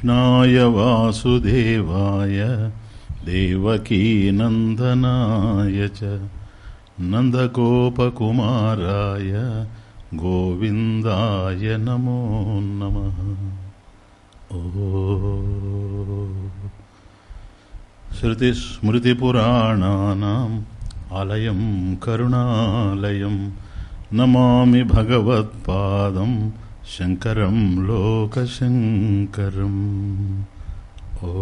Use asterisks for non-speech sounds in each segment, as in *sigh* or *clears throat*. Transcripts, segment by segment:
कृष्णाय वासुदेवाय देवकीनन्दनाय च नन्दगोपकुमाराय गोविन्दाय नमो नमः ओ श्रुतिस्मृतिपुराणानाम् आलयं करुणालयं नमामि శంకరం లోక శంకరం ఓ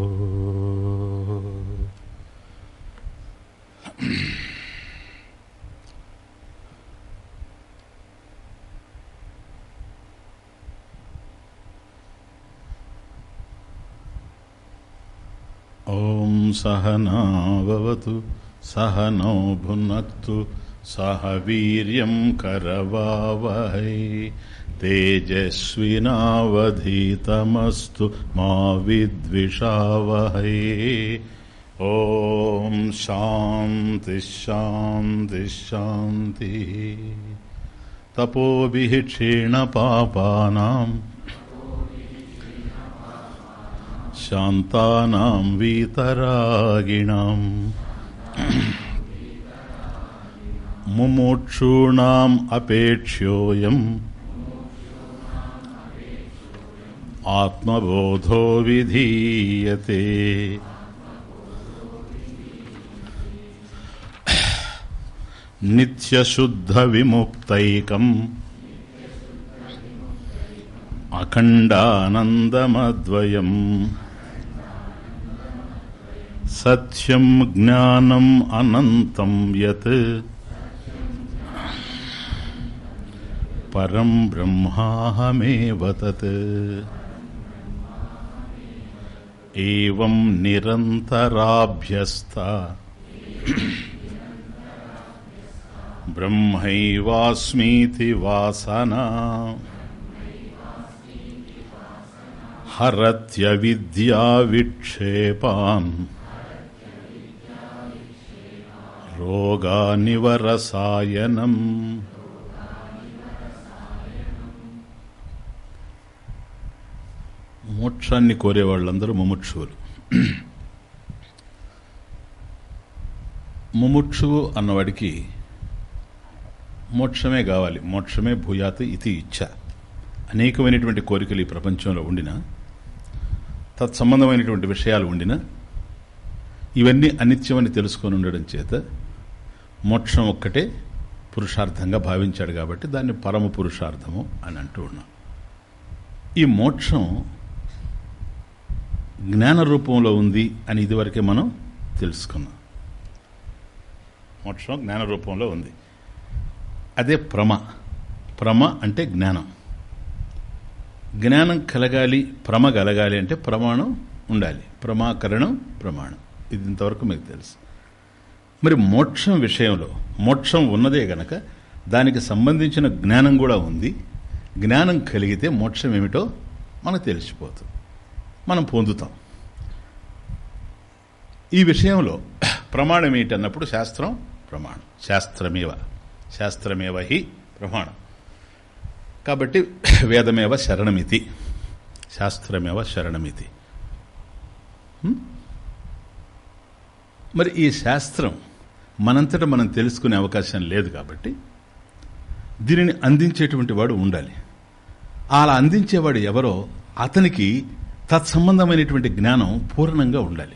ఓం సహనావతు సహనో భునక్తు సహ వీర్యం కరవావహై. तेजस्विनावधीतमस्तु मा विद्विषावहै ॐ शान्तिश्शान्तिश्शान्तिः तपोभिः क्षीणपापानाम् शान्तानां वीतरागिणाम् मुमुक्षूणाम् अपेक्ष्योऽयम् ఆత్మబోధో విధీయతే. నిత్యశుద్ధవిముక్తైకం అఖండానందమద్వయం. సత్యం జ్ఞానం అనంతం యత్. పరం బ్రహ్మాహమేవ తత్. ఏం నిరంతరాభ్యస్త బ్రహ్మైవాస్మీతి వాసనా హరత్యవిద్యావిక్షేపాన్ రోగానివరసాయనం మోక్షాన్ని కోరే వాళ్ళందరూ ముముక్షువులు. ముముక్షువు అన్నవాడికి మోక్షమే కావాలి మోక్షమే భూయాత ఇది ఇచ్చ. అనేకమైనటువంటి కోరికలు ఈ ప్రపంచంలో ఉండిన తత్సంబంధమైనటువంటి విషయాలు ఉండిన ఇవన్నీ అనిత్యమని తెలుసుకొని ఉండడం చేత మోక్షం ఒక్కటే పురుషార్థంగా భావించాడు కాబట్టి దాన్ని పరమ పురుషార్థము అని అంటూ ఉన్నాం. ఈ మోక్షం జ్ఞాన రూపంలో ఉంది అని ఇదివరకే మనం తెలుసుకున్నాం. మోక్షం జ్ఞాన రూపంలో ఉంది. అదే ప్రమ. ప్రమ అంటే జ్ఞానం. జ్ఞానం కలగాలి ప్రమ కలగాలి అంటే ప్రమాణం ఉండాలి. ప్రమాకరణం ప్రమాణం. ఇది ఇంతవరకు మీకు తెలుసు. మరి మోక్షం విషయంలో మోక్షం ఉన్నదే గనక దానికి సంబంధించిన జ్ఞానం కూడా ఉంది. జ్ఞానం కలిగితే మోక్షం ఏమిటో మనకు తెలిసిపోతుంది. మనం పొందుతాం. ఈ విషయంలో ప్రమాణం ఏంటన్నప్పుడు శాస్త్రం ప్రమాణం. శాస్త్రమేవ. శాస్త్రమేవ హి ప్రమాణం. కాబట్టి వేదమేవ శరణమితి. శాస్త్రమేవ శరణమితి. మరి ఈ శాస్త్రం మనంతట మనం తెలుసుకునే అవకాశం లేదు కాబట్టి దీనిని అందించేటువంటి వాడు ఉండాలి. అలా అందించేవాడు ఎవరో అతనికి తత్సంబంధమైనటువంటి జ్ఞానం పూర్ణంగా ఉండాలి.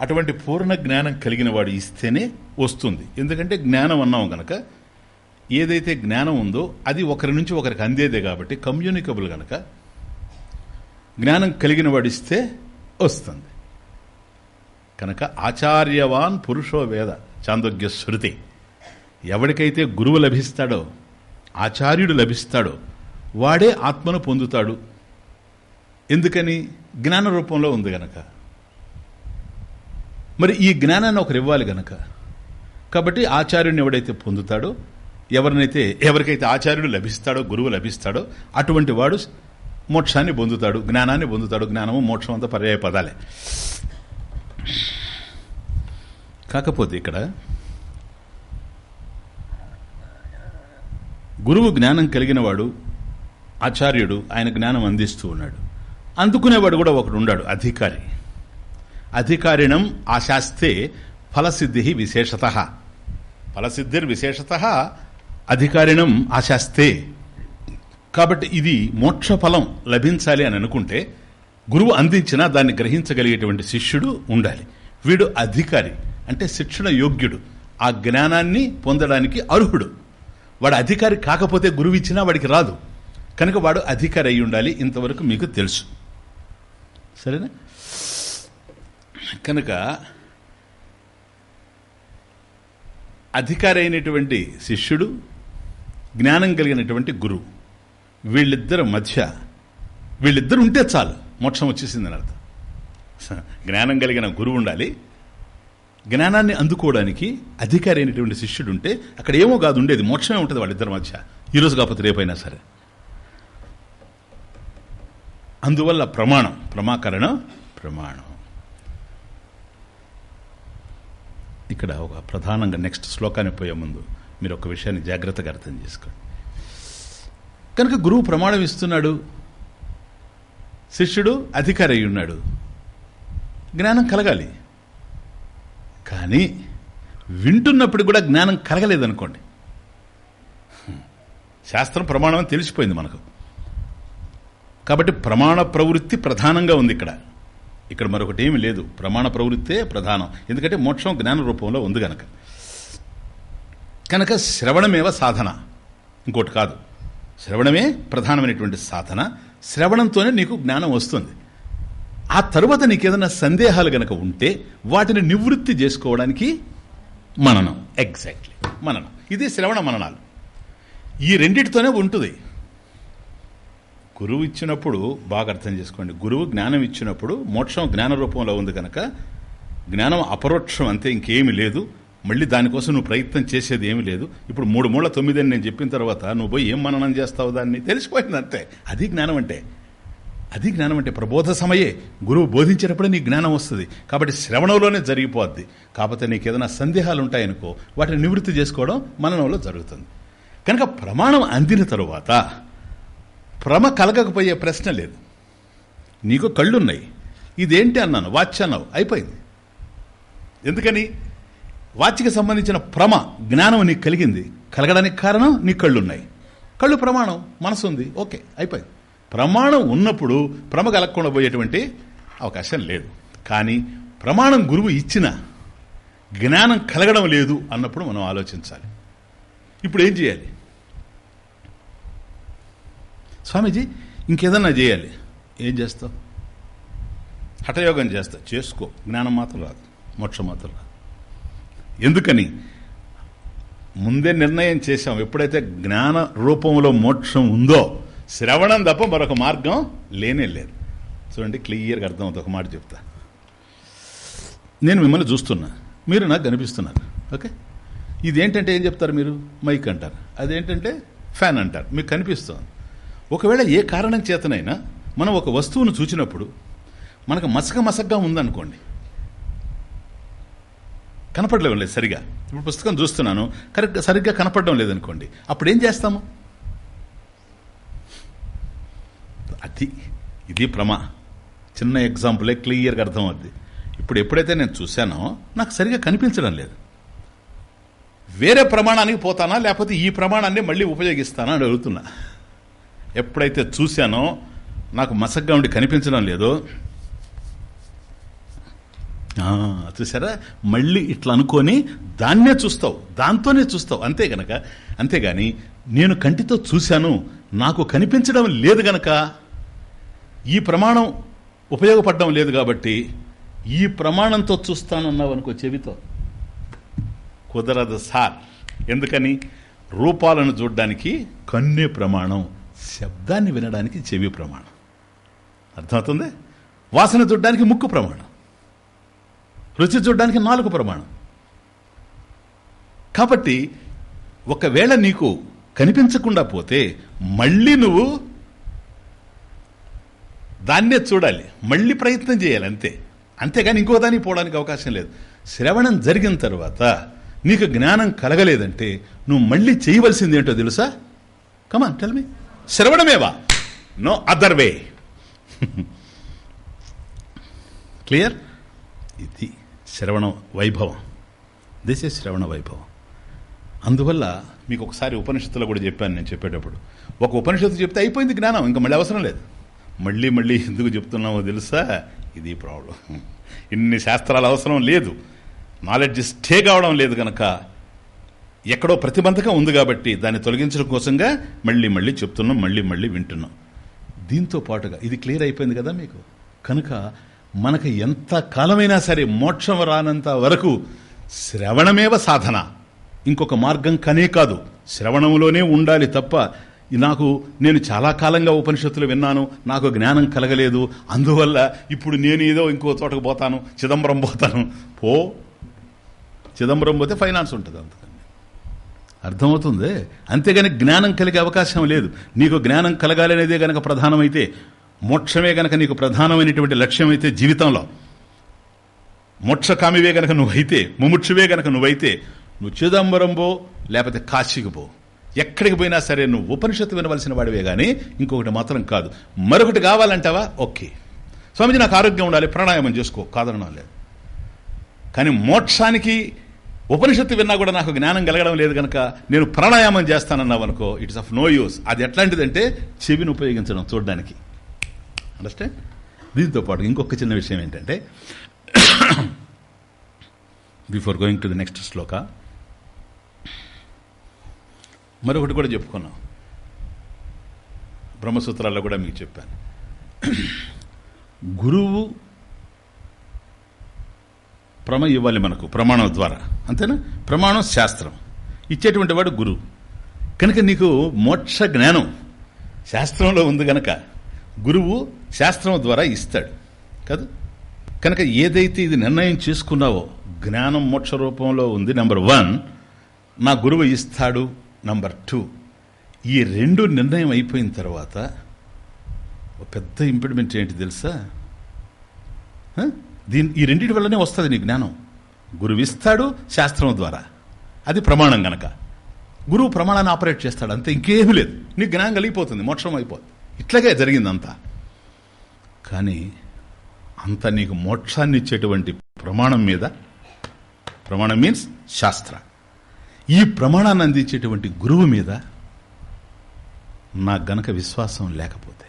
అటువంటి పూర్ణ జ్ఞానం కలిగిన వాడు ఇస్తేనే వస్తుంది. ఎందుకంటే జ్ఞానం అన్నాం గనక ఏదైతే జ్ఞానం ఉందో అది ఒకరి నుంచి ఒకరికి అందేదే కాబట్టి కమ్యూనికబుల్ గనక జ్ఞానం కలిగిన వాడు ఇస్తే వస్తుంది. కనుక ఆచార్యవాన్ పురుషో వేద చాందోగ్య శృతి. ఎవరికైతే గురువు లభిస్తాడో ఆచార్యుడు లభిస్తాడో వాడే ఆత్మను పొందుతాడు. ఎందుకని? జ్ఞాన రూపంలో ఉంది గనక. మరి ఈ జ్ఞానాన్ని ఒకరు ఇవ్వాలి గనక. కాబట్టి ఆచార్యుని ఎవడైతే పొందుతాడో ఎవరినైతే ఎవరికైతే ఆచార్యుడు లభిస్తాడో గురువు లభిస్తాడో అటువంటి వాడు మోక్షాన్ని పొందుతాడు జ్ఞానాన్ని పొందుతాడు జ్ఞానము మోక్షం అంతా పర్యాయ పదాలే. కాకపోతే ఇక్కడ గురువు జ్ఞానం కలిగిన వాడు ఆచార్యుడు ఆయన జ్ఞానం అందిస్తూ ఉన్నాడు. అందుకునేవాడు కూడా ఒకడు ఉండాడు అధికారి. అధికారిణం ఆశాస్తే ఫలసిద్ధి విశేషత. ఫలసిద్ధిర్ విశేషత అధికారిణం ఆశాస్తే కాబట్టి ఇది మోక్ష ఫలం లభించాలి అని అనుకుంటే గురువు అందించినా దాన్ని గ్రహించగలిగేటువంటి శిష్యుడు ఉండాలి. వీడు అధికారి అంటే శిక్షణ యోగ్యుడు. ఆ జ్ఞానాన్ని పొందడానికి అర్హుడు. వాడు అధికారి కాకపోతే గురువు ఇచ్చినా వాడికి రాదు. కనుక వాడు అధికారి అయి ఉండాలి ఇంతవరకు మీకు తెలుసు. సరేనా? కనుక అధికారి అయినటువంటి శిష్యుడు జ్ఞానం కలిగినటువంటి గురువు వీళ్ళిద్దరి మధ్య వీళ్ళిద్దరు ఉంటే చాలు మోక్షం వచ్చేసిందని అర్థం. జ్ఞానం కలిగిన గురువు ఉండాలి. జ్ఞానాన్ని అందుకోవడానికి అధికారి అయినటువంటి శిష్యుడు ఉంటే అక్కడ ఏమో కాదు ఉండేది మోక్షమే ఉంటుంది వాళ్ళిద్దరి మధ్య. ఈరోజు కాకపోతే రేపైనా సరే. అందువల్ల ప్రమాణం ప్రమాకరణం ప్రమాణం. ఇక్కడ ఒక ప్రధానంగా నెక్స్ట్ శ్లోకానికి పోయే ముందు మీరు ఒక విషయాన్ని జాగ్రత్తగా అర్థం చేసుకోండి. కనుక గురువు ప్రమాణం ఇస్తున్నాడు. శిష్యుడు అధికారి అయి ఉన్నాడు. జ్ఞానం కలగాలి. కానీ వింటున్నప్పుడు కూడా జ్ఞానం కలగలేదనుకోండి. శాస్త్రం ప్రమాణం తెలిసిపోయింది మనకు. కాబట్టి ప్రమాణ ప్రవృత్తి ప్రధానంగా ఉంది ఇక్కడ. ఇక్కడ మరొకటి ఏమి లేదు. ప్రమాణ ప్రవృత్తే ప్రధానం. ఎందుకంటే మోక్షం జ్ఞాన రూపంలో ఉంది గనక. కనుక శ్రవణమేవ సాధన. ఇంకోటి కాదు. శ్రవణమే ప్రధానమైనటువంటి సాధన. శ్రవణంతోనే నీకు జ్ఞానం వస్తుంది. ఆ తరువాత నీకు ఏదైనా సందేహాలు గనక ఉంటే వాటిని నివృత్తి చేసుకోవడానికి మననం. ఎగ్జాక్ట్లీ మననం. ఇది శ్రవణ మననాలు. ఈ రెండిటితోనే ఉంటుంది. గురువు ఇచ్చినప్పుడు బాగా అర్థం చేసుకోండి. గురువు జ్ఞానం ఇచ్చినప్పుడు మోక్షం జ్ఞాన రూపంలో ఉంది కనుక జ్ఞానం అపరోక్షం అంతే ఇంకేమీ లేదు. మళ్ళీ దానికోసం నువ్వు ప్రయత్నం చేసేది ఏమీ లేదు. ఇప్పుడు మూడు మూల తొమ్మిది అని నేను చెప్పిన తర్వాత నువ్వు పోయి ఏం మననం చేస్తావు దాన్ని? తెలిసిపోయింది అంతే. అది జ్ఞానం అంటే. అది జ్ఞానం అంటే ప్రబోధ సమయే. గురువు బోధించేటప్పుడే నీకు జ్ఞానం వస్తుంది. కాబట్టి శ్రవణంలోనే జరిగిపోద్ది. కాకపోతే నీకు ఏదైనా సందేహాలు ఉంటాయనుకో వాటిని నివృత్తి చేసుకోవడం మననంలో జరుగుతుంది. కనుక ప్రమాణం అందిన తరువాత భ్రమ కలగకపోయే ప్రశ్న లేదు. నీకు కళ్ళున్నాయి. ఇదేంటి అన్నాను. వాచ్ అన్నావు. అయిపోయింది. ఎందుకని? వాచ్కి సంబంధించిన భ్రమ జ్ఞానం నీకు కలిగింది. కలగడానికి కారణం నీ కళ్ళున్నాయి. కళ్ళు ప్రమాణం. మనసు ఉంది. ఓకే. అయిపోయింది. ప్రమాణం ఉన్నప్పుడు భ్రమ కలగకుండా పోయేటువంటి అవకాశం లేదు. కానీ ప్రమాణం గురువు ఇచ్చిన జ్ఞానం కలగడం లేదు అన్నప్పుడు మనం ఆలోచించాలి. ఇప్పుడు ఏం చేయాలి? స్వామీజీ ఇంకేదన్నా చేయాలి. ఏం చేస్తావు? హఠయోగం చేస్తా. చేసుకో. జ్ఞానం మాత్రం రాదు. మోక్షం మాత్రం రాదు. ఎందుకని? ముందే నిర్ణయం చేశాం. ఎప్పుడైతే జ్ఞాన రూపంలో మోక్షం ఉందో శ్రవణం తప్ప మరొక మార్గం లేనే లేదు. చూడండి క్లియర్గా అర్థమవుతుంది. ఒక మాట చెప్తా. నేను మిమ్మల్ని చూస్తున్నా. మీరు నాకు కనిపిస్తున్నారు. ఓకే? ఇదేంటంటే ఏం చెప్తారు మీరు? మైక్ అంటారు. అదేంటంటే ఫ్యాన్ అంటారు. మీకు కనిపిస్తుంది. ఒకవేళ ఏ కారణం చేతనైనా మనం ఒక వస్తువును చూచినప్పుడు మనకు మసక మసగ్గా ఉందనుకోండి. కనపడలేం లేదు సరిగా. ఇప్పుడు పుస్తకం చూస్తున్నాను కరెక్ట్ సరిగ్గా కనపడడం లేదనుకోండి అప్పుడు ఏం చేస్తాము? అది ఇది ప్రమా చిన్న ఎగ్జాంపులే క్లియర్గా అర్థం అవుద్ది ఇప్పుడు ఎప్పుడైతే నేను చూశానో నాకు సరిగా కనిపించడం లేదు. వేరే ప్రమాణానికి పోతానా లేకపోతే ఈ ప్రమాణాన్ని మళ్ళీ ఉపయోగిస్తానా అని అడుగుతున్నా. ఎప్పుడైతే చూశానో నాకు మసగ్గా ఉండి కనిపించడం లేదు. చూసారా మళ్ళీ ఇట్లా అనుకొని దాన్నే చూస్తావు దాంతోనే చూస్తావు. అంతే గనక అంతేగాని నేను కంటితో చూశాను నాకు కనిపించడం లేదు గనక ఈ ప్రమాణం ఉపయోగపడడం లేదు కాబట్టి ఈ ప్రమాణంతో చూస్తానన్నావు అనుకో చెవితో. కుదరదు సార్. ఎందుకని? రూపాలను చూడడానికి కన్నే ప్రమాణం. శబ్దాన్ని వినడానికి చెవి ప్రమాణం. అర్థమవుతుంది? వాసన చూడడానికి ముక్కు ప్రమాణం. రుచి చూడడానికి నాలుగు ప్రమాణం. కాబట్టి ఒకవేళ నీకు కనిపించకుండా పోతే మళ్ళీ నువ్వు దాన్నే చూడాలి. మళ్ళీ ప్రయత్నం చేయాలి అంతే. అంతేగాని ఇంకో దానికి పోవడానికి అవకాశం లేదు. శ్రవణం జరిగిన తర్వాత నీకు జ్ఞానం కలగలేదంటే నువ్వు మళ్ళీ చేయవలసింది ఏంటో తెలుసా come on tell me శ్రవణమేవా? No other way. Clear? ఇది శ్రవణ వైభవం. దిస్ ఈజ్ శ్రవణ వైభవం. అందువల్ల మీకు ఒకసారి ఉపనిషత్తులో కూడా చెప్పాను నేను చెప్పేటప్పుడు. ఒక ఉపనిషత్తు చెప్తే అయిపోయింది జ్ఞానం ఇంకా మళ్ళీ అవసరం లేదు. మళ్ళీ మళ్ళీ ఎందుకు చెప్తున్నామో తెలుసా? ఇది ప్రాబ్లం ఇన్ని శాస్త్రాలు అవసరం లేదు. నాలెడ్జ్ స్టే కావడం లేదు కనుక ఎక్కడో ప్రతిబంధకం ఉంది కాబట్టి దాన్ని తొలగించడం కోసంగా మళ్ళీ మళ్ళీ చెప్తున్నాం మళ్ళీ మళ్ళీ వింటున్నాం. దీంతో పాటుగా ఇది క్లియర్ అయిపోయింది కదా మీకు? కనుక మనకు ఎంత కాలమైనా సరే మోక్షం రానంత వరకు శ్రవణమేవ సాధన. ఇంకొక మార్గం కనే కాదు. శ్రవణంలోనే ఉండాలి తప్ప నాకు నేను చాలా కాలంగా ఉపనిషత్తులు విన్నాను నాకు జ్ఞానం కలగలేదు. అందువల్ల ఇప్పుడు నేను ఏదో ఇంకో చోటకు పోతాను చిదంబరం పోతాను. పో. చిదంబరం పోతే ఫైనాన్స్ ఉంటుంది అందుకని అర్థమవుతుంది? అంతేగాని జ్ఞానం కలిగే అవకాశం లేదు. నీకు జ్ఞానం కలగాలి అనేదే గనక ప్రధానమైతే మోక్షమే గనక నీకు ప్రధానమైనటువంటి లక్ష్యం అయితే జీవితంలో. మోక్షకామివే గనక నువ్వైతే ముముక్షువే గనక నువ్వైతే నువ్వు చిదంబరం పో లేకపోతే కాశీకి పో. ఎక్కడికి పోయినా సరే నువ్వు ఉపనిషత్తు వినవలసిన వాడివే కానీ ఇంకొకటి మాత్రం కాదు. మరొకటి కావాలంటావా? ఓకే. స్వామిజీ నాకు ఆరోగ్యం ఉండాలి ప్రాణాయామం చేసుకో కాదనడం లేదు. కానీ మోక్షానికి ఉపనిషత్తు విన్నా కూడా నాకు జ్ఞానం కలగడం లేదు కనుక నేను ప్రాణాయామం చేస్తానన్నావు అనుకో ఇట్స్ ఆఫ్ నో యూస్ అది ఎట్లాంటిదంటే చెవిని ఉపయోగించడం చూడడానికి. అండర్స్టాండ్ దీంతో పాటు ఇంకొక చిన్న విషయం ఏంటంటే before going to the next శ్లోక మరొకటి కూడా చెప్పుకున్నాం. బ్రహ్మసూత్రాల్లో కూడా మీకు చెప్పాను. గురువు ప్రమ ఇవ్వాలి మనకు ప్రమాణం ద్వారా. అంతేనా? ప్రమాణం శాస్త్రం. ఇచ్చేటువంటి వాడు గురువు. కనుక నీకు మోక్ష జ్ఞానం శాస్త్రంలో ఉంది గనక గురువు శాస్త్రం ద్వారా ఇస్తాడు. కాదు? కనుక ఏదైతే ఇది నిర్ణయం చేసుకున్నావో జ్ఞానం మోక్ష రూపంలో ఉంది నెంబర్ వన్ నా గురువు ఇస్తాడు నంబర్ టూ. ఈ రెండు నిర్ణయం అయిపోయిన తర్వాత పెద్ద ఇంప్లిమెంట్ ఏంటి తెలుసా? దీని ఈ రెండింటి వల్లనే వస్తుంది నీ జ్ఞానం. గురువిస్తాడు శాస్త్రం ద్వారా. అది ప్రమాణం గనక. గురువు ప్రమాణాన్ని ఆపరేట్ చేస్తాడు అంతే ఇంకేమీ లేదు. నీ జ్ఞానం కలిగిపోతుంది మోక్షం అయిపోతుంది ఇట్లాగే జరిగిందంతా. కానీ అంత నీకు మోక్షాన్ని ఇచ్చేటువంటి ప్రమాణం మీద ప్రమాణం మీన్స్ శాస్త్ర. ఈ ప్రమాణాన్ని అందించేటువంటి గురువు మీద నాకు గనక విశ్వాసం లేకపోతే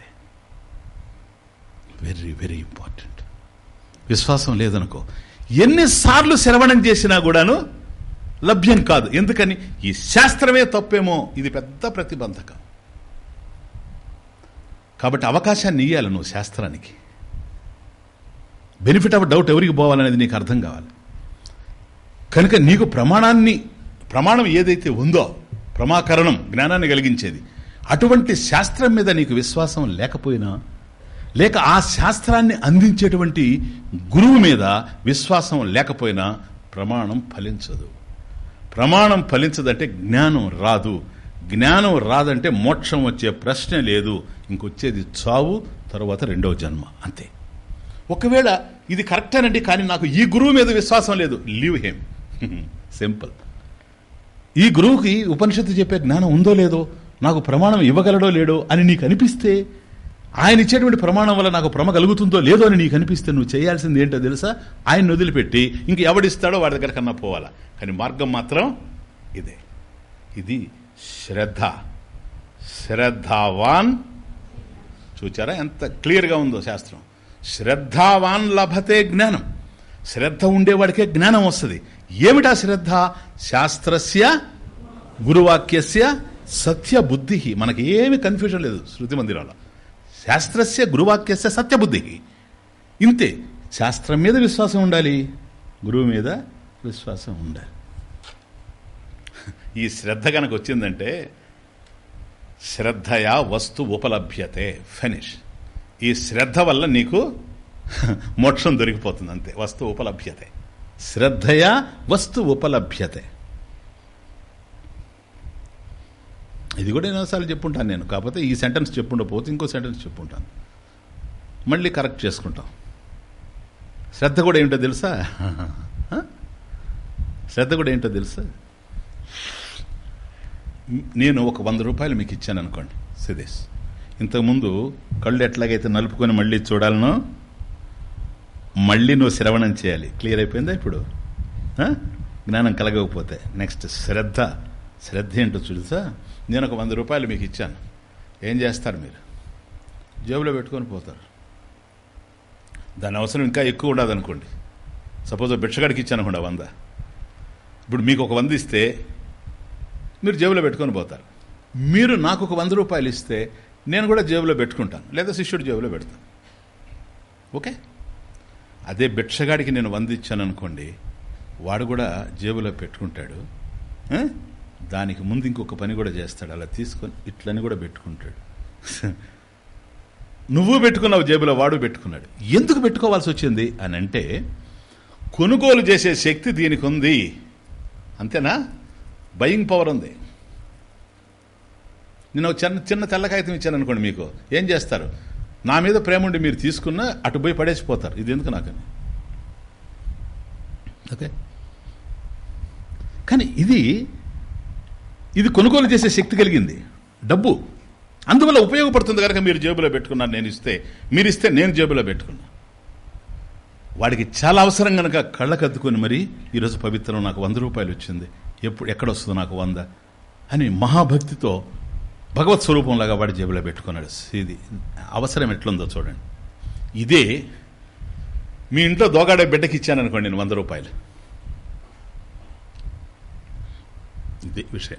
వెరీ వెరీ ఇంపార్టెంట్ విశ్వాసం లేదనుకో. ఎన్నిసార్లు శ్రవణం చేసినా కూడాను లభ్యం కాదు. ఎందుకని? ఈ శాస్త్రమే తప్పేమో. ఇది పెద్ద ప్రతిబంధకం. కాబట్టి అవకాశాన్ని ఇయ్యాలి నువ్వు శాస్త్రానికి. బెనిఫిట్ ఆఫ్ డౌట్ ఎవరికి పోవాలనేది నీకు అర్థం కావాలి. కనుక నీకు ప్రమాణాన్ని ప్రమాణం ఏదైతే ఉందో ప్రమాకరణం జ్ఞానాన్ని కలిగించేది అటువంటి శాస్త్రం మీద నీకు విశ్వాసం లేకపోయినా లేక ఆ శాస్త్రాన్ని అందించేటువంటి గురువు మీద విశ్వాసం లేకపోయినా ప్రమాణం ఫలించదు. ప్రమాణం ఫలించదంటే జ్ఞానం రాదు. జ్ఞానం రాదంటే మోక్షం వచ్చే ప్రశ్న లేదు. ఇంకొచ్చేది చావు తర్వాత రెండవ జన్మ. అంతే. ఒకవేళ ఇది కరెక్టేనండి కానీ నాకు ఈ గురువు మీద విశ్వాసం లేదు. Leave him. *laughs* సింపుల్. ఈ గురువుకి ఉపనిషత్తు చెప్పే జ్ఞానం ఉందో లేదో నాకు ప్రమాణం ఇవ్వగలడో లేడో అని నీకు అనిపిస్తే ఆయన ఇచ్చేటువంటి ప్రమాణం వల్ల నాకు భ్రమ కలుగుతుందో లేదో అని నీకు అనిపిస్తే నువ్వు చేయాల్సింది ఏంటో తెలుసా? ఆయన వదిలిపెట్టి ఇంక ఎవడిస్తాడో వాడి దగ్గర కన్నా పోవాలా. కానీ మార్గం మాత్రం ఇదే. ఇది శ్రద్ధ. శ్రద్ధావాన్ చూచారా? ఎంత క్లియర్గా ఉందో శాస్త్రం. శ్రద్ధావాన్ లభతే జ్ఞానం. శ్రద్ధ ఉండేవాడికే జ్ఞానం వస్తుంది. ఏమిటా శ్రద్ధ? శాస్త్రస్య గురువాక్యస్య సత్య బుద్ధి మనకి ఏమి కన్ఫ్యూజన్ లేదు శృతి మందిరాలో శాస్త్రస్య గురువాక్యస్య సత్యబుద్ధి. ఇంతే. శాస్త్రం మీద విశ్వాసం ఉండాలి. గురువు మీద విశ్వాసం ఉండాలి. ఈ శ్రద్ధ కనుక వచ్చిందంటే శ్రద్ధయా వస్తు ఉపలభ్యతే. ఫినిష్. ఈ శ్రద్ధ వల్ల నీకు మోక్షం దొరికిపోతుంది అంతే. వస్తు ఉపలభ్యతే. శ్రద్ధయా వస్తు ఉపలభ్యతే. ఇది కూడా ఎన్నోసార్లు చెప్పుంటాను నేను. కాకపోతే ఈ సెంటెన్స్ చెప్పుండకపోతే ఇంకో సెంటెన్స్ చెప్పుంటాను. మళ్ళీ కరెక్ట్ చేసుకుంటాం. శ్రద్ధ కూడా ఏంటో తెలుసా? శ్రద్ధ కూడా ఏంటో తెలుసా? నేను ఒక వంద రూపాయలు మీకు ఇచ్చాను అనుకోండి సిదేశ్ ఇంతకుముందు కళ్ళు ఎట్లాగైతే నలుపుకొని మళ్ళీ చూడాలనో మళ్ళీ నువ్వు శ్రవణం చేయాలి. క్లియర్ అయిపోయిందా ఇప్పుడు? జ్ఞానం కలగకపోతే. నెక్స్ట్ శ్రద్ధ. శ్రద్ధ ఏంటో చూసా నేను ఒక వంద రూపాయలు మీకు ఇచ్చాను ఏం చేస్తారు మీరు? జేబులో పెట్టుకొని పోతారు. దాని అవసరం ఇంకా ఎక్కువ ఉండదు అనుకోండి సపోజ్ భిక్షగాడికి ఇచ్చాను అనుకోండి వంద. ఇప్పుడు మీకు ఒక వంద ఇస్తే మీరు జేబులో పెట్టుకొని పోతారు. మీరు నాకు ఒక వంద రూపాయలు ఇస్తే నేను కూడా జేబులో పెట్టుకుంటాను. లేదా శిష్యుడు జేబులో పెడతాను. ఓకే? అదే భిక్షగాడికి నేను వంద ఇచ్చాను అనుకోండి వాడు కూడా జేబులో పెట్టుకుంటాడు. దానికి ముందు ఇంకొక పని కూడా చేస్తాడు. అలా తీసుకొని ఇట్లని కూడా పెట్టుకుంటాడు. నువ్వు పెట్టుకున్నావు జేబులో వాడు పెట్టుకున్నాడు. ఎందుకు పెట్టుకోవాల్సి వచ్చింది అని అంటే కొనుగోలు చేసే శక్తి దీనికి ఉంది. అంతేనా? బయింగ్ పవర్ ఉంది. నేను ఒక చిన్న చిన్న తెల్ల కాగితం ఇచ్చాను అనుకోండి మీకు. ఏం చేస్తారు? నా మీద ప్రేమ ఉండి మీరు తీసుకున్న అటు పోయి పడేసిపోతారు. ఇది ఎందుకు నాకని? ఓకే? కానీ ఇది ఇది కొనుగోలు చేసే శక్తి కలిగింది. డబ్బు. అందువల్ల ఉపయోగపడుతుంది కనుక మీరు జేబులో పెట్టుకున్నారు నేను ఇస్తే. మీరు ఇస్తే నేను జేబులో పెట్టుకున్నా. వాడికి చాలా అవసరం కనుక కళ్ళకద్దుకొని మరి ఈరోజు పవిత్రం నాకు వంద రూపాయలు వచ్చింది. ఎప్పుడు ఎక్కడ వస్తుంది నాకు వంద. అని మహాభక్తితో భగవత్ స్వరూపంలాగా వాడి జేబులో పెట్టుకున్నాడు. ఇది అవసరం ఎట్లుందో చూడండి. ఇదే మీ ఇంట్లో దోగాడే బిడ్డకి ఇచ్చాను అనుకోండి నేను వంద రూపాయలు. ఇది విషయం.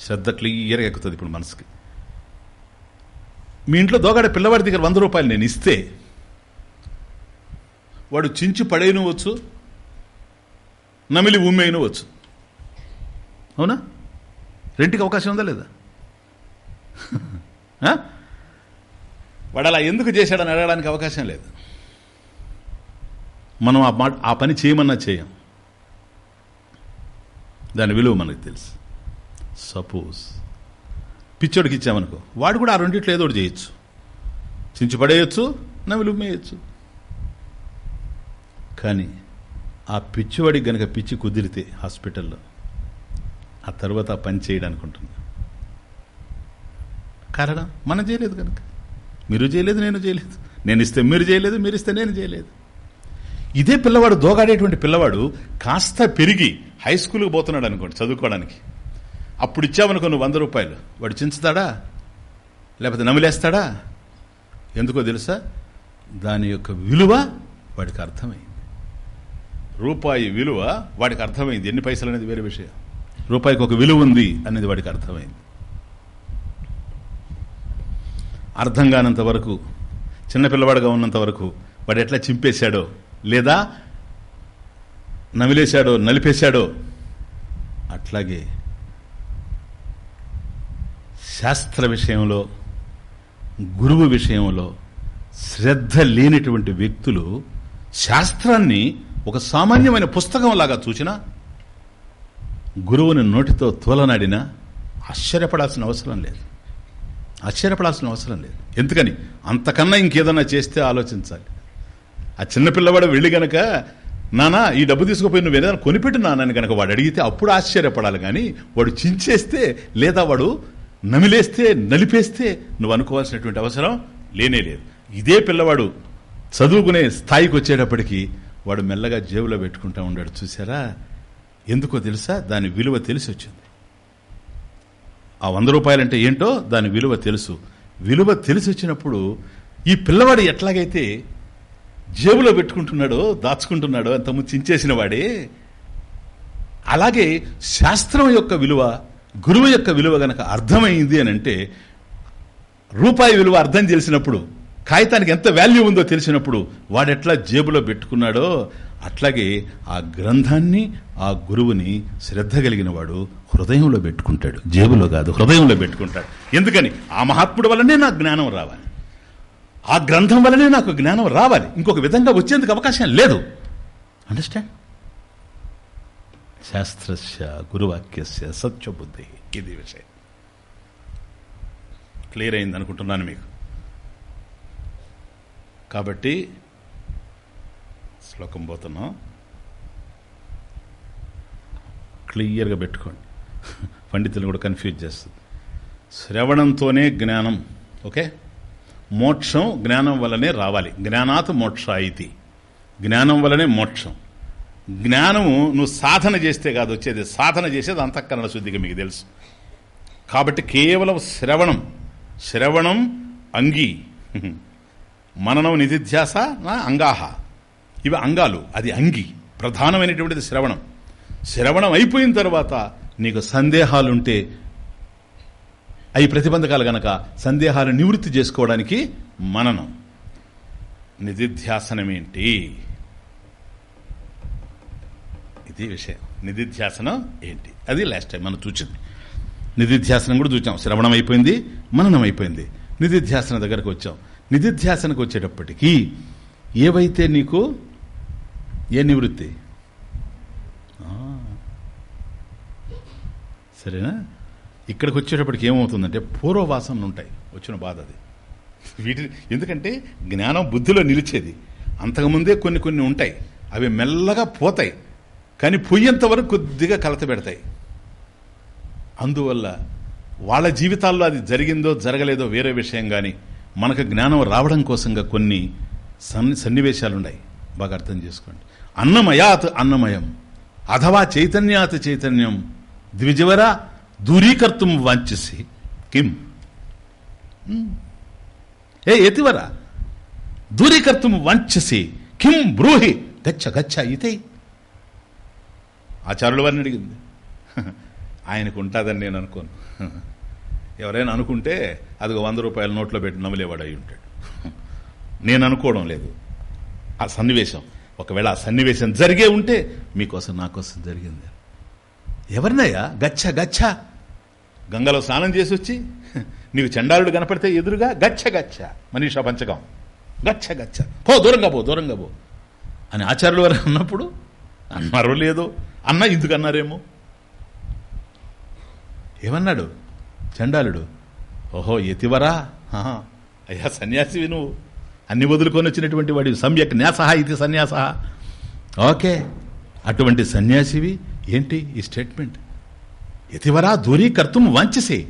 శ్రద్ధ క్లియర్గా ఎక్కుతుంది ఇప్పుడు మనసుకి. మీ ఇంట్లో దోగాడే పిల్లవాడి దగ్గర వంద రూపాయలు నేను ఇస్తే వాడు చించి పడేయనువచ్చు నమిలి ఉమ్మేయనువచ్చు అవునా? రెంటికి అవకాశం ఉందా లేదా? *laughs* వాడు అలా ఎందుకు చేశాడని అడగడానికి అవకాశం లేదు. మనం ఆ మాట ఆ పని చేయమన్నా చేయం. దాని విలువ మనకు తెలుసు. సపోజ్ పిచ్చోడికి ఇచ్చామనుకో. వాడు కూడా ఆ రెండిట్లో ఏదో ఒకటి చేయొచ్చు. చించి పడేయచ్చు నవిలు కానీ ఆ పిచ్చివాడికి గనక పిచ్చి కుదిరితే హాస్పిటల్లో. ఆ తర్వాత పని చేయడానికి ఉంటుంది కారణం మనం చేయలేదు కనుక మీరు చేయలేదు నేను చేయలేదు. నేను ఇస్తే మీరు చేయలేదు మీరు ఇస్తే నేను చేయలేదు. ఇదే పిల్లవాడు దోగాడేటువంటి పిల్లవాడు కాస్త పెరిగి హై స్కూల్కి పోతున్నాడు అనుకోండి చదువుకోవడానికి. అప్పుడు ఇచ్చామనుకో నువ్వు వంద రూపాయలు. వాడు చించుతాడా? లేకపోతే నమిలేస్తాడా? ఎందుకో తెలుసా? దాని యొక్క విలువ వాడికి అర్థమైంది. రూపాయి విలువ వాడికి అర్థమైంది. ఎన్ని పైసలు అనేది వేరే విషయం. రూపాయికి ఒక విలువ ఉంది అనేది వాడికి అర్థమైంది. అర్థం కానంత వరకు చిన్నపిల్లవాడుగా ఉన్నంత వరకు వాడు ఎట్లా చింపేశాడో లేదా నమిలేశాడో నలిపేశాడో అట్లాగే శాస్త్ర విషయంలో గురువు విషయంలో శ్రద్ధ లేనటువంటి వ్యక్తులు శాస్త్రాన్ని ఒక సామాన్యమైన పుస్తకంలాగా చూచినా గురువుని నోటితో తోలనాడినా ఆశ్చర్యపడాల్సిన అవసరం లేదు. ఆశ్చర్యపడాల్సిన అవసరం లేదు. ఎందుకని? అంతకన్నా ఇంకేదన్నా చేస్తే ఆలోచించాలి. ఆ చిన్నపిల్లవాడు వెళ్ళి గనక నానా ఈ డబ్బు తీసుకుపోయి నువ్వు ఏదైనా కొనిపెట్టు నాన్నని గనక వాడు అడిగితే అప్పుడు ఆశ్చర్యపడాలి. కానీ వాడు చించేస్తే లేదా వాడు నమిలేస్తే నలిపేస్తే నువ్వు అనుకోవాల్సినటువంటి అవసరం లేనే లేదు. ఇదే పిల్లవాడు చదువుకునే స్థాయికి వచ్చేటప్పటికి వాడు మెల్లగా జేబులో పెట్టుకుంటా ఉన్నాడు చూసారా ఎందుకో తెలుసా? దాని విలువ తెలిసి వచ్చింది ఆ వంద రూపాయలంటే ఏంటో దాని విలువ తెలుసు. విలువ తెలిసి వచ్చినప్పుడు ఈ పిల్లవాడు ఎట్లాగైతే జేబులో పెట్టుకుంటున్నాడో దాచుకుంటున్నాడో అంతము చించేసిన వాడే అలాగే శాస్త్రం యొక్క విలువ గురువు యొక్క విలువ గనక అర్థమైంది అని అంటే రూపాయి విలువ అర్థం తెలిసినప్పుడు కాగితానికి ఎంత వాల్యూ ఉందో తెలిసినప్పుడు వాడెట్లా జేబులో పెట్టుకున్నాడో అట్లాగే ఆ గ్రంథాన్ని ఆ గురువుని శ్రద్ధ కలిగిన వాడు హృదయంలో పెట్టుకుంటాడు. జేబులో కాదు హృదయంలో పెట్టుకుంటాడు. ఎందుకని? ఆ మహాత్ముడు వల్లనే నాకు జ్ఞానం రావాలి. ఆ గ్రంథం వల్లనే నాకు జ్ఞానం రావాలి. ఇంకొక విధంగా వచ్చేందుకు అవకాశం లేదు. అండర్స్టాండ్ శాస్త్రస్య గురువాక్యస్య సత్యబుద్ధి ఇది విషయం. క్లియర్ అయింది అనుకుంటున్నాను మీకు. కాబట్టి శ్లోకం పోతున్నాం. క్లియర్గా పెట్టుకోండి. *laughs* పండితులు కూడా కన్ఫ్యూజ్ చేస్తుంది. శ్రవణంతోనే జ్ఞానం ఓకే? మోక్షం జ్ఞానం వల్లనే రావాలి. జ్ఞానాత్ మోక్ష ఇది జ్ఞానం వల్లనే మోక్షం. జ్ఞానము నువ్వు సాధన చేస్తే కాదు వచ్చేది. సాధన చేసేది అంతఃకరణ శుద్ధిగా మీకు తెలుసు. కాబట్టి కేవలం శ్రవణం శ్రవణం అంగీ. మననం నిధిధ్యాస నా అంగాహ. ఇవి అంగాలు అది అంగి. ప్రధానమైనటువంటిది శ్రవణం. శ్రవణం అయిపోయిన తర్వాత నీకు సందేహాలుంటే అవి ప్రతిబంధకాలు గనక సందేహాలు నివృత్తి చేసుకోవడానికి మననం. నిధిధ్యాసనమేంటి? ఇది విషయం. నిధిధ్యాసనం ఏంటి? అది లాస్ట్ టైం మనం చూచింది నిధిధ్యాసనం కూడా చూచాం. శ్రవణం అయిపోయింది మననం అయిపోయింది. నిధిధ్యాసన దగ్గరకు వచ్చాం. నిధిధ్యాసనకు వచ్చేటప్పటికీ ఏవైతే నీకు ఏ నివృత్తి? సరేనా? ఇక్కడికి వచ్చేటప్పటికి ఏమవుతుందంటే పూర్వవాసనలు ఉంటాయి. వచ్చిన బాధ అది. వీటిని ఎందుకంటే జ్ఞానం బుద్ధిలో నిలిచేది. అంతకుముందే కొన్ని కొన్ని ఉంటాయి. అవి మెల్లగా పోతాయి. కానీ పొయ్యేంత వరకు కొద్దిగా కలత పెడతాయి. అందువల్ల వాళ్ళ జీవితాల్లో అది జరిగిందో జరగలేదో వేరే విషయం కానీ మనకు జ్ఞానం రావడం కోసంగా కొన్ని సన్ని సన్నివేశాలున్నాయి. బాగా అర్థం చేసుకోండి. అన్నమయాత్ అన్నమయం. అథవా చైతన్యాత్ చైతన్యం. ద్విజవర దూరీకర్తం వాంఛసి. కిం? ఏ ఎతివర దూరీకర్తం వాంఛసి. కిం బ్రూహి? గచ్చ గచ్చ ఇతే. ఆచారులు వారిని అడిగింది. ఆయనకు ఉంటుందని నేను అనుకోను. ఎవరైనా అనుకుంటే అది వంద రూపాయల నోట్లో పెట్టి నమ్మలేవాడు అయి ఉంటాడు. నేను అనుకోవడం లేదు. ఆ సన్నివేశం ఒకవేళ ఆ సన్నివేశం జరిగే ఉంటే మీకోసం నా కోసం జరిగింది ఎవరినయ్యా? గచ్చ గచ్చ. గంగలో స్నానం చేసి వచ్చి నీకు చండాలుడు కనపడితే ఎదురుగా గచ్చ గచ్చ. మనీషా పంచకం. గచ్చ గచ్చ. పో దూరంగా పో దూరంగా పో. అని ఆచార్యులు వారు అన్నప్పుడు అన్నారో లేదో. అన్న ఎందుకు అన్నారేమో ఏమన్నాడు? చండాలుడు. ఓహో ఎతివరా అయ్యా సన్యాసివి నువ్వు. అన్ని వదులుకొని వచ్చినటువంటి వాడి సమ్యక్ న్యాసహ ఇది సన్యాస. ఓకే. అటువంటి సన్యాసివి ఏంటి ఈ స్టేట్మెంట్? ఎతివరా దూరీకర్తం వాంచసే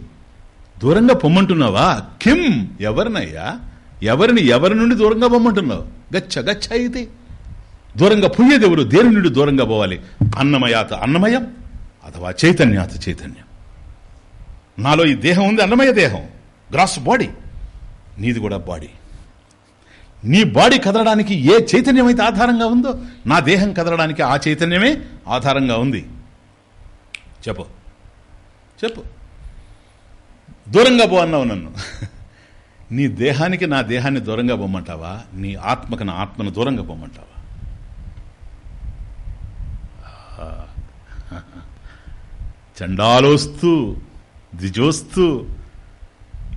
దూరంగా పొమ్మంటున్నావా? కిం ఎవరినయ్యా? ఎవరిని ఎవరి నుండి దూరంగా పొమ్మంటున్నావు? గచ్చ గచ్చ అయితే దూరంగా పోయేదెవరు? దేని నుండి దూరంగా పోవాలి? అన్నమయాత అన్నమయం అథవా చైతన్యాత చైతన్యం. నాలో ఈ దేహం ఉంది అన్నమయ దేహం. Gross body. నీది కూడా బాడీ. నీ బాడీ కదలడానికి ఏ చైతన్యం అయితే ఆధారంగా ఉందో నా దేహం కదలడానికి ఆ చైతన్యమే ఆధారంగా ఉంది. చెప్పు. చెప్పు. దూరంగా పో అన్నావు నన్ను. నీ దేహానికి నా దేహాన్ని దూరంగా పోమంటావా? నీ ఆత్మకు నా ఆత్మను దూరంగా పోమంటావా? చండాలోస్తూ ద్విజోస్తూ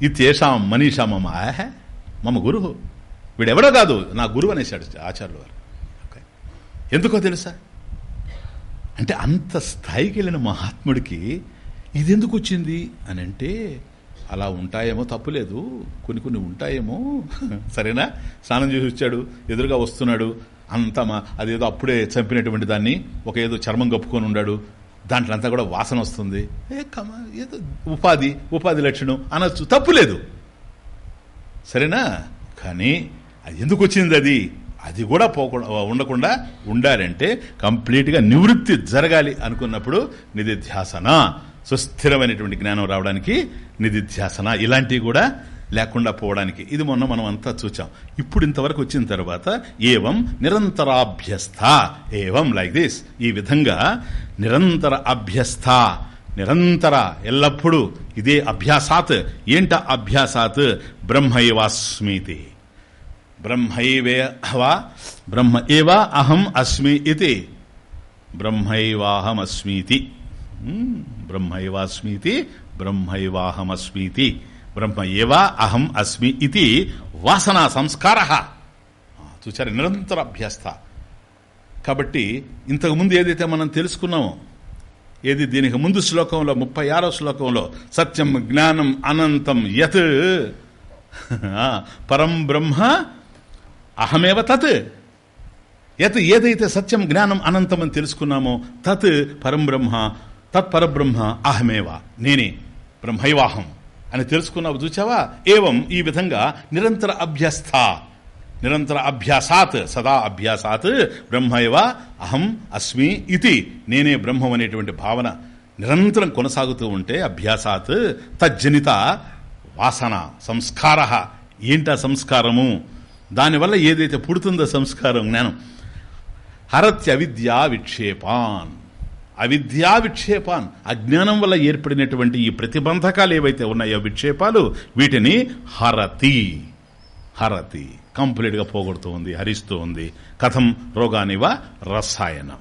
ఇతేషాం మనీషా మమ ఆహే మమ గురు. వీడెవడో కాదు నా గురువు అనేసాడు ఆచార్యులు వారు ఎందుకో తెలుసా? అంటే అంత స్థాయికి వెళ్ళిన మహాత్ముడికి ఇది ఎందుకు వచ్చింది? అని అంటే అలా ఉంటాయేమో తప్పులేదు కొన్ని కొన్ని ఉంటాయేమో. సరేనా? స్నానం చేసి వచ్చాడు ఎదురుగా వస్తున్నాడు అంత అదేదో అప్పుడే చంపినటువంటి దాన్ని ఒక ఏదో చర్మం కప్పుకొని ఉన్నాడు దాంట్లో అంతా కూడా వాసన వస్తుంది. ఏ కమ ఏదో ఉపాధి ఉపాధి లక్షణం అనొచ్చు తప్పులేదు సరేనా? కానీ అది ఎందుకు వచ్చింది అది? అది కూడా పోకుండా ఉండకుండా ఉండాలంటే కంప్లీట్గా నివృత్తి జరగాలి అనుకున్నప్పుడు నిధిధ్యాసన. సుస్థిరమైనటువంటి జ్ఞానం రావడానికి నిధిధ్యాసన. ఇలాంటివి కూడా లేకుండా పోవడానికి. ఇది మొన్న మనం అంతా చూచాం. ఇప్పుడు ఇంతవరకు వచ్చిన తర్వాత ఏవం నిరంతరాభ్యస్థ. ఏవం లైక్ దిస్. ఈ విధంగా నిరంతర అభ్యస్థ. నిరంతర ఎల్లప్పుడూ ఇదే అభ్యాసాత్. ఏంట అభ్యాసాత్? బ్రహ్మైవాస్మితి. బ్రహ్మైవేవా బ్రహ్మ ఏవా అహం అస్మి ఇది బ్రహ్మైవాహమస్మీతి. బ్రహ్మైవాస్మీతి బ్రహ్మైవాహమస్మీతి. బ్రహ్మ ఏవా అహం అస్మి ఇది వాసనా సంస్కార. చూసారు నిరంతర అభ్యస్త కాబట్టి ఇంతకుముందు ఏదైతే మనం తెలుసుకున్నామో ఏది దీనికి ముందు శ్లోకంలో ముప్పై ఆరో శ్లోకంలో సత్యం జ్ఞానం అనంతం యత్ పరం బ్రహ్మ అహమేవ తత్. యత్ ఏదైతే సత్యం జ్ఞానం అనంతం అని తెలుసుకున్నామో తత్ పరం బ్రహ్మ తత్ పరబ్రహ్మ అహమేవ. నేనే బ్రహ్మైవాహం. అని తెలుసుకున్నావు చూచావా? ఏవం ఈ విధంగా నిరంతర అభ్యస్థ. నిరంతర అభ్యాసాత్ సదా అభ్యాసాత్ బ్రహ్మైవ అహం అస్మి ఇది నేనే బ్రహ్మం అనేటువంటి భావన నిరంతరం కొనసాగుతూ ఉంటే అభ్యాసాత్ తజ్జనిత వాసన సంస్కార. ఏంటా సంస్కారము? దానివల్ల ఏదైతే పుడుతుందో సంస్కారం జ్ఞానం. హరత్య విద్యా విక్షేపాన్. అవిద్యా విక్షేపాన్ అజ్ఞానం వల్ల ఏర్పడినటువంటి ఈ ప్రతిబంధకాలు ఏవైతే ఉన్నాయో విక్షేపాలు వీటిని హరతి. హరతి. కంప్లీట్గా పోగొడుతూ ఉంది హరిస్తూ ఉంది. కథం రోగానివ రసాయనం.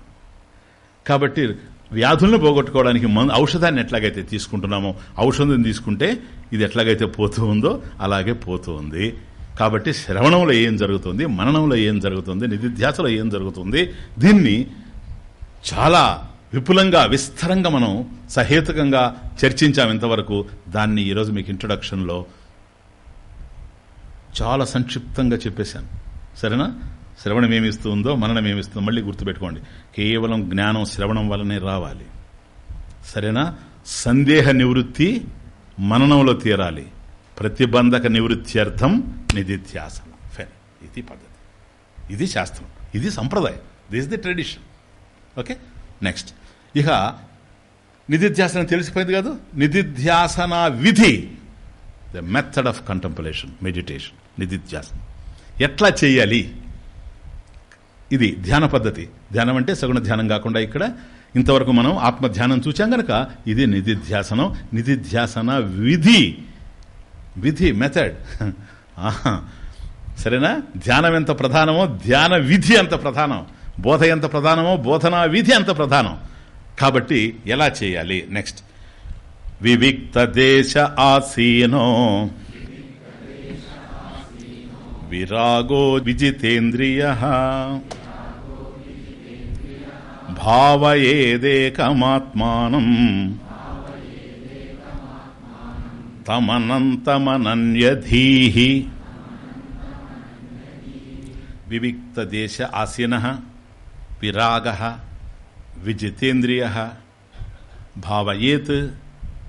కాబట్టి వ్యాధులను పోగొట్టుకోవడానికి ఔషధాన్ని ఎట్లాగైతే తీసుకుంటున్నామో ఔషధం తీసుకుంటే ఇది ఎట్లాగైతే పోతూ ఉందో అలాగే పోతూ ఉంది. కాబట్టి శ్రవణంలో ఏం జరుగుతుంది మననంలో ఏం జరుగుతుంది నిధిధ్యాసలో ఏం జరుగుతుంది దీన్ని చాలా విపులంగా విస్తరంగా మనం సహేతుకంగా చర్చించాం ఇంతవరకు. దాన్ని ఈరోజు మీకు ఇంట్రొడక్షన్లో చాలా సంక్షిప్తంగా చెప్పేశాను. సరేనా? శ్రవణం ఏమిస్తూ ఉందో మననం ఏమిస్తుందో మళ్ళీ గుర్తుపెట్టుకోండి. కేవలం జ్ఞానం శ్రవణం వల్లనే రావాలి. సరేనా? సందేహ నివృత్తి మననంలో తీరాలి. ప్రతిబంధక నివృత్త్యర్థం నిధిధ్యాసన. ఫెన్ ఇది పద్ధతి. ఇది శాస్త్రం. ఇది సంప్రదాయం. This the tradition okay next ఇక నిధిధ్యాసన తెలిసిపోయింది కాదు. నిధిధ్యాసన విధి. The method of contemplation meditation నిధిధ్యాసన. ఎట్లా చేయాలి? ఇది ధ్యాన పద్ధతి. ధ్యానం అంటే సగుణ ధ్యానం కాకుండా ఇక్కడ ఇంతవరకు మనం ఆత్మ ధ్యానం చూచాం గనక ఇది నిధిధ్యాసనం. నిధిధ్యాసన విధి. విధి మెథడ్ సరేనా? ధ్యానం ఎంత ప్రధానమో ధ్యాన విధి అంత ప్రధానం. బోధ ఎంత ప్రధానమో బోధనా విధి అంత ప్రధానం. కాబట్టి ఎలా చేయాలి? నెక్స్ట్ వివిక్త దేశ ఆసీనో. విరాగో విజితేంద్రియ. భావయేదేకమాత్మానం తమనంతమనన్యధీ వివిక్త దేశ ఆసీన. విరాగ. విజితేంద్రియ భావయేత్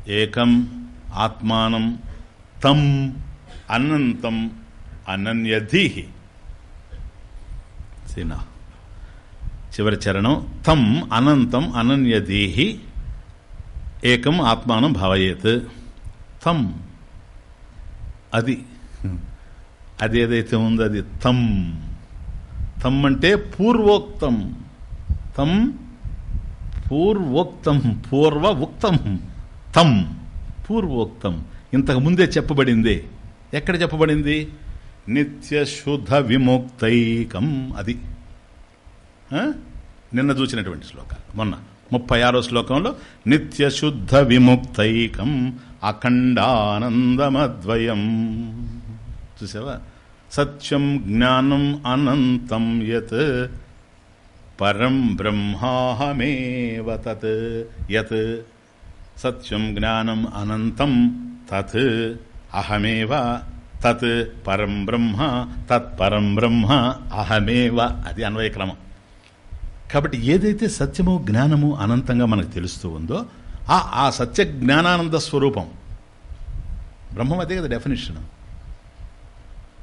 ఏకం ఆత్మానం తం అనంతం అనన్యధీ. సినా. చివరి చరణం తం అనంతం అనన్యధీహి ఏకం ఆత్మానం భావయేత్ తం. అది. అది ఏదైతే ఉందో అది తం. తం అంటే పూర్వోక్తం. తం పూర్వోక్తం పూర్వ ఉక్తం తం. పూర్వోక్తం. ఇంతకు ముందే చెప్పబడింది. ఎక్కడ చెప్పబడింది? నిత్య శుద్ధ విముక్తైకం అది. నిన్న చూసినటువంటి శ్లోకాలు. మొన్న. ముప్పై ఆరో శ్లోకంలో నిత్య శుద్ధ విముక్తైకం అఖండానందమద్వయం. చూసావా? సత్యం జ్ఞానం అనంతం యత్ పరం బ్రహ్మాహమేవ తత్ యత్. సత్యం జ్ఞానం అనంతం తత్. అహమేవ తత్ పరం బ్రహ్మ తత్పరం బ్రహ్మ అహమేవ. అది అన్వయక్రమం కాబట్టి ఏదైతే సత్యము జ్ఞానము అనంతంగా మనకు తెలుస్తూ ఉందో ఆ ఆ సత్య జ్ఞానానంద స్వరూపం. బ్రహ్మం అదే కదా డెఫినేషన్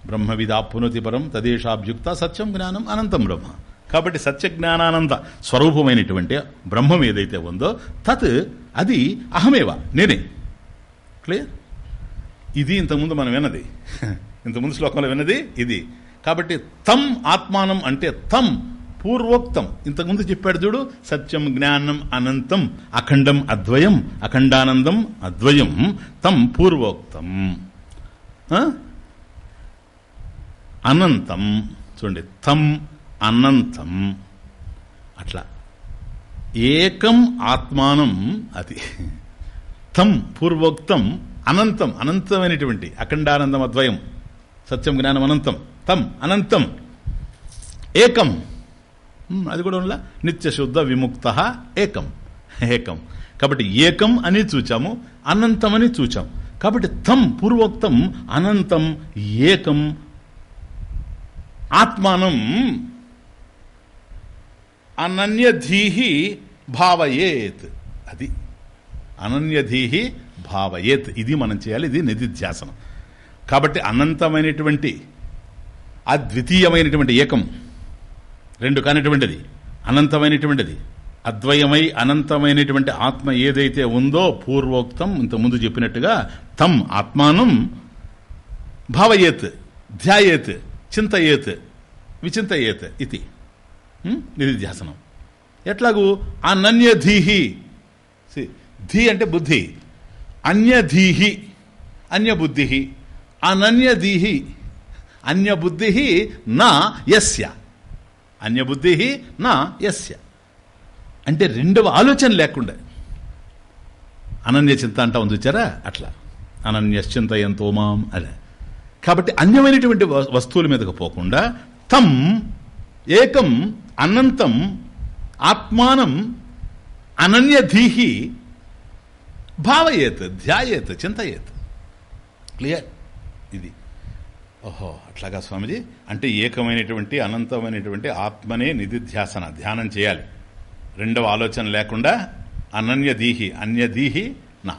బ్రహ్మవిదాపునతి పరం తదేశాభ్యుక్త సత్యం జ్ఞానం అనంతం బ్రహ్మ. కాబట్టి సత్య జ్ఞానానంద స్వరూపమైనటువంటి బ్రహ్మం ఏదైతే ఉందో తత్ అది అహమేవ. నేనే. క్లియర్ ఇది ఇంతకుముందు మనం విన్నది. *laughs* ఇంతకుముందు శ్లోకంలో విన్నది ఇది. కాబట్టి తం ఆత్మానం అంటే తం పూర్వోక్తం. ఇంతకుముందు చెప్పాడు చూడు సత్యం జ్ఞానం అనంతం అఖండం అద్వయం అఖండానందం అద్వయం. తం పూర్వోక్తం. అనంతం. చూడండి తం అనంతం. అట్లా. ఏకం ఆత్మానం అది. తం పూర్వోక్తం అనంతం. అనంతమైనటువంటి అఖండానందం అద్వయం. సత్యం జ్ఞానం అనంతం. తం అనంతం. ఏకం. అది కూడా ఉండాల? నిత్యశుద్ధ విముక్త ఏకం. ఏకం. కాబట్టి ఏకం అని చూచాము అనంతం అని చూచాం కాబట్టి తం పూర్వోక్తం అనంతం ఏకం ఆత్మానం అనన్యధీహి భావయేత్. అది. అనన్యధీహి భావయేత్. ఇది మనం చేయాలి ఇది నిధిధ్యాసనం. కాబట్టి అనంతమైనటువంటి అద్వితీయమైనటువంటి ఏకం. రెండు కానిటువంటిది. అనంతమైనటువంటిది. అద్వయమై అనంతమైనటువంటి ఆత్మ ఏదైతే ఉందో పూర్వోక్తం ఇంతకుముందు చెప్పినట్టుగా తం ఆత్మానం భావయేత్ ధ్యాయేత్ చింతయేత్ విచింతయేత్ ఇది. నిధిధ్యాసనం ఎట్లాగూ అనన్యధీహి. ధీ అంటే బుద్ధి. అన్యధీహి అన్యబుద్ధి అనన్యధీహి అన్యబుద్ధి నా యస్య. అన్యబుద్ధి నా యస్య. అంటే రెండవ ఆలోచన లేకుండా. అనన్య చింత అంటా ఉంది చూచారా? అట్లా. అనన్యశ్చింత ఎంతో మాం అదే కాబట్టి అన్యమైనటువంటి వస్తువుల మీదకు పోకుండా తం ఏకం అనంతం ఆత్మానం అనన్యధీహి భావయేత్ ధ్యాయేత్ చింతయేత్. క్లియర్? ఇది. ఓహో అట్లాగా స్వామిజీ? అంటే ఏకమైనటువంటి అనంతమైనటువంటి ఆత్మనే నిధిధ్యాసన ధ్యానం చేయాలి. రెండవ ఆలోచన లేకుండా అనన్యదీహి అన్యదీహి నా.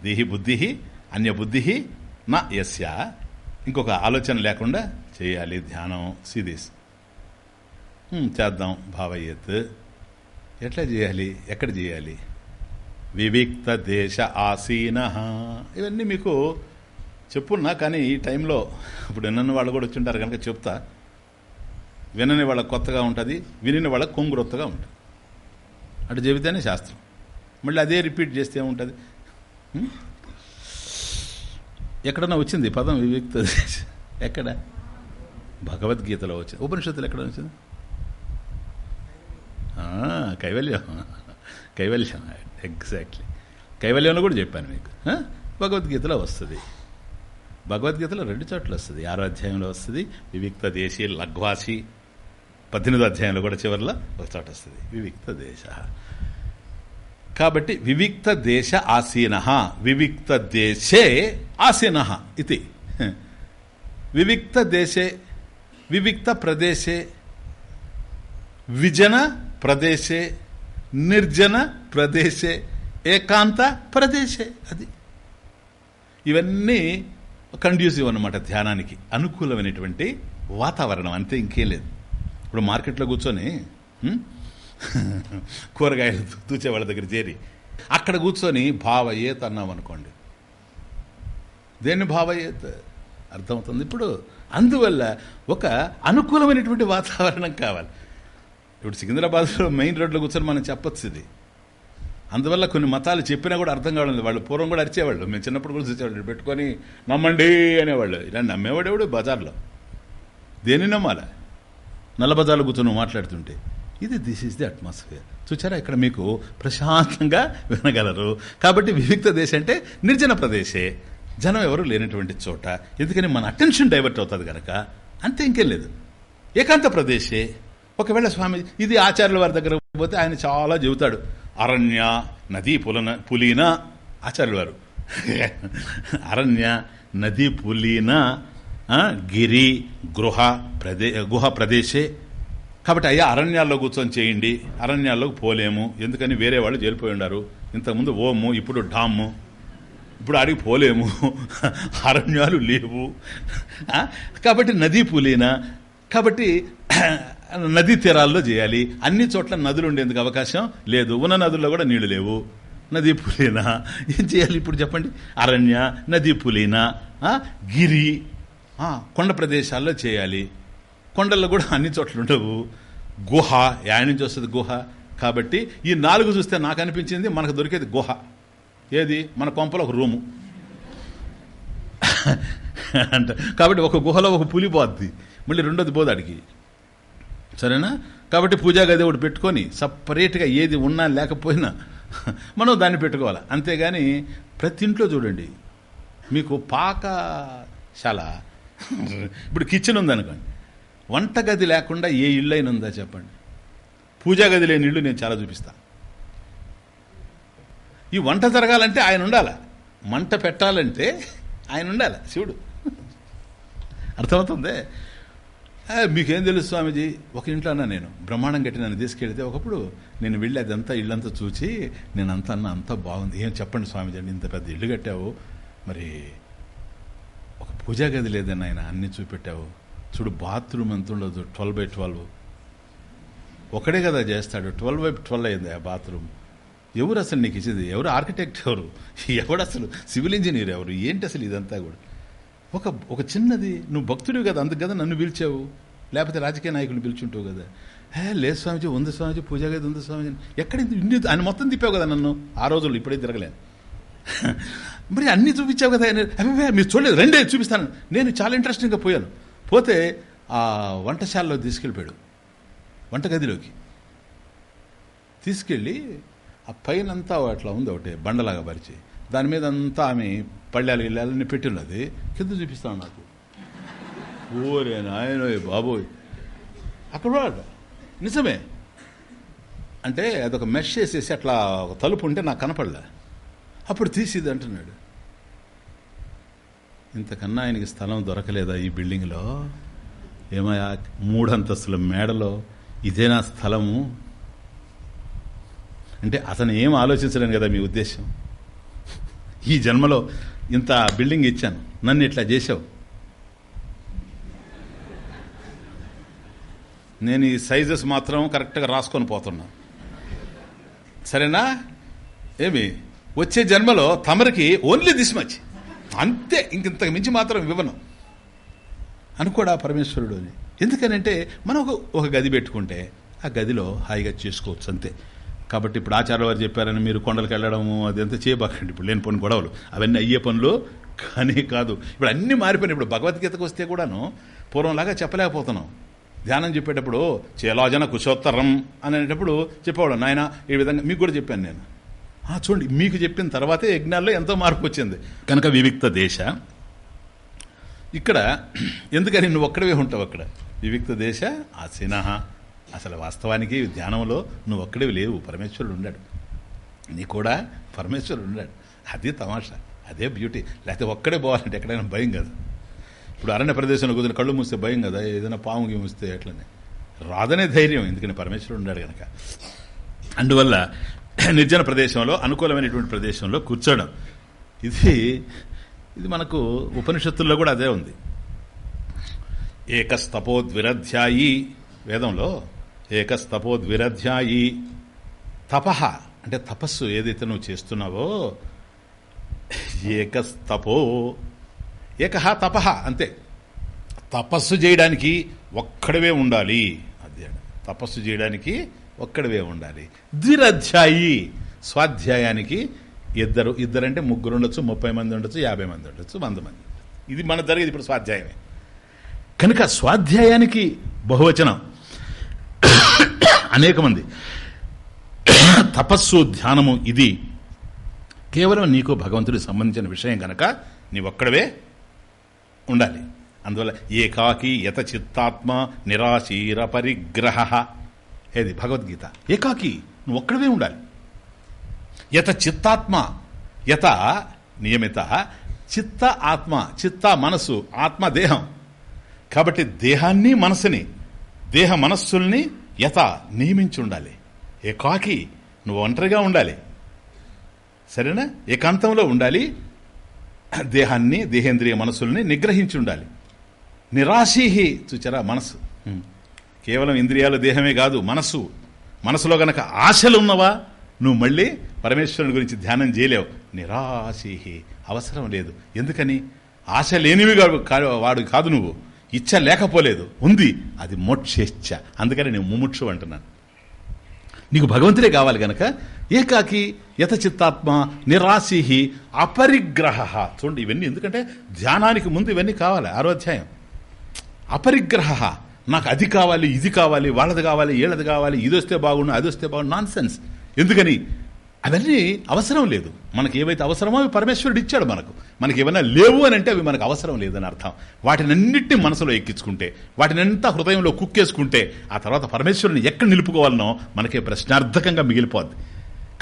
దీహి బుద్ధి అన్యబుద్ధి నా యస్య. ఇంకొక ఆలోచన లేకుండా చేయాలి ధ్యానం సిరీస్ చేద్దాం భావయ్యత్ ఎట్లా చేయాలి? ఎక్కడ చేయాలి? వివిక్త దేశ ఆసీన ఇవన్నీ మీకు చెప్పున్నా కానీ ఈ టైంలో ఇప్పుడు వినని వాళ్ళు కూడా వచ్చింటారు కనుక చెప్తా. వినని వాళ్ళ కొత్తగా ఉంటుంది విని వాళ్ళకు కొంగురొత్తగా ఉంటుంది. అటు చెబితేనే శాస్త్రం. మళ్ళీ అదే రిపీట్ చేస్తే ఏముంటుంది? ఎక్కడన్నా వచ్చింది పదం వివిక్త ఎక్కడ? భగవద్గీతలో వచ్చింది. ఉపనిషత్తులు ఎక్కడ వచ్చింది? కైవల్యం. కైవల్యం. ఎగ్జాక్ట్లీ కైవల్యంలో కూడా చెప్పాను మీకు. భగవద్గీతలో వస్తుంది. భగవద్గీతలో రెండు చోట్ల వస్తుంది. ఆరో అధ్యాయంలో వస్తుంది. వివిక్త దేశీ లఘ్వాసి. పద్దెనిమిదో అధ్యాయంలో కూడా చివరిలో ఒక చోట వస్తుంది. వివిక్త దేశ. కాబట్టి వివిక్త దేశ ఆసీన వివిక్త దేశే ఆసీన ఇది. వివిక్త దేశే వివిక్త ప్రదేశే విజన ప్రదేశే నిర్జన ప్రదేశే ఏకాంత ప్రదేశే అది. ఇవన్నీ కండ్యూసివ్ అనమాట ధ్యానానికి అనుకూలమైనటువంటి వాతావరణం అంతే ఇంకేం లేదు. ఇప్పుడు మార్కెట్లో కూర్చొని *laughs* కూరగాయలు తూచే వాళ్ళ దగ్గర చేరి అక్కడ కూర్చొని భావయేత్ అన్నాం అనుకోండి. దేన్ని భావయేత్? అర్థమవుతుంది ఇప్పుడు. అందువల్ల ఒక అనుకూలమైనటువంటి వాతావరణం కావాలి. ఇప్పుడు సికింద్రాబాద్లో మెయిన్ రోడ్లో కూర్చొని మనం చెప్పొచ్చు ఇది. అందువల్ల కొన్ని మతాలు చెప్పినా కూడా అర్థం కావడం వాళ్ళు పూర్వం కూడా అరిచేవాళ్ళు. మేము చిన్నప్పుడు కూడా చూసేవాళ్ళు. పెట్టుకొని నమ్మండి అనేవాళ్ళు. ఇలా నమ్మేవాడేవాడు? బజార్లో. దేని నమ్మాల? నల్ల బజార్లో కూర్చొని మాట్లాడుతుంటే. ఇది దిస్ ఈస్ ది అట్మాస్ఫియర్. చూచారా? ఇక్కడ మీకు ప్రశాంతంగా వినగలరు. కాబట్టి వివిక్త దేశ అంటే నిర్జన ప్రదేశే. జనం ఎవరు లేనటువంటి చోట. ఎందుకని మన అటెన్షన్ డైవర్ట్ అవుతుంది కనుక అంతే ఇంకేం లేదు. ఏకాంత ప్రదేశే. ఒకవేళ స్వామి ఇది ఆచార్యుల వారి దగ్గర పోతే ఆయన చాలా చెబుతాడు. అరణ్య నదీ పులన పులీన ఆచార్యుల వారు. *laughs* అరణ్య నదీ పులీన గిరి గృహ ప్రదే గుహ ప్రదేశే. కాబట్టి అయ్యా అరణ్యాల్లో కూర్చొని చేయండి. అరణ్యాల్లోకి పోలేము. ఎందుకని వేరే వాళ్ళు చేరిపోయి ఉన్నారు ఇంతకుముందు ఓము ఇప్పుడు డాము ఇప్పుడు ఆడికి పోలేము. *laughs* అరణ్యాలు లేవు. కాబట్టి నదీ పులీన. కాబట్టి నదీ తీరాల్లో చేయాలి. అన్ని చోట్ల నదులు ఉండేందుకు అవకాశం లేదు. ఉన్న నదుల్లో కూడా నీళ్ళు లేవు. నదీ పులీనా? ఏం చేయాలి ఇప్పుడు చెప్పండి? అరణ్య నదీ పులీనా? గిరి. కొండ ప్రదేశాల్లో చేయాలి. కొండల్లో కూడా అన్ని చోట్ల ఉండవు. గుహ యాడ్ నుంచి వస్తుంది గుహ. కాబట్టి ఈ నాలుగు చూస్తే నాకు అనిపించింది మనకు దొరికేది గుహ. ఏది? మన కొంపలో ఒక రూము. *laughs* అంట కాబట్టి ఒక గుహలో ఒక పులి పోద్ది. మళ్ళీ రెండోది పోదాడికి సరేనా? కాబట్టి పూజా గది ఒకటి పెట్టుకొని సపరేట్గా ఏది ఉన్నా లేకపోయినా మనం దాన్ని పెట్టుకోవాలి. అంతేగాని ప్రతి ఇంట్లో చూడండి మీకు పాకశాల ఇప్పుడు కిచెన్ ఉందనుకోండి వంటగది లేకుండా ఏ ఇల్లు అయినా ఉందా చెప్పండి? పూజా గది లేని ఇల్లు నేను చాలా చూపిస్తా. ఈ వంట జరగాలంటే ఆయన ఉండాలి? మంట పెట్టాలంటే ఆయన ఉండాలి? శివుడు. అర్థమవుతుంది? మీకేం తెలుసు స్వామిజీ? ఒక ఇంట్లో అన్నా నేను. బ్రహ్మాండం కట్టి నన్ను తీసుకెళ్తే ఒకప్పుడు నేను వెళ్ళి అదంతా ఇళ్ళంతా చూచి నేను అంత అన్న అంతా బాగుంది. ఏం చెప్పండి స్వామిజీ అండి ఇంత పెద్ద ఇల్లు కట్టావు. మరి ఒక పూజా గది లేదని ఆయన అన్ని చూపెట్టావు. చూడు బాత్రూమ్ ఎంత ఉండదు ట్వెల్వ్ బై ట్వెల్వ్. ఒకడే కదా చేస్తాడు ట్వెల్వ్ బై ట్వెల్వ్ అయింది ఆ బాత్రూమ్. ఎవరు అసలు నీకు ఇచ్చింది? ఎవరు? ఆర్కిటెక్ట్ ఎవరు? ఎవడు అసలు? సివిల్ ఇంజనీర్ ఎవరు? ఏంటి అసలు ఇదంతా కూడా? ఒక ఒక చిన్నది నువ్వు భక్తుడివి కదా అందుకు కదా నన్ను పిలిచావు? లేకపోతే రాజకీయ నాయకులు పిలుచుంటావు కదా. హే లేదు స్వామిజీ ఉంది స్వామిజీ పూజా గది ఉంది స్వామిజీ. ఎక్కడ ఇన్ని ఆయన మొత్తం తిప్పావు కదా నన్ను? ఆ రోజుల్లో ఇప్పుడే తిరగలేను మరి అన్నీ చూపించావు కదా ఆయన, మీరు చూడలేదు. రెండే చూపిస్తాను. నేను చాలా ఇంట్రెస్టింగ్గా పోయాను. పోతే ఆ వంటశాలలో తీసుకెళ్ళిపోయాడు వంటగదిలోకి. తీసుకెళ్ళి ఆ పైన అంతా అట్లా ఉంది ఒకటి బండలాగా పరిచి. దాని మీద అంతా ఆమె పళ్ళాలు వెళ్ళాలని పెట్టి ఉన్నది కింద చూపిస్తాను నాకు. ఓరే నాయన బాబోయ్. అక్కడ వాడు. నిజమే. అంటే అదొక మెష్ చేసేసి అట్లా ఒక తలుపు ఉంటే నాకు కనపడలే. అప్పుడు తీసిది అంటున్నాడు. ఇంతకన్నా ఆయనకి స్థలం దొరకలేదా ఈ బిల్డింగ్లో? ఏమయ్యా మూడంతస్తుల మేడలో ఇదేనా స్థలము? అంటే అతను ఏం ఆలోచించడం కదా మీ ఉద్దేశం. ఈ జన్మలో ఇంత బిల్డింగ్ ఇచ్చాను. నన్ను ఇట్లా చేసావు నేను ఈ సైజెస్ మాత్రం కరెక్ట్గా రాసుకొని పోతున్నా. సరేనా? ఏమి? వచ్చే జన్మలో తమరికి ఓన్లీ దిస్ మచ్ అంతే ఇంకింతకు మించి మాత్రం ఇవ్వను. అనుకోడా పరమేశ్వరుడు అని. ఎందుకనంటే మనం ఒక ఒక గది పెట్టుకుంటే ఆ గదిలో హాయిగా చేసుకోవచ్చు అంతే. కాబట్టి ఇప్పుడు ఆచార్య వారు చెప్పారని మీరు కొండలకు వెళ్ళడము అదంతా చేయబాకండి ఇప్పుడు లేని పని గొడవలు. అవన్నీ అయ్యే పనులు కానీ కాదు. ఇప్పుడు అన్నీ మారిపోయినాయి. ఇప్పుడు భగవద్గీతకు వస్తే కూడాను పూర్వంలాగా చెప్పలేకపోతున్నాం. ధ్యానం చెప్పేటప్పుడు చేలాజన కుశోత్తరం అనేటప్పుడు చెప్పేవాడు నాయన ఈ విధంగా మీకు కూడా చెప్పాను నేను. ఆ, చూడండి మీకు చెప్పిన తర్వాతే యజ్ఞాల్లో ఎంతో మార్పు వచ్చింది. కనుక వివిక్త దేశ ఇక్కడ *clears throat* ఎందుకని నువ్వు ఒక్కడవే ఉంటావు అక్కడ? వివిక్త దేశ ఆసీన అసలు వాస్తవానికి ధ్యానంలో నువ్వు ఒక్కడివి లేవు పరమేశ్వరుడు ఉన్నాడు నీ కూడా పరమేశ్వరుడు ఉన్నాడు అదే తమాషా అదే బ్యూటీ లేకపోతే ఒక్కడే పోవాలంటే ఎక్కడైనా భయం కదా. ఇప్పుడు అరణ్య ప్రదేశంలో కుదిరిన కళ్ళు మూస్తే భయం కదా ఏదైనా పాము మూస్తే ఎట్లనే రాదనే ధైర్యం ఎందుకని పరమేశ్వరుడు ఉన్నాడు కనుక అందువల్ల నిర్జన ప్రదేశంలో అనుకూలమైనటువంటి ప్రదేశంలో కూర్చోవడం ఇది ఇది మనకు ఉపనిషత్తుల్లో కూడా అదే ఉంది. ఏకస్తపోద్విరధ్యాయి వేదంలో ఏకస్తపోద్విరధ్యాయి. తపహ అంటే తపస్సు ఏదైతే నువ్వు చేస్తున్నావో ఏకస్తపో ఏకహ తపహ అంతే. తపస్సు చేయడానికి ఒక్కడవే ఉండాలి. అది తపస్సు చేయడానికి ఒక్కడవే ఉండాలి. ద్విరధ్యాయి స్వాధ్యాయానికి ఇద్దరు ఇద్దరంటే ముగ్గురు ఉండొచ్చు ముప్పై మంది ఉండొచ్చు యాభై మంది ఉండొచ్చు వంద మంది ఇది మన జరిగేది ఇప్పుడు స్వాధ్యాయమే. కనుక స్వాధ్యాయానికి బహువచనం. అనేక మంది తపస్సు ధ్యానము ఇది కేవలం నీకు భగవంతుడికి సంబంధించిన విషయం కనుక నీ ఒక్కడవే ఉండాలి. అందువల్ల ఏకాకి యత చిత్తాత్మ నిరాశీర పరిగ్రహ. ఏది? భగవద్గీత. ఏకాకి నువ్వు ఒక్కడవే ఉండాలి. యత చిత్తాత్మ యత నియమిత చిత్త ఆత్మ చిత్త మనస్సు ఆత్మ దేహం. కాబట్టి దేహాన్ని మనసుని దేహ మనస్సుల్ని యత నియమించి ఉండాలి. ఏకాకి నువ్వు ఒంటరిగా ఉండాలి. సరేనా? ఏకాంతంలో ఉండాలి. దేహాన్ని దేహేంద్రియ మనసుల్ని నిగ్రహించి ఉండాలి. నిరాశీహి చూచారా? మనసు కేవలం ఇంద్రియాలు దేహమే కాదు మనసు మనసులో గనక ఆశలు ఉన్నవా? నువ్వు మళ్ళీ పరమేశ్వరుని గురించి ధ్యానం చేయలేవు. నిరాశీహి. అవసరం లేదు. ఎందుకని? ఆశ లేనివి కాదు వాడు కాదు నువ్వు. ఇచ్చ లేకపోలేదు. ఉంది. అది మోక్షేచ్ఛ. అందుకని నేను ముముక్షు అంటున్నాను. నీకు భగవంతుడే కావాలి గనక ఏకాకి యథచిత్తాత్మ చిత్తాత్మ అపరిగ్రహ. చూడండి ఇవన్నీ ఎందుకంటే ధ్యానానికి ముందు ఇవన్నీ కావాలి. ఆరోధ్యాయం అపరిగ్రహ. నాకు అది కావాలి ఇది కావాలి వాళ్ళది కావాలి వీళ్ళది కావాలి ఇది వస్తే బాగుండు అది వస్తే బాగుండు. నాన్ సెన్స్ ఎందుకని? అవన్నీ అవసరం లేదు. మనకి ఏవైతే అవసరమో అవి పరమేశ్వరుడు ఇచ్చాడు మనకు. మనకి ఏమైనా లేవు అని అంటే అవి మనకు అవసరం లేదని అర్థం. వాటినన్నింటినీ మనసులో ఎక్కించుకుంటే వాటినంతా హృదయంలో కుక్కేసుకుంటే ఆ తర్వాత పరమేశ్వరుని ఎక్కడ నిలుపుకోవాలనో మనకే ప్రశ్నార్థకంగా మిగిలిపోద్ది.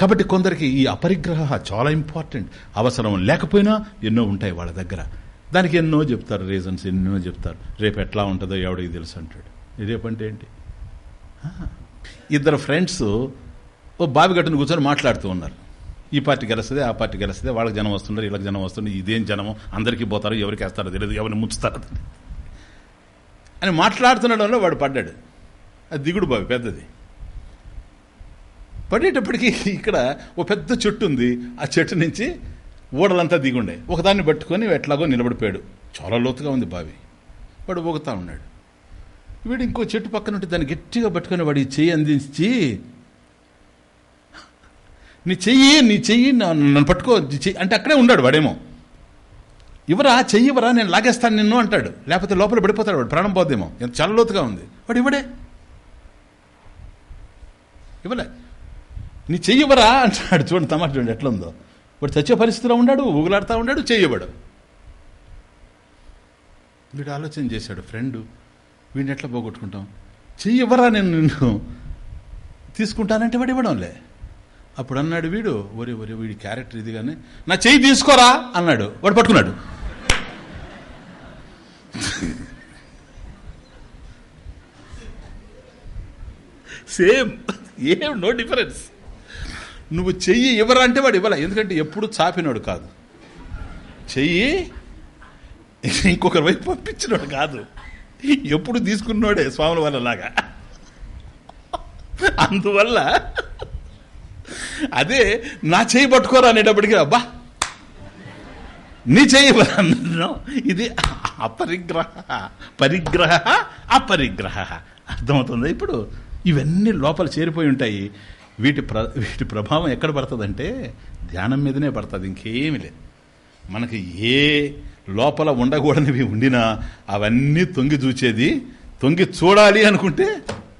కాబట్టి కొందరికి ఈ అపరిగ్రహ చాలా ఇంపార్టెంట్. అవసరం లేకపోయినా ఎన్నో ఉంటాయి వాళ్ళ దగ్గర. దానికి ఎన్నో చెప్తారు రీజన్స్ ఎన్నో చెప్తారు. రేపు ఎట్లా ఉంటుందో ఎవడికి తెలుసు అంటాడు. రేపంటే ఏంటి? ఇద్దరు ఫ్రెండ్స్ ఓ బావి గట్టును కూర్చొని మాట్లాడుతూ ఉన్నారు. ఈ పార్టీ గెలుస్తుంది ఆ పార్టీ గెలుస్తుంది వాళ్ళకి జనం వస్తుంటారు వీళ్ళకి జనం వస్తుంది ఇదేం జనము అందరికీ పోతారు ఎవరికి వేస్తారో తెలియదు ఎవరిని ముంచుతారో అని మాట్లాడుతుండడంలో వాడు పడ్డాడు. అది దిగుడు బావి పెద్దది. పడేటప్పటికి ఇక్కడ ఓ పెద్ద చెట్టు ఉంది. ఆ చెట్టు నుంచి ఊడలంతా దిగుండే. ఒకదాన్ని పట్టుకొని ఎట్లాగో నిలబడిపోయాడు. చాలా లోతుగా ఉంది బావి. వాడు ఊగుతా ఉన్నాడు. వీడు ఇంకో చెట్టు పక్కన ఉంటే దాన్ని గట్టిగా పట్టుకొని వాడి చెయ్యి అందించి నీ చెయ్యి నీ చెయ్యి నన్ను పట్టుకో నీ చెయ్యి. అంటే అక్కడే ఉన్నాడు వాడేమో. ఇవరా చెయ్యి ఇవరా నేను లాగేస్తాను నిన్ను అంటాడు. లేకపోతే లోపల పడిపోతాడు వాడు ప్రాణం పోద్దేమో. ఎంత చాలా లోతుగా ఉంది. వాడు ఇవ్వడే. ఇవ్వలే. నీ చెయ్యవరా అంటాడు. చూడండి తమ చూడండి ఎట్లా ఉందో వాడు చచ్చే పరిస్థితిలో ఉన్నాడు ఊగులాడుతూ ఉన్నాడు చెయ్యబడు వీడు ఆలోచన చేశాడు ఫ్రెండు వీడిని ఎట్లా పోగొట్టుకుంటాం? చెయ్యవరా నేను నిన్ను తీసుకుంటానంటే వాడు ఇవ్వడంలే. అప్పుడు అన్నాడు వీడు ఒరే ఒరే వీడి క్యారెక్టర్ ఇది కానీ నా చెయ్యి తీసుకోరా అన్నాడు. వాడు పట్టుకున్నాడు. సేమ్ ఏం నో డిఫరెన్స్ నువ్వు చెయ్యి ఇవ్వరా అంటే వాడు ఇవ్వలే. ఎందుకంటే ఎప్పుడు చాపినాడు కాదు. చెయ్యి ఇంకొకరి వైపు పంపించినాడు కాదు. ఎప్పుడు తీసుకున్నాడే స్వాముల వల్ల లాగా అందువల్ల అదే నా చేయి పట్టుకోరా అనేటప్పటికి అబ్బా! నీ చేయి ఇది అపరిగ్రహ. పరిగ్రహ అపరిగ్రహ. అర్థమవుతుంది? ఇప్పుడు ఇవన్నీ లోపల చేరిపోయి ఉంటాయి. వీటి ప్ర వీటి ప్రభావం ఎక్కడ పడుతుందంటే ధ్యానం మీదనే పడుతుంది ఇంకేమి లేదు. మనకి ఏ లోపల ఉండకూడనివి ఉండినా అవన్నీ తొంగి చూచేది తొంగి చూడాలి అనుకుంటే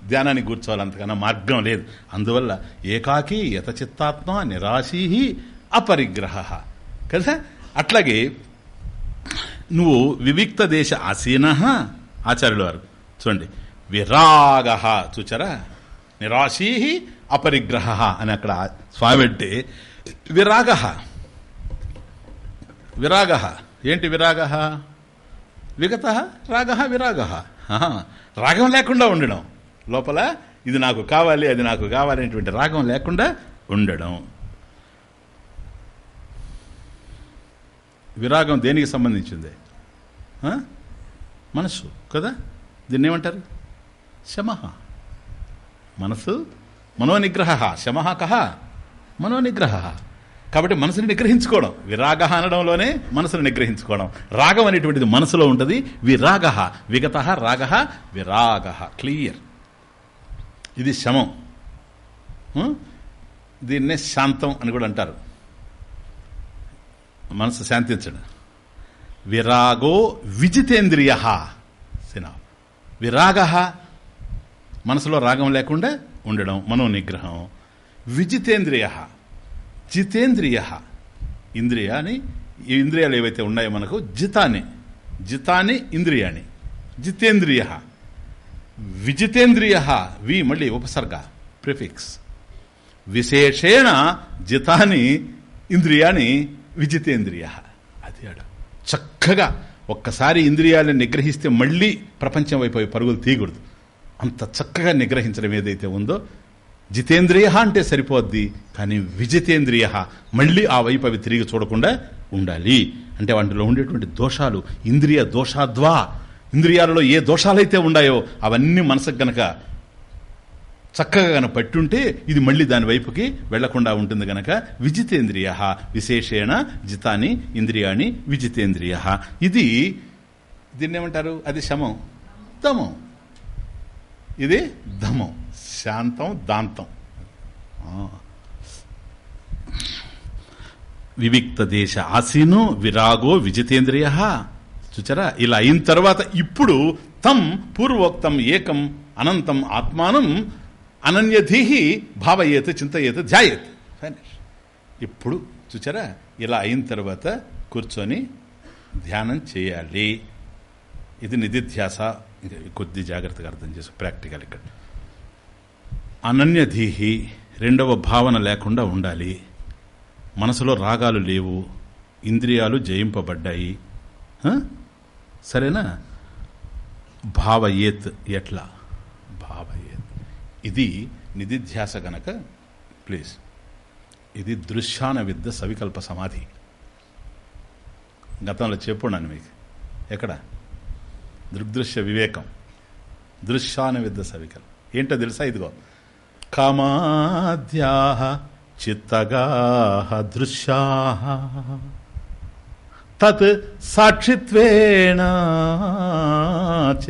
ధ్యానానికి కూర్చోవాలి అంతకన్నా మార్గం లేదు. అందువల్ల ఏకాకి యతచిత్తాత్మ నిరాశీ అపరిగ్రహ. కదా అట్లాగే నువ్వు వివిక్త దేశ ఆసీన ఆచార్యుల వారు. చూడండి. విరాగ చూచారా? నిరాశీ అపరిగ్రహ అని అక్కడ స్వామి అంటే విరాగ. విరాగ. ఏంటి విరాగ? విగత? రాగ విరాగ. రాగం లేకుండా ఉండడం. లోపల ఇది నాకు కావాలి అది నాకు కావాలనేటువంటి రాగం లేకుండా ఉండడం. విరాగం దేనికి సంబంధించింది? మనసు కదా? దీన్ని ఏమంటారు? శమ. మనసు మనోనిగ్రహ. శమ కహ మనోనిగ్రహ. కాబట్టి మనసుని నిగ్రహించుకోవడం. విరాగ అనడంలోనే మనసును నిగ్రహించుకోవడం. రాగం అనేటువంటిది మనసులో ఉంటుంది. విరాగ. విగత రాగ విరాగ. క్లియర్. ఇది శమం. దీన్నే శాంతం అని కూడా అంటారు. మనసు శాంతించడం. విరాగో విజితేంద్రియ సినా విరాగ మనసులో రాగం లేకుండా ఉండడం మనో నిగ్రహం విజితేంద్రియ జితేంద్రియ ఇంద్రియాని ఈ ఇంద్రియాలు ఏవైతే ఉన్నాయో మనకు జితాని జితాని ఇంద్రియాని. జితేంద్రియ విజితేంద్రియ. వి మళ్ళీ ఉపసర్గ. ప్రిఫిక్స్. విశేషేణ జితాని ఇంద్రియాని విజితేంద్రియ. అది ఆడ చక్కగా ఒక్కసారి ఇంద్రియాలను నిగ్రహిస్తే మళ్ళీ ప్రపంచం వైపు అవి పరుగులు తీయకూడదు. అంత చక్కగా నిగ్రహించడం ఏదైతే ఉందో జితేంద్రియ అంటే సరిపోద్ది కానీ విజితేంద్రియ మళ్ళీ ఆ వైపు అవి తిరిగి చూడకుండా ఉండాలి. అంటే వాటిలో ఉండేటువంటి దోషాలు ఇంద్రియ దోషాద్వా ఇంద్రియాలలో ఏ దోషాలైతే ఉన్నాయో అవన్నీ మనసుకు గనక చక్కగా గనక పట్టుంటే ఇది మళ్ళీ దాని వైపుకి వెళ్ళకుండా ఉంటుంది గనక విజితేంద్రియ విశేషేణ జితాని ఇంద్రియాని విజితేంద్రియ. ఇది దీన్ని ఏమంటారు? అది శమం. దమం. ఇది దమం. శాంతం దాంతం. వివిక్త దేశ ఆసీను విరాగో విజితేంద్రియ. చూచారా? ఇలా అయిన తర్వాత ఇప్పుడు తం పూర్వోక్తం ఏకం అనంతం ఆత్మానం అనన్యధీహి భావయేత్ చింతయేత్ ధ్యాయేత్. ఫైనిష్ ఇప్పుడు చూచారా? ఇలా అయిన తర్వాత కూర్చొని ధ్యానం చేయాలి. ఇది నిధిధ్యాస. కొద్ది జాగ్రత్తగా అర్థం చేసు ప్రాక్టికల్ ఇక్కడ. అనన్యధీహి రెండవ భావన లేకుండా ఉండాలి. మనసులో రాగాలు లేవు. ఇంద్రియాలు జయింపబడ్డాయి? సరేనా? భావయేత్ ఎట్లా? భావయేత్. ఇది నిధిధ్యాస గనక ప్లీజ్ ఇది దృశ్యాన విద్య సవికల్ప సమాధి. గతంలో చెప్పున్నాను మీకు. ఎక్కడ? దృగ్దృశ్య వివేకం. దృశ్యాన విద్య సవికల్ప. ఏంటో తెలుసా? ఇదిగో. కామాద్యా చిత్తగా దృశ్యా తత్ సాక్షిత్వేణ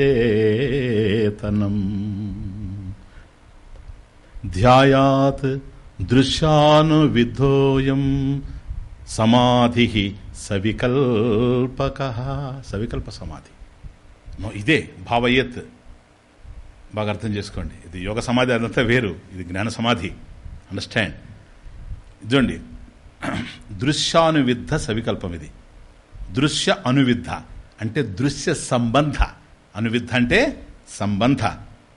చేతనం. ధ్యాయాత్ దృశ్యానువిధోయం సమాధి సవికల్పక. సవికల్ప సమాధి ఇదే భావయత్. బాగా అర్థం చేసుకోండి. ఇది యోగ సమాధి అదంతా వేరు. ఇది జ్ఞాన సమాధి. అండర్స్టాండ్. ఇదండి *clears throat* దృశ్యానువిద్ధ సవికల్పం ఇది. దృశ్య అనువిద్ధ. అంటే దృశ్య సంబంధ. అనువిద్ధ అంటే సంబంధ.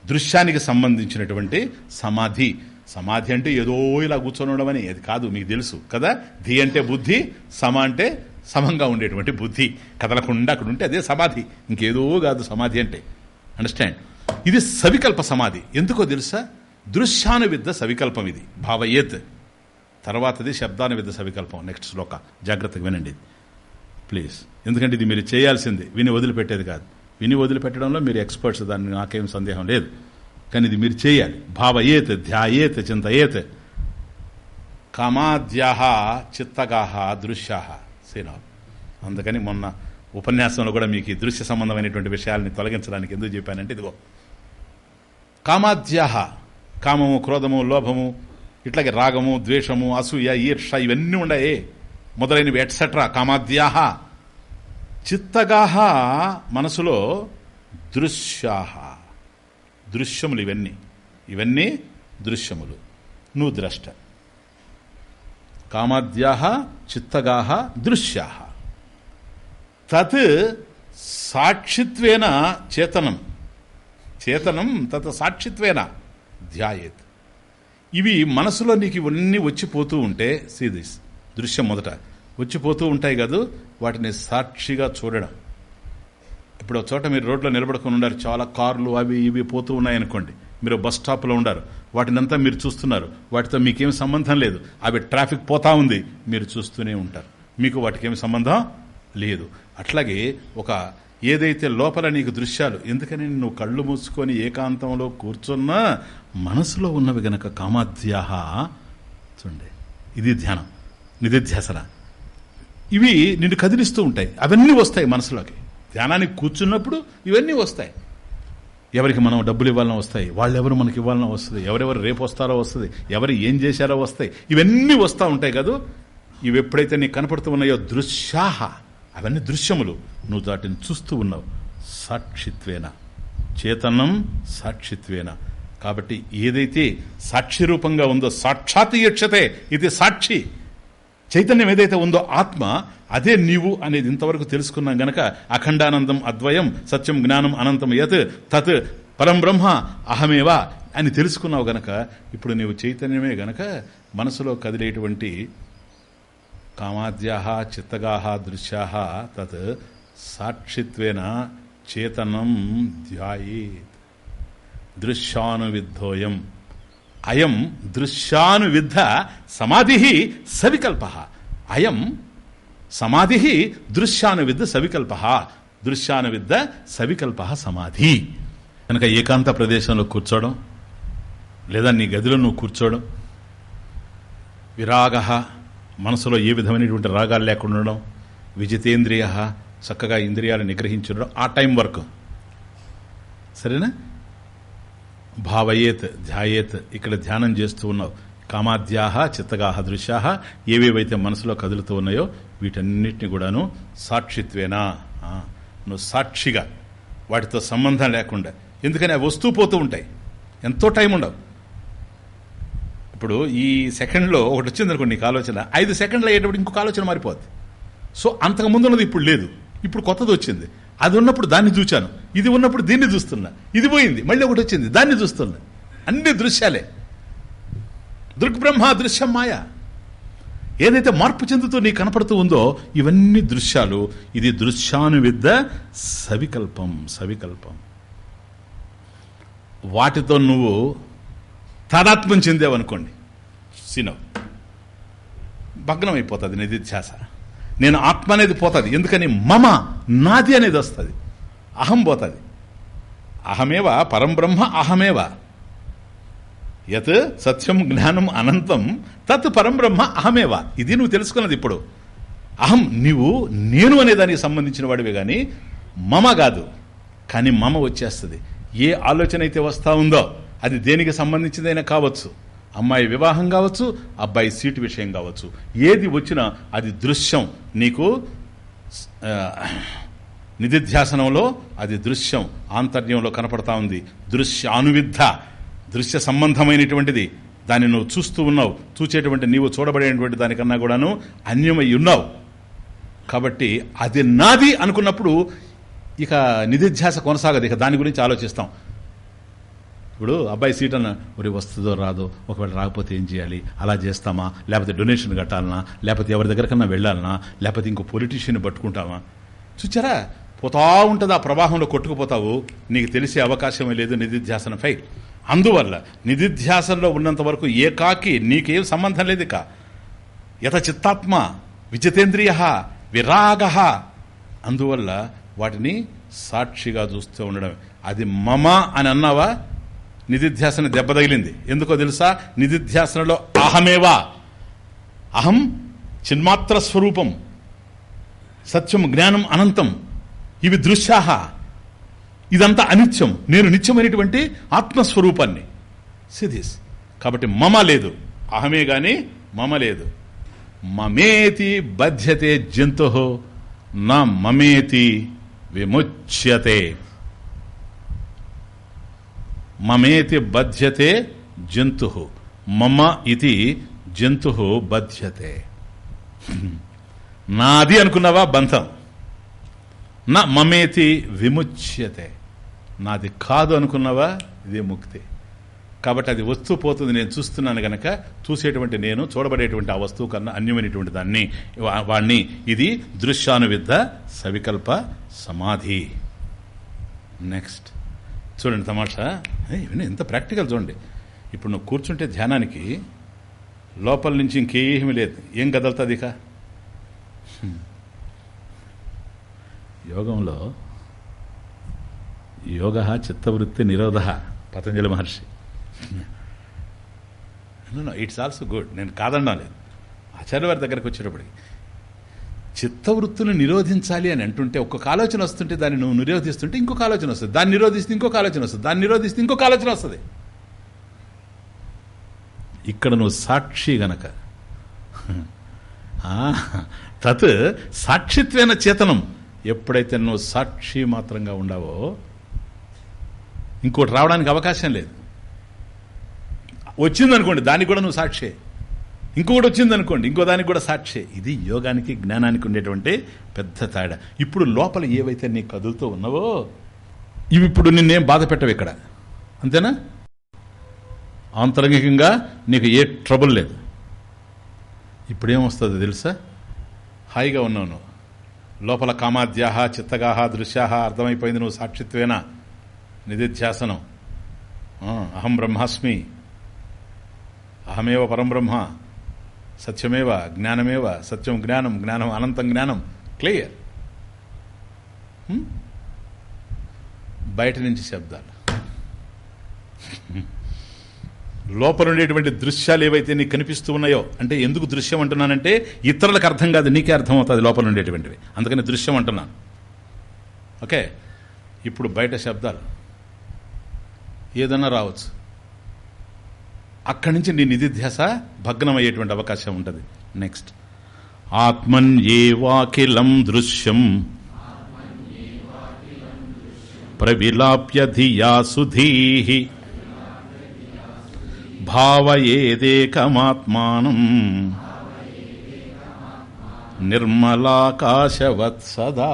దృశ్యానికి సంబంధించినటువంటి సమాధి. సమాధి అంటే ఏదో ఇలా కూర్చొని ఉండమని. అది కాదు మీకు తెలుసు కదా? ధి అంటే బుద్ధి సమ అంటే సమంగా ఉండేటువంటి బుద్ధి. కదలకుండా అక్కడ ఉంటే అదే సమాధి. ఇంకేదో కాదు సమాధి అంటే. అండర్స్టాండ్ ఇది సవికల్ప సమాధి. ఎందుకో తెలుసా? దృశ్యానువిద్ద సవికల్పం ఇది. భావయేత్ తర్వాతది శబ్దానువిద్ద సవికల్పం. నెక్స్ట్ శ్లోక. జాగ్రత్తగా వినండి. ప్లీజ్. ఎందుకంటే ఇది మీరు చేయాల్సింది. విని వదిలిపెట్టేది కాదు. విని వదిలిపెట్టడంలో మీరు ఎక్స్పర్ట్స్ దాన్ని నాకేం సందేహం లేదు. కానీ ఇది మీరు చేయాలి. భావయేత్ ధ్యాయేత్ చింతయేత్. కామాద్యాహ చిత్తగాహ దృశ్యాహ. సీనా. అందుకని మొన్న ఉపన్యాసంలో కూడా మీకు ఈ దృశ్య సంబంధమైనటువంటి విషయాల్ని తొలగించడానికి ఎందుకు చెప్పానంటే ఇదిగో. కామాద్యాహ కామము క్రోధము లోభము ఇట్లాగే రాగము ద్వేషము అసూయ ఈర్ష ఇవన్నీ ఉండయే. మొదలైనవి ఎట్సెట్రా కామాద్యాహ చిత్తగాహ మనసులో దృశ్యాహ. దృశ్యములు ఇవన్నీ. ఇవన్నీ దృశ్యములు. నువ్వు ద్రష్ట. కామాద్యాహ చిత్తగాహ దృశ్యాహ. తత్ సాక్షిత్వేన చేతనం. చేతనం తత్ సాక్షిత్వేన ధ్యాయేత్. ఇవి మనసులో నీకు ఇవన్నీ వచ్చిపోతూ ఉంటే సీదిస్ దృశ్యం మొదట. వచ్చిపోతూ ఉంటాయి కాదు వాటిని సాక్షిగా చూడడం. ఇప్పుడు చోట మీరు రోడ్లో నిలబడుకుని ఉన్నారు చాలా కార్లు అవి ఇవి పోతూ ఉన్నాయనుకోండి మీరు బస్ స్టాప్లో ఉండారు. వాటినంతా మీరు చూస్తున్నారు. వాటితో మీకేం సంబంధం లేదు. అవి ట్రాఫిక్ పోతా ఉంది. మీరు చూస్తూనే ఉంటారు. మీకు వాటికేమి సంబంధం లేదు. అట్లాగే ఒక ఏదైతే లోపల నీకు దృశ్యాలు ఎందుకని నువ్వు కళ్ళు మూసుకొని ఏకాంతంలో కూర్చున్నా మనసులో ఉన్నవి గనక కామాధ్యాహ చూడండి. ఇది ధ్యానం. నిధిధ్యాసన. ఇవి నిన్ను కదిలిస్తూ ఉంటాయి. అవన్నీ వస్తాయి మనసులోకి. ధ్యానానికి కూర్చున్నప్పుడు ఇవన్నీ వస్తాయి. ఎవరికి మనం డబ్బులు ఇవ్వాలన్నా వస్తాయి. వాళ్ళు ఎవరు మనకి ఇవ్వాలన్నా వస్తుంది. ఎవరెవరు రేపు వస్తారో వస్తుంది. ఎవరు ఏం చేశారో వస్తాయి. ఇవన్నీ వస్తూ ఉంటాయి కదూ? ఇవి ఎప్పుడైతే నీకు కనపడుతూ ఉన్నాయో దృశ్యాహ. అవన్నీ దృశ్యములు. నువ్వు దాటిని చూస్తూ ఉన్నావు. సాక్షిత్వేన. చేతనం సాక్షిత్వేన. కాబట్టి ఏదైతే సాక్షి రూపంగా ఉందో సాక్షాత్ యక్షతే. ఇది సాక్షి. చైతన్యం ఏదైతే ఉందో ఆత్మ అదే నీవు అనేది ఇంతవరకు తెలుసుకున్నాం గనక అఖండానందం అద్వయం సత్యం జ్ఞానం అనంతం యత్ తత్ పరం బ్రహ్మ అహమేవా అని తెలుసుకున్నావు గనక ఇప్పుడు నీవు చైతన్యమే గనక మనసులో కదిలేటువంటి కామాద్యా చిత్తగాహ దృశ్యాహ తత్ సాక్షిత్వేన చేతనం ధ్యాయేత్. దృశ్యానువిద్ధోయం. అయం దృశ్యానువిద్ధ సమాధి సవికల్ప. అయం సమాధి దృశ్యానువిద్ధ సవికల్ప. దృశ్యానువిద్ధ సవికల్ప సమాధి. కనుక ఏకాంత ప్రదేశంలో కూర్చోవడం లేదా నీ గదిలో నువ్వు కూర్చోవడం విరాగ మనసులో ఏ విధమైనటువంటి రాగాలు లేకుండా ఉండడం విజితేంద్రియ చక్కగా ఇంద్రియాలు నిగ్రహించడం ఆ టైం వరకు. సరేనా? భావయేత్ ధ్యాయేత్ ఇక్కడ ధ్యానం చేస్తూ ఉన్నావు. కామాద్యాహ చిత్తగాహ దృశ్యాహ ఏవేవైతే మనసులో కదులుతూ ఉన్నాయో వీటన్నిటిని కూడాను సాక్షిత్వేనా? నువ్వు సాక్షిగా వాటితో సంబంధం లేకుండా. ఎందుకని? అవి వస్తూ పోతూ ఉంటాయి. ఎంతో టైం ఉండవు. ఇప్పుడు ఈ సెకండ్లో ఒకటి వచ్చింది అనుకోండి నీకు ఆలోచన. ఐదు సెకండ్లు అయ్యేటప్పుడు ఇంకొక ఆలోచన మారిపోద్ది. సో అంతకు ముందున్నది ఇప్పుడు లేదు. ఇప్పుడు కొత్తది వచ్చింది. అది ఉన్నప్పుడు దాన్ని చూచాను. ఇది ఉన్నప్పుడు దీన్ని చూస్తున్నా. ఇది పోయింది. మళ్ళీ ఒకటి వచ్చింది. దాన్ని చూస్తున్నా. అన్ని దృశ్యాలే. దృగ్బ్రహ్మ దృశ్యం మాయ. ఏదైతే మార్పు చెందుతూ నీకు కనపడుతూ ఉందో ఇవన్నీ దృశ్యాలు. ఇది దృశ్యానువిద్ద సవికల్పం సవికల్పం. వాటితో నువ్వు తాదాత్మ్యం చెందావనుకోండి. సినవ్ భగ్నం అయిపోతుంది నిధిధ్యాస. నేను ఆత్మ అనేది పోతుంది. ఎందుకని? మమ నాది అనేది వస్తుంది. అహం పోతుంది. అహమేవ పరంబ్రహ్మ అహమేవ. యత్ సత్యం జ్ఞానం అనంతం తత్ పరంబ్రహ్మ అహమేవ. ఇది నువ్వు తెలుసుకున్నది ఇప్పుడు. అహం నీవు నేను అనే దానికి సంబంధించిన వాడివే కానీ మమ కాదు. కానీ మమ వచ్చేస్తుంది. ఏ ఆలోచన అయితే వస్తూ ఉందో అది దేనికి సంబంధించిందైనా కావచ్చు. అమ్మాయి వివాహం కావచ్చు అబ్బాయి సీటు విషయం కావచ్చు. ఏది వచ్చినా అది దృశ్యం. నీకు నిధిధ్యాసనంలో అది దృశ్యం. ఆంతర్యంలో కనపడతా ఉంది. దృశ్యానువిద్ధ దృశ్య సంబంధమైనటువంటిది. దాన్ని నువ్వు చూస్తూ ఉన్నావు. చూచేటువంటి నీవు చూడబడేటువంటి దానికన్నా కూడాను అన్యమై ఉన్నావు. కాబట్టి అది నాది అనుకున్నప్పుడు ఇక నిధిధ్యాస కొనసాగదు. ఇక దాని గురించి ఆలోచిస్తాం. ఇప్పుడు అబ్బాయి సీట్ అన్న మరి వస్తుందో రాదో ఒకవేళ రాకపోతే ఏం చేయాలి? అలా చేస్తామా? లేకపోతే డొనేషన్ కట్టాలనా? లేకపోతే ఎవరి దగ్గరకన్నా వెళ్ళాలనా? లేకపోతే ఇంకో పొలిటీషియన్ పట్టుకుంటామా? చూచారా? పోతా ఉంటుంది ఆ ప్రవాహంలో కొట్టుకుపోతావు. నీకు తెలిసే అవకాశమే లేదు నిధిధ్యాసనపై అందువల్ల నిధిధ్యాసనలో ఉన్నంత వరకు ఏకాకి నీకేం సంబంధం లేదు ఇక యథ చిత్తాత్మ విజితేంద్రియ విరాగ. అందువల్ల వాటిని సాక్షిగా చూస్తూ ఉండడం అది మమ అని అన్నావా? నిధిధ్యాసన దెబ్బ తగిలింది. ఎందుకో తెలుసా? నిధిధ్యాసనలో అహమేవా. అహం చిన్మాత్ర స్వరూపం. సత్యం జ్ఞానం అనంతం. ఇవి దృశ్యాహ. ఇదంతా అనిత్యం. నేను నిత్యమైనటువంటి ఆత్మస్వరూపాన్ని. సిధిస్ కాబట్టి మమ లేదు. అహమే గాని మమ లేదు. మమేతి బధ్యతే జంతు. నా మమేతి విముచ్యతే. మమేతి బధ్యతే జంతు. మమ ఇది జంతు బధ్యతే. నాది అనుకున్నావా? బంధం. నా మమేతి విముచ్యతే. నాది కాదు అనుకున్నావా? ఇదే ముక్తి కాబట్టి అది వస్తూ పోతుంది. నేను చూస్తున్నాను గనక చూసేటువంటి నేను చూడబడేటువంటి ఆ వస్తువు కన్నా అన్యమైనటువంటి దాన్ని వా- వాణ్ణి. ఇది దృశ్యానువిద్ధ సవికల్ప సమాధి. నెక్స్ట్. చూడండి తమాషా. ఇవన్నీ ఎంత ప్రాక్టికల్ చూడండి. ఇప్పుడు నువ్వు కూర్చుంటే ధ్యానానికి లోపల నుంచి ఇంకేమీ లేదు. ఏం కదలుతుంది ఇక. యోగంలో యోగ చిత్తవృత్తి నిరోధ Patanjali Maharshi. It's also good నేను కాదన్నా లేదు. ఆచార్య వారి దగ్గరకు వచ్చేటప్పటికి చిత్తవృత్తులు నిరోధించాలి అని అంటుంటే ఒక్కొక్క ఆలోచన వస్తుంటే దాన్ని నువ్వు నిరోధిస్తుంటే ఇంకొక ఆలోచన వస్తుంది. దాన్ని నిరోధిస్తే ఇంకొక ఆలోచన వస్తుంది. దాన్ని నిరోధిస్తే ఇంకొక ఆలోచన వస్తుంది. ఇక్కడ నువ్వు సాక్షి గనక. తత్ సాక్షిత్వేన చేతనం. ఎప్పుడైతే నువ్వు సాక్షి మాత్రంగా ఉండవో ఇంకోటి రావడానికి అవకాశం లేదు. వచ్చిందనుకోండి దానికి కూడా నువ్వు సాక్షే. ఇంకొకటి వచ్చిందనుకోండి ఇంకో దానికి కూడా సాక్షి. ఇది యోగానికి జ్ఞానానికి ఉండేటువంటి పెద్ద తేడా. ఇప్పుడు లోపల ఏవైతే నీ కదులుతూ ఉన్నావో ఇవి ఇప్పుడు నిన్నేం బాధ పెట్టవు ఇక్కడ. అంతేనా? ఆంతరంగికంగా నీకు ఏ ట్రబుల్ లేదు. ఇప్పుడేమొస్తుంది తెలుసా? హాయిగా ఉన్నావు నువ్వు. లోపల కామాద్యాహ చిత్తగాహ దృశ్యాహ అర్థమైపోయింది నువ్వు సాక్షిత్వేనా? నిధిధ్యాసనం. అహం బ్రహ్మాస్మి. అహమేవ పరం బ్రహ్మ. సత్యమేవ జ్ఞానమేవ సత్యం జ్ఞానం జ్ఞానం అనంతం జ్ఞానం క్లియర్. బయట నుంచి శబ్దాలు. లోపల ఉండేటువంటి దృశ్యాలు ఏవైతే నీకు కనిపిస్తూ ఉన్నాయో అంటే ఎందుకు దృశ్యం అంటున్నానంటే ఇతరులకు అర్థం కాదు నీకే అర్థం అవుతుంది లోపల ఉండేటువంటివి. అందుకని దృశ్యం అంటున్నాను. ఓకే? ఇప్పుడు బయట శబ్దాలు. ఏదన్నా రావచ్చు. అక్కడి నుంచి నీ నిధిధ్యాస భగ్నమయ్యేటువంటి అవకాశం ఉంటుంది. నెక్స్ట్ ఆత్మన్యేవాఖిలం దృశ్యం ప్రవిలాప్య ధియా సుధీ భావయేదేకమాత్మానం. నిర్మలాకాశవత్ సదా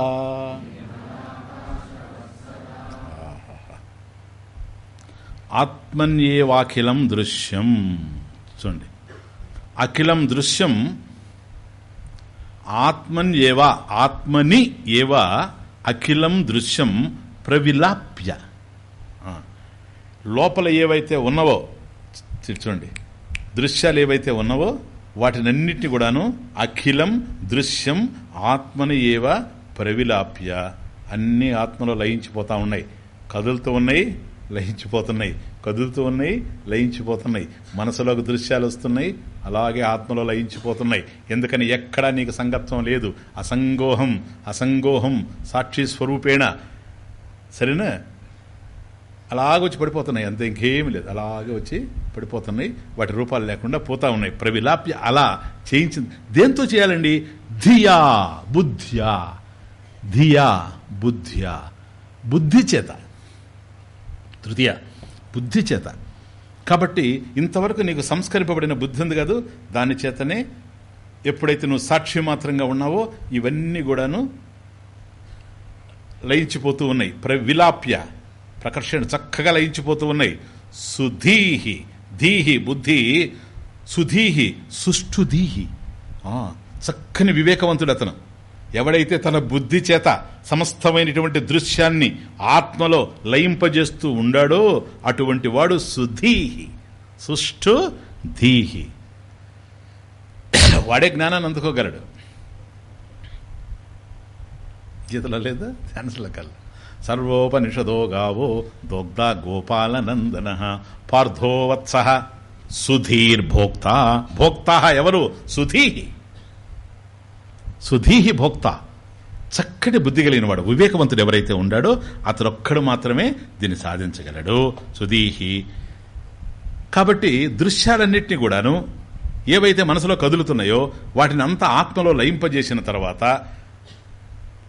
ఆత్మన్యేవాఖిలం దృశ్యం. చూడండి. అఖిలం దృశ్యం ఆత్మన్ ఏవా ఆత్మని ఏవ అఖిలం దృశ్యం ప్రవిలాప్య. లోపల ఏవైతే ఉన్నవో చూడండి. దృశ్యాలు ఏవైతే ఉన్నవో వాటినన్నిటిని కూడాను అఖిలం దృశ్యం ఆత్మని ఏవ ప్రవిలాప్య. అన్ని ఆత్మలో లయించిపోతా ఉన్నాయి. కదులుతూ ఉన్నాయి. లయించిపోతున్నాయి. కదులుతూ ఉన్నాయి లయించిపోతున్నాయి. మనసులోకి దృశ్యాలు వస్తున్నాయి అలాగే ఆత్మలో లయించిపోతున్నాయి. ఎందుకని ఎక్కడా నీకు సంగత్వం లేదు. అసంగోహం అసంగోహం సాక్షి స్వరూపేణ. సరేనా? అలాగ వచ్చి పడిపోతున్నాయి. అంతే ఇంకేమీ లేదు. అలాగే వచ్చి పడిపోతున్నాయి. వాటి రూపాలు లేకుండా పోతా ఉన్నాయి. ప్రవిలాప్య అలా చేయించింది. దేంతో చేయాలండి? ధియా బుద్ధ్యా. ధియా బుద్ధ్యా. బుద్ధి చేత. తృతీయ బుద్ధి చేత. కాబట్టి ఇంతవరకు నీకు సంస్కరింపబడిన బుద్ధి ఉంది కాదు దాని చేతనే ఎప్పుడైతే నువ్వు సాక్షి మాత్రంగా ఉన్నావో ఇవన్నీ కూడాను లయించిపోతూ ఉన్నాయి. ప్రవిలాప్య ప్రకర్షణ చక్కగా లయించిపోతూ ఉన్నాయి. సుధీహి ధీహి బుద్ధి సుధీహి సుష్ఠుధీహి. చక్కని వివేకవంతుడు అతను. ఎవడైతే తన బుద్ధి చేత సమస్తమైనటువంటి దృశ్యాన్ని ఆత్మలో లయింపజేస్తూ ఉండాడో అటువంటి వాడు సుధీహి సుష్ఠు ధీహి. వాడే జ్ఞానాన్ని అందుకోగలడు. గీతలో లేదా? ధ్యానసుల కల్లా సర్వోపనిషదో గావో దోగ్ధ గోపాలనందన పార్థోవత్స సుధీర్భోక్త. భోక్త ఎవరు? సుధీహి. సుధీహి భోక్త. చక్కటి బుద్ధి కలిగిన వాడు వివేకవంతుడు ఎవరైతే ఉండాడో అతనొక్కడు మాత్రమే దీన్ని సాధించగలడు. సుదీహి కాబట్టి దృశ్యాలన్నింటినీ కూడాను ఏవైతే మనసులో కదులుతున్నాయో వాటిని అంతా ఆత్మలో లయింపజేసిన తర్వాత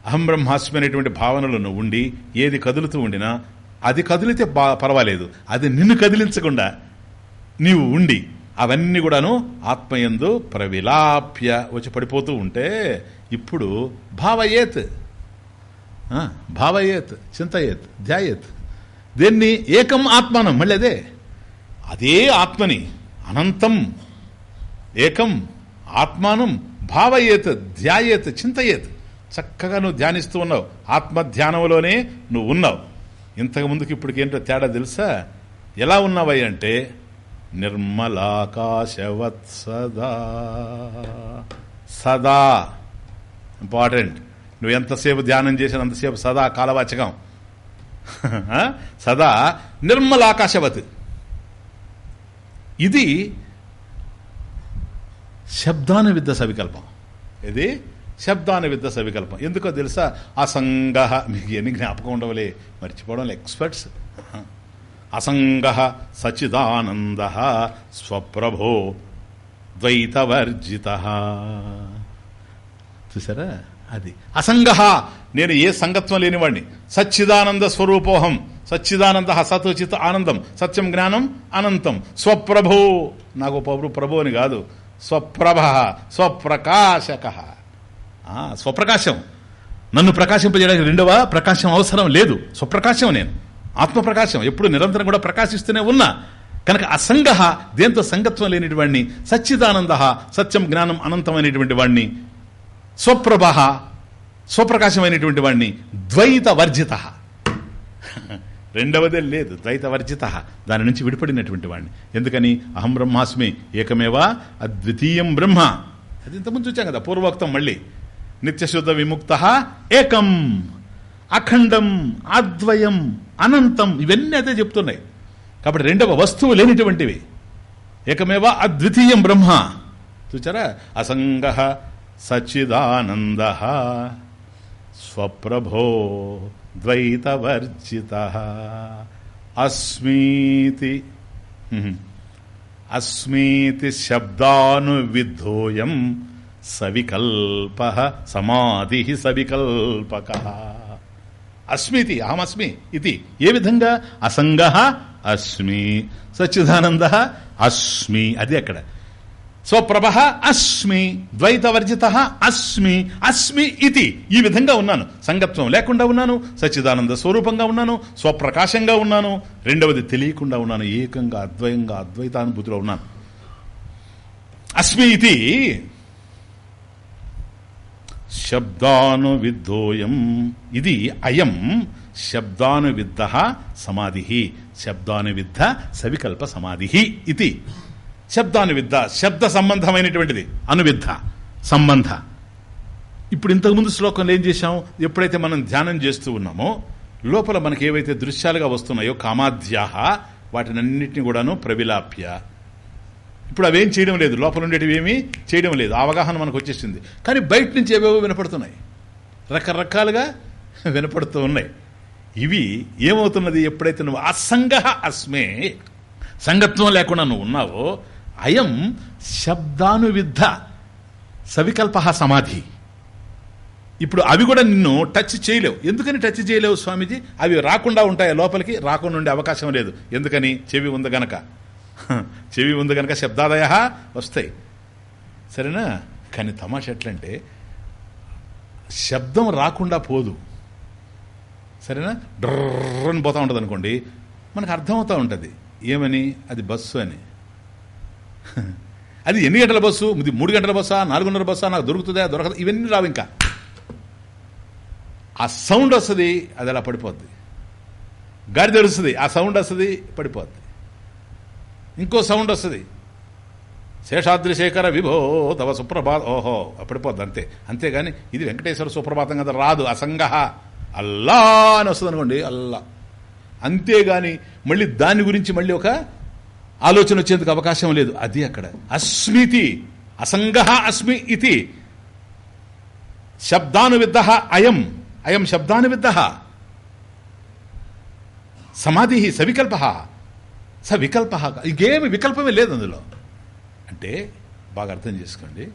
అహం బ్రహ్మాస్మి అనేటువంటి భావనలను ఉండి ఏది కదులుతూ ఉండినా అది కదిలితే బా పర్వాలేదు. అది నిన్ను కదిలించకుండా నీవు ఉండి అవన్నీ కూడాను ఆత్మయందు ప్రవిలాప్య వచ్చి పడిపోతూ ఉంటే ఇప్పుడు భావయేత్. భావయేత్ చింతయేత్ ధ్యాయేత్. దేన్ని ఏకం ఆత్మానం మళ్ళీ అదే. అదే ఆత్మని అనంతం. ఏకం ఆత్మానం భావయేత్ ధ్యాయేత్ చింతయేత్. చక్కగా నువ్వు ధ్యానిస్తూ ఉన్నావు. ఆత్మధ్యానంలోనే నువ్వు ఉన్నావు. ఇంతకు ముందుకు ఇప్పటికి ఏంటో తేడా తెలుసా? ఎలా ఉన్నావై అంటే నిర్మలాకాశవత్ సదా సదా. ఇంపార్టెంట్. నువ్వు ఎంతసేపు ధ్యానం చేసిన అంతసేపు సదా కాలవాచకం. సదా నిర్మలాకాశవత్ ఇది శబ్దాన విద్య సవికల్పం. ఇది శబ్దాన విద్య సవికల్పం. ఎందుకో తెలుసా? అసంగ మీకు ఎన్ని జ్ఞాపకం ఉండవలే. మర్చిపోవడం ఎక్స్పర్ట్స్. అసంగ సచిదానంద స్వప్రభో ద్వైతవర్జిత. చూసారా అది. అసంగహ. నేను ఏ సంగత్వం లేనివాడిని సచ్చిదానంద స్వరూపోహం. సచ్చిదానంద సత్ ఆనందం. సత్యం జ్ఞానం అనంతం. స్వప్రభో. నాకు ప్రభు ప్రభు అని కాదు. స్వప్రభ. స్వప్రకాశక. స్వప్రకాశం. నన్ను ప్రకాశింపజేయడానికి రెండవ ప్రకాశం అవసరం లేదు. స్వప్రకాశం నేను. ఆత్మప్రకాశం. ఎప్పుడు నిరంతరం కూడా ప్రకాశిస్తూనే ఉన్నా. కనుక అసంగ దేంతో సంగత్వం లేనిటి సచ్చిదానంద సత్యం జ్ఞానం అనంతమైనటువంటి వాడిని స్వప్రభ స్వప్రకాశమైనటువంటి వాడిని ద్వైత వర్జిత రెండవదే లేదు ద్వైత వర్జిత దాని నుంచి విడిపడినటువంటి వాడిని ఎందుకని? అహం బ్రహ్మాస్మి ఏకమేవా? అద్వితీయం బ్రహ్మ. అది ఇంతకుముందు చూచాం కదా పూర్వోక్తం మళ్ళీ. నిత్యశుద్ధ విముక్త ఏకం అఖండం అద్వయం అనంతం ఇవన్నీ అయితే చెప్తున్నాయి. కాబట్టి రెండవ వస్తువు లేనిటువంటివి. ఏకమేవా? అద్వితీయం బ్రహ్మ. చూచారా? అసంగ సచిదానంద స్వప్రభో ద్వైతవర్జిత అస్మీతి అస్మీతి శబ్దానువిద్ధోయం సవికల్ప సమాధి సవికల్పక. అస్మితి అహమస్మి ఇది ఏ విధంగా? అసంగ అస్మి. సచ్చిదానంద అస్మి. అది అక్కడ. స్వప్రభ అస్మి ద్వైతవర్జిత అస్మి అస్మి ఇది. ఈ విధంగా ఉన్నాను. సంగత్వం లేకుండా ఉన్నాను సచ్చిదానంద స్వరూపంగా ఉన్నాను స్వప్రకాశంగా ఉన్నాను. రెండవది తెలియకుండా ఉన్నాను ఏకంగా అద్వయంగా అద్వైతానుభూతిలో ఉన్నాను. అస్మి ఇది. శబ్దానువిద్ధోయం. ఇది అయం. శబ్దానువిద్ధ సమాధి. శబ్దానువిద్ధ సవికల్ప సమాధి. ఇది. శబ్దానువిద్ద శబ్ద సంబంధమైనటువంటిది. అనువిద్ద సంబంధ. ఇప్పుడు ఇంతకుముందు శ్లోకంలో ఏం చేశాం? ఎప్పుడైతే మనం ధ్యానం చేస్తూ ఉన్నామో లోపల మనకి ఏవైతే దృశ్యాలుగా వస్తున్నాయో కామాధ్యాహ వాటినన్నిటిని కూడాను ప్రవిలాప్య. ఇప్పుడు అవేం చేయడం లేదు. లోపల ఉండేటివి ఏమీ చేయడం లేదు. అవగాహన మనకు వచ్చేసింది. కానీ బయట నుంచి ఏవేవో వినపడుతున్నాయి. రకరకాలుగా వినపడుతూ ఉన్నాయి. ఇవి ఏమవుతున్నది? ఎప్పుడైతే నువ్వు అసంగ అస్మే సంగత్వం లేకుండా నువ్వు ఉన్నావో అయం శబ్దానువిద్ధ సవికల్ప సమాధి. ఇప్పుడు అవి కూడా నిన్ను టచ్ చేయలేవు. ఎందుకని టచ్ చేయలేవు స్వామీజీ? అవి రాకుండా ఉంటాయి లోపలికి? రాకుండా ఉండే అవకాశం లేదు. ఎందుకని? చెవి ఉంది గనక. చెవి ఉంది గనక శబ్దాదయ వస్తాయి. సరేనా? కానీ తమాష ఎట్లంటే శబ్దం రాకుండా పోదు. సరేనా? డ్రని పోతూ ఉంటుంది అనుకోండి మనకు అర్థమవుతూ ఉంటుంది. ఏమని? అది బస్సు అని. *laughs* అది ఎన్ని గంటల బస్సు? ఇది మూడు గంటల బస్సా? నాలుగున్నర బస్సా? నాకు దొరుకుతుందా? దొరకదు? ఇవన్నీ రావు ఇంకా. ఆ సౌండ్ వస్తుంది అది అలా పడిపోద్ది. గాడి తెరుస్తుంది ఆ సౌండ్ వస్తుంది పడిపోద్ది. ఇంకో సౌండ్ వస్తుంది. శేషాద్రిశేఖర విభో తవ సుప్రభాత ఓహో పడిపోద్ది అంతే. అంతేగాని ఇది వెంకటేశ్వర సుప్రభాతం కదా రాదు అసంగ అల్లా అని వస్తుంది అనుకోండి అల్లా. అంతేగాని మళ్ళీ దాని గురించి మళ్ళీ ఒక ఆలోచన వచ్చేందుకు అవకాశం లేదు. అది అక్కడ. అస్మితి. అసంగ అస్మి ఇది శబ్దానువిద్ధ అయం. అయం శబ్దానువిద్ధ. సమాధి సవికల్ప. సవికల్ప. ఇంకేమి వికల్పమే లేదు అందులో. అంటే బాగా అర్థం చేసుకోండి.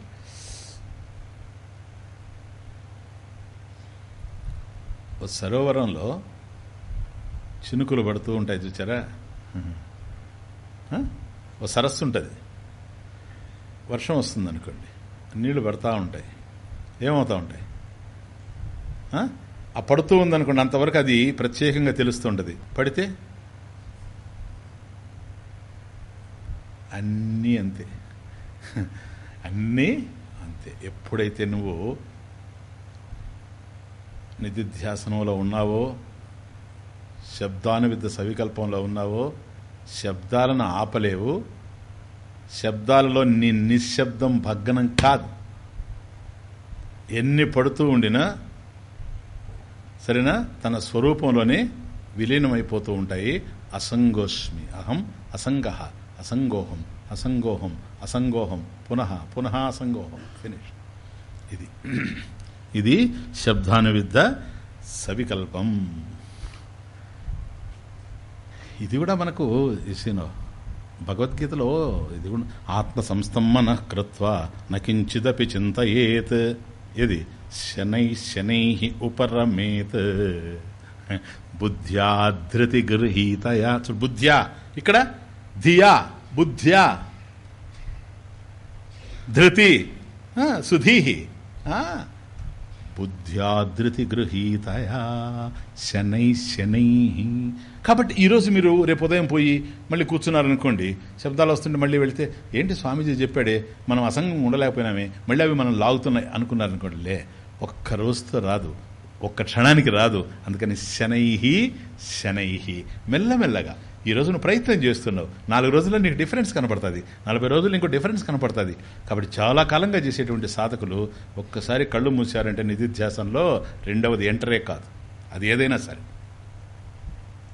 సరోవరంలో చినుకులు పడుతూ ఉంటాయి చూచారా? ఓ సరస్సు ఉంటుంది. వర్షం వస్తుంది అనుకోండి. నీళ్ళు పడతా ఉంటాయి. ఏమవుతూ ఉంటాయి? ఆ పడుతూ ఉందనుకోండి అంతవరకు అది ప్రత్యేకంగా తెలుస్తుంటుంది. పడితే? అన్నీ అంతే. అన్నీ అంతే. ఎప్పుడైతే నువ్వు నిధిధ్యాసనంలో ఉన్నావో శబ్దానువిద్ద సవికల్పంలో ఉన్నావో శబ్దాలను ఆపలేవు. శబ్దాలలో నీ నిశ్శబ్దం భగ్నం కాదు. ఎన్ని పడుతూ ఉండినా సరేనా? తన స్వరూపంలోనే విలీనమైపోతూ ఉంటాయి. అసంగోష్మి అహం అసంగ అసంగోహం అసంగోహం అసంగోహం పునః పునః అసంగోహం. ఫినిష్ ఇది. ఇది శబ్దానువిద్ద సవికల్పం. ఇది కూడా మనకు ఇసినో భగవద్గీతలో ఇది కూడా ఆత్మ సంస్థమ్మన కృత్వ నకించిదపి చింతయేత్. ఇది శనై శనై ఉపరమేత్. బుద్ధ్యా ధృతి గృహీతయా. బుద్ధ్యా. ఇక్కడ? ధియా బుద్ధ్యా. ధృతి. సుధీహి. బుద్ధ్యాధృతి గృహీతయా. శనై శనై కాబట్టి ఈరోజు మీరు రేపు ఉదయం పోయి మళ్ళీ కూర్చున్నారనుకోండి శబ్దాలు వస్తుంటే మళ్ళీ వెళితే ఏంటి స్వామీజీ చెప్పాడే మనం అసంగం ఉండలేకపోయినామే మళ్ళీ అవి మనం లాగుతున్నాయి అనుకున్నారనుకోండి లే ఒక్క రోజుతో రాదు ఒక్క క్షణానికి రాదు అందుకని శనైహి శనైహి. మెల్లమెల్లగా ఈ రోజు నువ్వు ప్రయత్నం చేస్తున్నావు నాలుగు రోజుల్లో నీకు డిఫరెన్స్ కనపడుతుంది నలభై రోజులు ఇంకో డిఫరెన్స్ కనపడుతుంది. కాబట్టి చాలా కాలంగా చేసేటువంటి సాధకులు ఒక్కసారి కళ్ళు మూసారంటే నిధిధ్యాసంలో రెండవది ఎంటరే కాదు అది ఏదైనా సరే.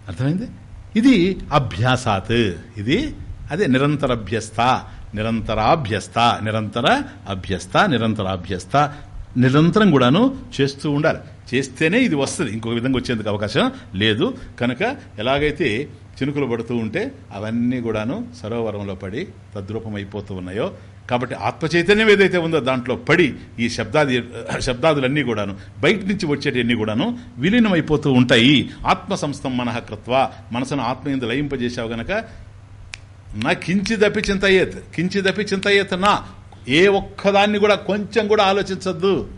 అర్థమైంది? ఇది అభ్యాసాత్. ఇది అదే నిరంతరభ్యస్త నిరంతరాభ్యస్త నిరంతర అభ్యస్త నిరంతరాభ్యస్త. నిరంతరం కూడాను చేస్తూ ఉండాలి. చేస్తేనే ఇది వస్తుంది. ఇంకొక విధంగా వచ్చేందుకు అవకాశం లేదు. కనుక ఎలాగైతే చినుకులు పడుతూ ఉంటే అవన్నీ కూడాను సరోవరంలో పడి తద్రూపం అయిపోతూ ఉన్నాయో కాబట్టి ఆత్మచైతన్యం ఏదైతే ఉందో దాంట్లో పడి ఈ శబ్దాది శబ్దాదులన్నీ కూడాను బయట నుంచి వచ్చేటన్నీ కూడాను విలీనమైపోతూ ఉంటాయి. ఆత్మ సంస్థం మనః కృత్వ. మనసును ఆత్మ ఎందు లయింపజేసావు గనక నా కించిదపి చింతయ్యేత్ కించిదపి చింతయ్యేత్ నా. ఏ ఒక్కదాన్ని కూడా కొంచెం కూడా ఆలోచించద్దు.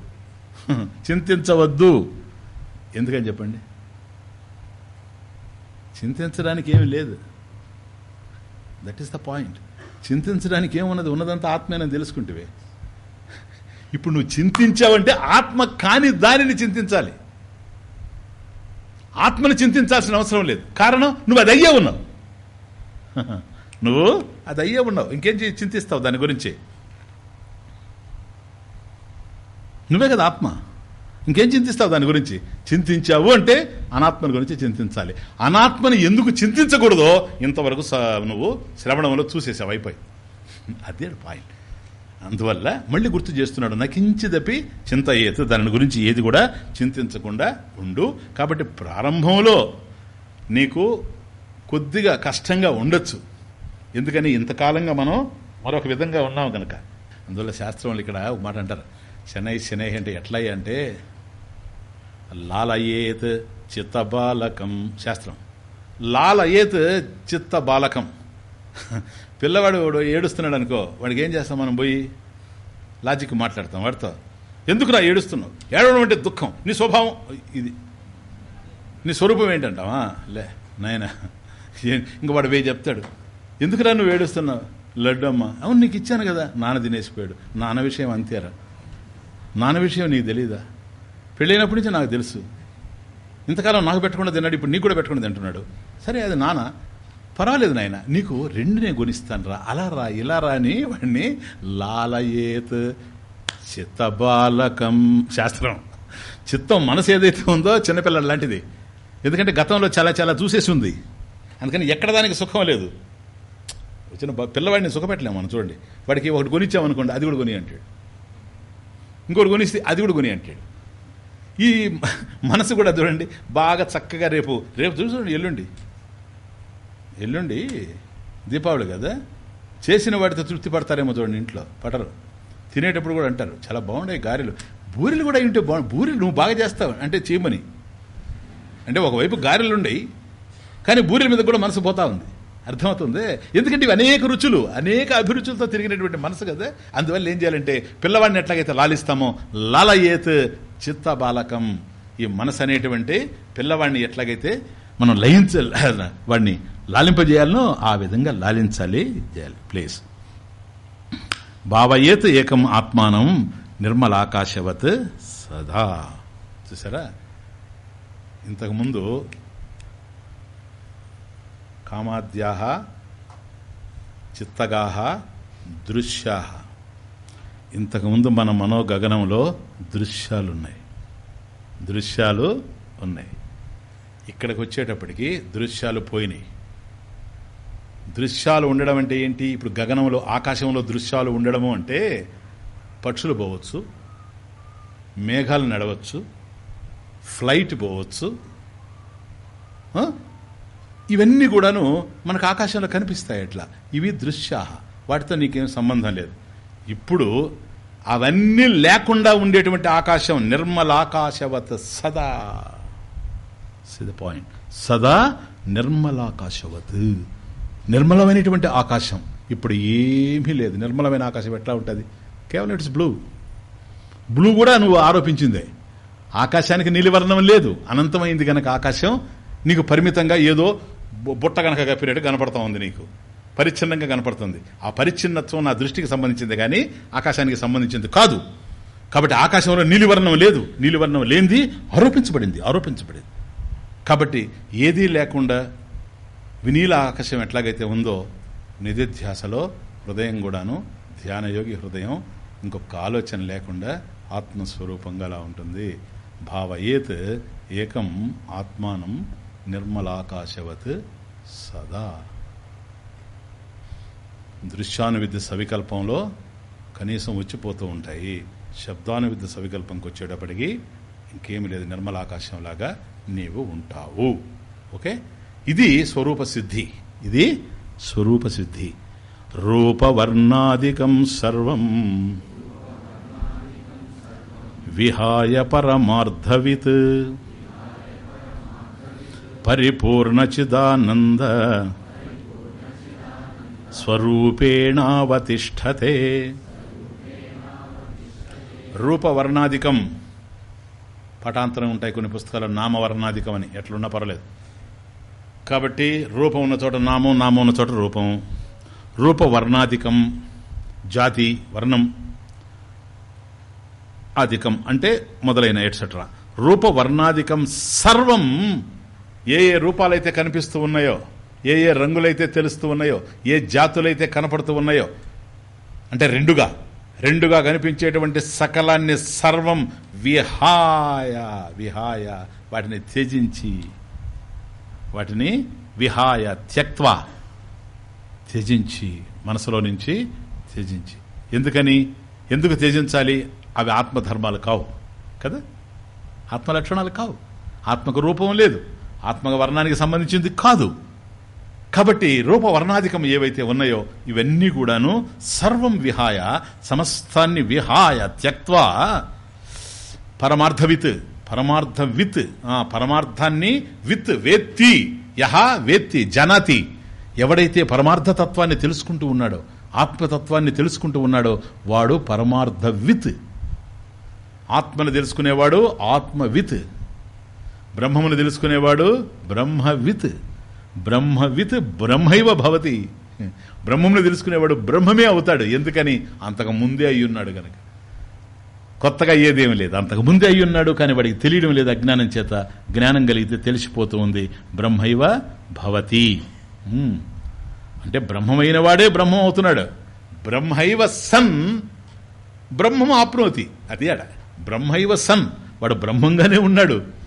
చింతించవద్దు. ఎందుకని చెప్పండి? చింతించడానికి ఏమి లేదు. దట్ ఈస్ ద పాయింట్ చింతించడానికి ఏమున్నది? ఉన్నదంతా ఆత్మేనని తెలుసుకుంటే ఇప్పుడు నువ్వు చింతించావంటే ఆత్మ కాని దానిని చింతించాలి. ఆత్మను చింతించాల్సిన అవసరం లేదు. కారణం నువ్వు అది అయ్యే ఉన్నావు. *laughs* నువ్వు అది అయ్యే ఉన్నావు. ఇంకేం చింతిస్తావు దాని గురించి. నువ్వే కదా ఆత్మ. ఇంకేం చింతిస్తావు దాని గురించి? చింతించావు అంటే అనాత్మని గురించి చింతించాలి. అనాత్మని ఎందుకు చింతించకూడదో ఇంతవరకు నువ్వు శ్రవణంలో చూసేసావు అయిపోయి. అదే పాయింట్ అందువల్ల మళ్ళీ గుర్తు చేస్తున్నాడు నకించిదపి చింత ఏతు దాని గురించి ఏది కూడా చింతించకుండా ఉండు. కాబట్టి ప్రారంభంలో నీకు కొద్దిగా కష్టంగా ఉండొచ్చు. ఎందుకని? ఇంతకాలంగా మనం మరొక విధంగా ఉన్నాం కనుక అందువల్ల శాస్త్రంలో ఇక్కడ ఒక మాట అంటారు శనై శనై అంటే ఎట్లా అంటే లాలయేత్ చిత్తబాలకం శాస్త్రం. లాలయేత్ చిత్త బాలకం పిల్లవాడు వాడు ఏడుస్తున్నాడు అనుకో వాడికి ఏం చేస్తాం మనం పోయి? లాజిక్ మాట్లాడతాం వాడితో. ఎందుకురా ఏడుస్తున్నావు? ఏడవడం అంటే దుఃఖం. నీ స్వభావం ఇది. నీ స్వరూపం ఏంటంటావా? లే నాయన ఇంక వాడు వేయి చెప్తాడు. ఎందుకురా నువ్వు ఏడుస్తున్నావు? లడ్డు అమ్మ అవును నీకు ఇచ్చాను కదా. నాన్న తినేసిపోయాడు. నాన్న విషయం అంతేరా. నాన్న విషయం నీకు తెలీదా? పెళ్ళైనప్పటి నుంచి నాకు తెలుసు. ఇంతకాలం నాకు పెట్టకుండా తిన్నాడు ఇప్పుడు నీకు కూడా పెట్టకుండా తింటున్నాడు. సరే అది నాన్న పర్వాలేదు నాయన నీకు రెండు నేను గుణిస్తాను రా అలా రా ఇలా రా అని వాడిని లాలయేత్ చిత్తబాలకం శాస్త్రం. చిత్తం మనసు ఏదైతే ఉందో చిన్నపిల్లల లాంటిది. ఎందుకంటే గతంలో చాలా చాలా చూసేసి ఉంది. అందుకని ఎక్కడ దానికి సుఖం లేదు. వచ్చిన పిల్లవాడిని సుఖపెట్టలేము మనం చూడండి. వాడికి ఒకటి కొనిచ్చామనుకోండి అది కూడా కొని అంటాడు. ఇంకోటి కొనిస్తే అది కూడా కొని అంటాడు. ఈ మనసు కూడా చూడండి బాగా చక్కగా రేపు రేపు చూసుకోండి చూడండి ఎల్లుండి. ఎల్లుండి దీపావళి కదా? చేసిన వాటితో తృప్తి పడతారేమో చూడండి ఇంట్లో పడరు. తినేటప్పుడు కూడా అంటారు చాలా బాగుండే గారెలు. బూరెలు కూడా ఇంటే బాగు బూరెలు నువ్వు బాగా చేస్తావు అంటే చేయమని. అంటే ఒకవైపు గారెలు ఉండయి కానీ బూరెల మీద కూడా మనసు పోతా ఉంది. అర్థమవుతుంది? ఎందుకంటే ఇవి అనేక రుచులు అనేక అభిరుచులతో తిరిగినటువంటి మనసు కదా. అందువల్ల ఏం చేయాలంటే పిల్లవాడిని ఎట్లాగైతే లాలిస్తామో లాలయేత్ చిత్త బాలకం. ఈ మనసు అనేటువంటి పిల్లవాడిని ఎట్లాగైతే మనం లయించ *laughs* వాడిని లాలింపజేయాలనో ఆ విధంగా లాలించాలి చేయాలి. ప్లీజ్. భావయేత్ ఏకం ఆత్మానం నిర్మలాకాశవత్ సదా. చూసారా? ఇంతకుముందు కామాద్యా చిత్తగా దృశ్యా ఇంతకుముందు మన మనోగగనంలో దృశ్యాలు ఉన్నాయి దృశ్యాలు ఉన్నాయి. ఇక్కడికి వచ్చేటప్పటికి దృశ్యాలు పోయినాయి. దృశ్యాలు ఉండడం అంటే ఏంటి? ఇప్పుడు గగనంలో ఆకాశంలో దృశ్యాలు ఉండడము అంటే పక్షులు పోవచ్చు మేఘాలు నడవచ్చు ఫ్లైట్ పోవచ్చు ఇవన్నీ కూడాను మనకు ఆకాశంలో కనిపిస్తాయి ఎట్లా ఇవి దృశ్యాహ. వాటితో నీకేం సంబంధం లేదు. ఇప్పుడు అవన్నీ లేకుండా ఉండేటువంటి ఆకాశం నిర్మలాకాశవత్ సదా. ద పాయింట్ సదా నిర్మలాకాశవత్ నిర్మలమైనటువంటి ఆకాశం. ఇప్పుడు ఏమీ లేదు. నిర్మలమైన ఆకాశం ఎట్లా ఉంటుంది? కేవలం ఇట్స్ బ్లూ. బ్లూ కూడా నువ్వు ఆరోపించిందే. ఆకాశానికి నీలివర్ణం లేదు. అనంతమైంది గనక ఆకాశం. నీకు పరిమితంగా ఏదో బుట్ట కనుక కప్పినట్టు కనపడతా ఉంది నీకు. పరిచ్ఛిన్నంగా కనపడుతుంది. ఆ పరిచ్ఛిన్నత్వం నా దృష్టికి సంబంధించింది కానీ ఆకాశానికి సంబంధించింది కాదు. కాబట్టి ఆకాశంలో నీలివర్ణం లేదు. నీలివర్ణం లేనిది ఆరోపించబడింది ఆరోపించబడింది. కాబట్టి ఏదీ లేకుండా వినీల ఆకాశం ఎట్లాగైతే ఉందో నిధిధ్యాసలో హృదయం కూడాను ధ్యానయోగి హృదయం ఇంకొక ఆలోచన లేకుండా ఆత్మస్వరూపంగా అలా ఉంటుంది. భావయేత్ ఏకం ఆత్మానం నిర్మలాకాశవత్ సదా. దృశ్యానువిద్య సవికల్పంలో కనీసం వచ్చిపోతూ ఉంటాయి. శబ్దానువిద్య సవికల్పంకి వచ్చేటప్పటికి ఇంకేమి లేదు. నిర్మలాకాశంలాగా నీవు ఉంటావు. ఓకే? ఇది స్వరూప సిద్ధి. ఇది స్వరూప సిద్ధి. రూపవర్ణాదికం సర్వం. విహాయ పరమార్థవిత్. పరిపూర్ణచిదానంద స్వరూపేణావతిష్టతే రూపవర్ణాధికం. పటాంతరం ఉంటాయి కొన్ని పుస్తకాలు నామవర్ణాధికం అని ఎట్లున్నా పర్వాలేదు. కాబట్టి రూపం ఉన్న చోట నామం నామం ఉన్న చోట రూపం. రూపవర్ణాధికం జాతి వర్ణం అధికం అంటే మొదలైన ఎట్సెట్రా రూపవర్ణాధికం సర్వం ఏ ఏ రూపాలైతే కనిపిస్తూ ఉన్నాయో ఏ ఏ రంగులైతే తెలుస్తూ ఉన్నాయో ఏ జాతులైతే కనపడుతూ ఉన్నాయో అంటే రెండుగా రెండుగా కనిపించేటువంటి సకలాన్ని సర్వం విహాయ విహాయ వాటిని త్యజించి వాటిని విహాయ త్యక్వ త్యజించి మనసులో నుంచి త్యజించి. ఎందుకని? ఎందుకు త్యజించాలి? అవి ఆత్మధర్మాలు కావు కదా? ఆత్మ లక్షణాలు కావు. ఆత్మకు రూపం లేదు. ఆత్మక వర్ణానికి సంబంధించింది కాదు. కాబట్టి రూపవర్ణాధికం ఏవైతే ఉన్నాయో ఇవన్నీ కూడాను సర్వం విహాయ సమస్తాన్ని విహాయ త్యక్వా పరమార్థవిత్ పరమార్థ విత్ పరమార్థాన్ని విత్ వేత్తి యహ వేత్తి జనతి. ఎవడైతే పరమార్థతత్వాన్ని తెలుసుకుంటూ ఉన్నాడో ఆత్మతత్వాన్ని తెలుసుకుంటూ ఉన్నాడో వాడు పరమార్థ విత్ ఆత్మను తెలుసుకునేవాడు ఆత్మవిత్. బ్రహ్మమును తెలుసుకునేవాడు బ్రహ్మవిత్. బ్రహ్మవిత్ బ్రహ్మైవ భవతి. బ్రహ్మమును తెలుసుకునేవాడు బ్రహ్మమే అవుతాడు. ఎందుకని? అంతకు ముందే అయి ఉన్నాడు కనుక కొత్తగా అయ్యేదేమీ లేదు. అంతకు ముందే అయి ఉన్నాడు కానీ వాడికి తెలియడం లేదు అజ్ఞానం చేత. జ్ఞానం కలిగితే తెలిసిపోతూ ఉంది. బ్రహ్మైవ భవతి. అంటే బ్రహ్మమైన వాడే బ్రహ్మం అవుతున్నాడు. బ్రహ్మైవ సన్ బ్రహ్మం ఆప్నోతి. అది అడ బ్రహ్మైవ సన్. వాడు బ్రహ్మంగానే ఉన్నాడు.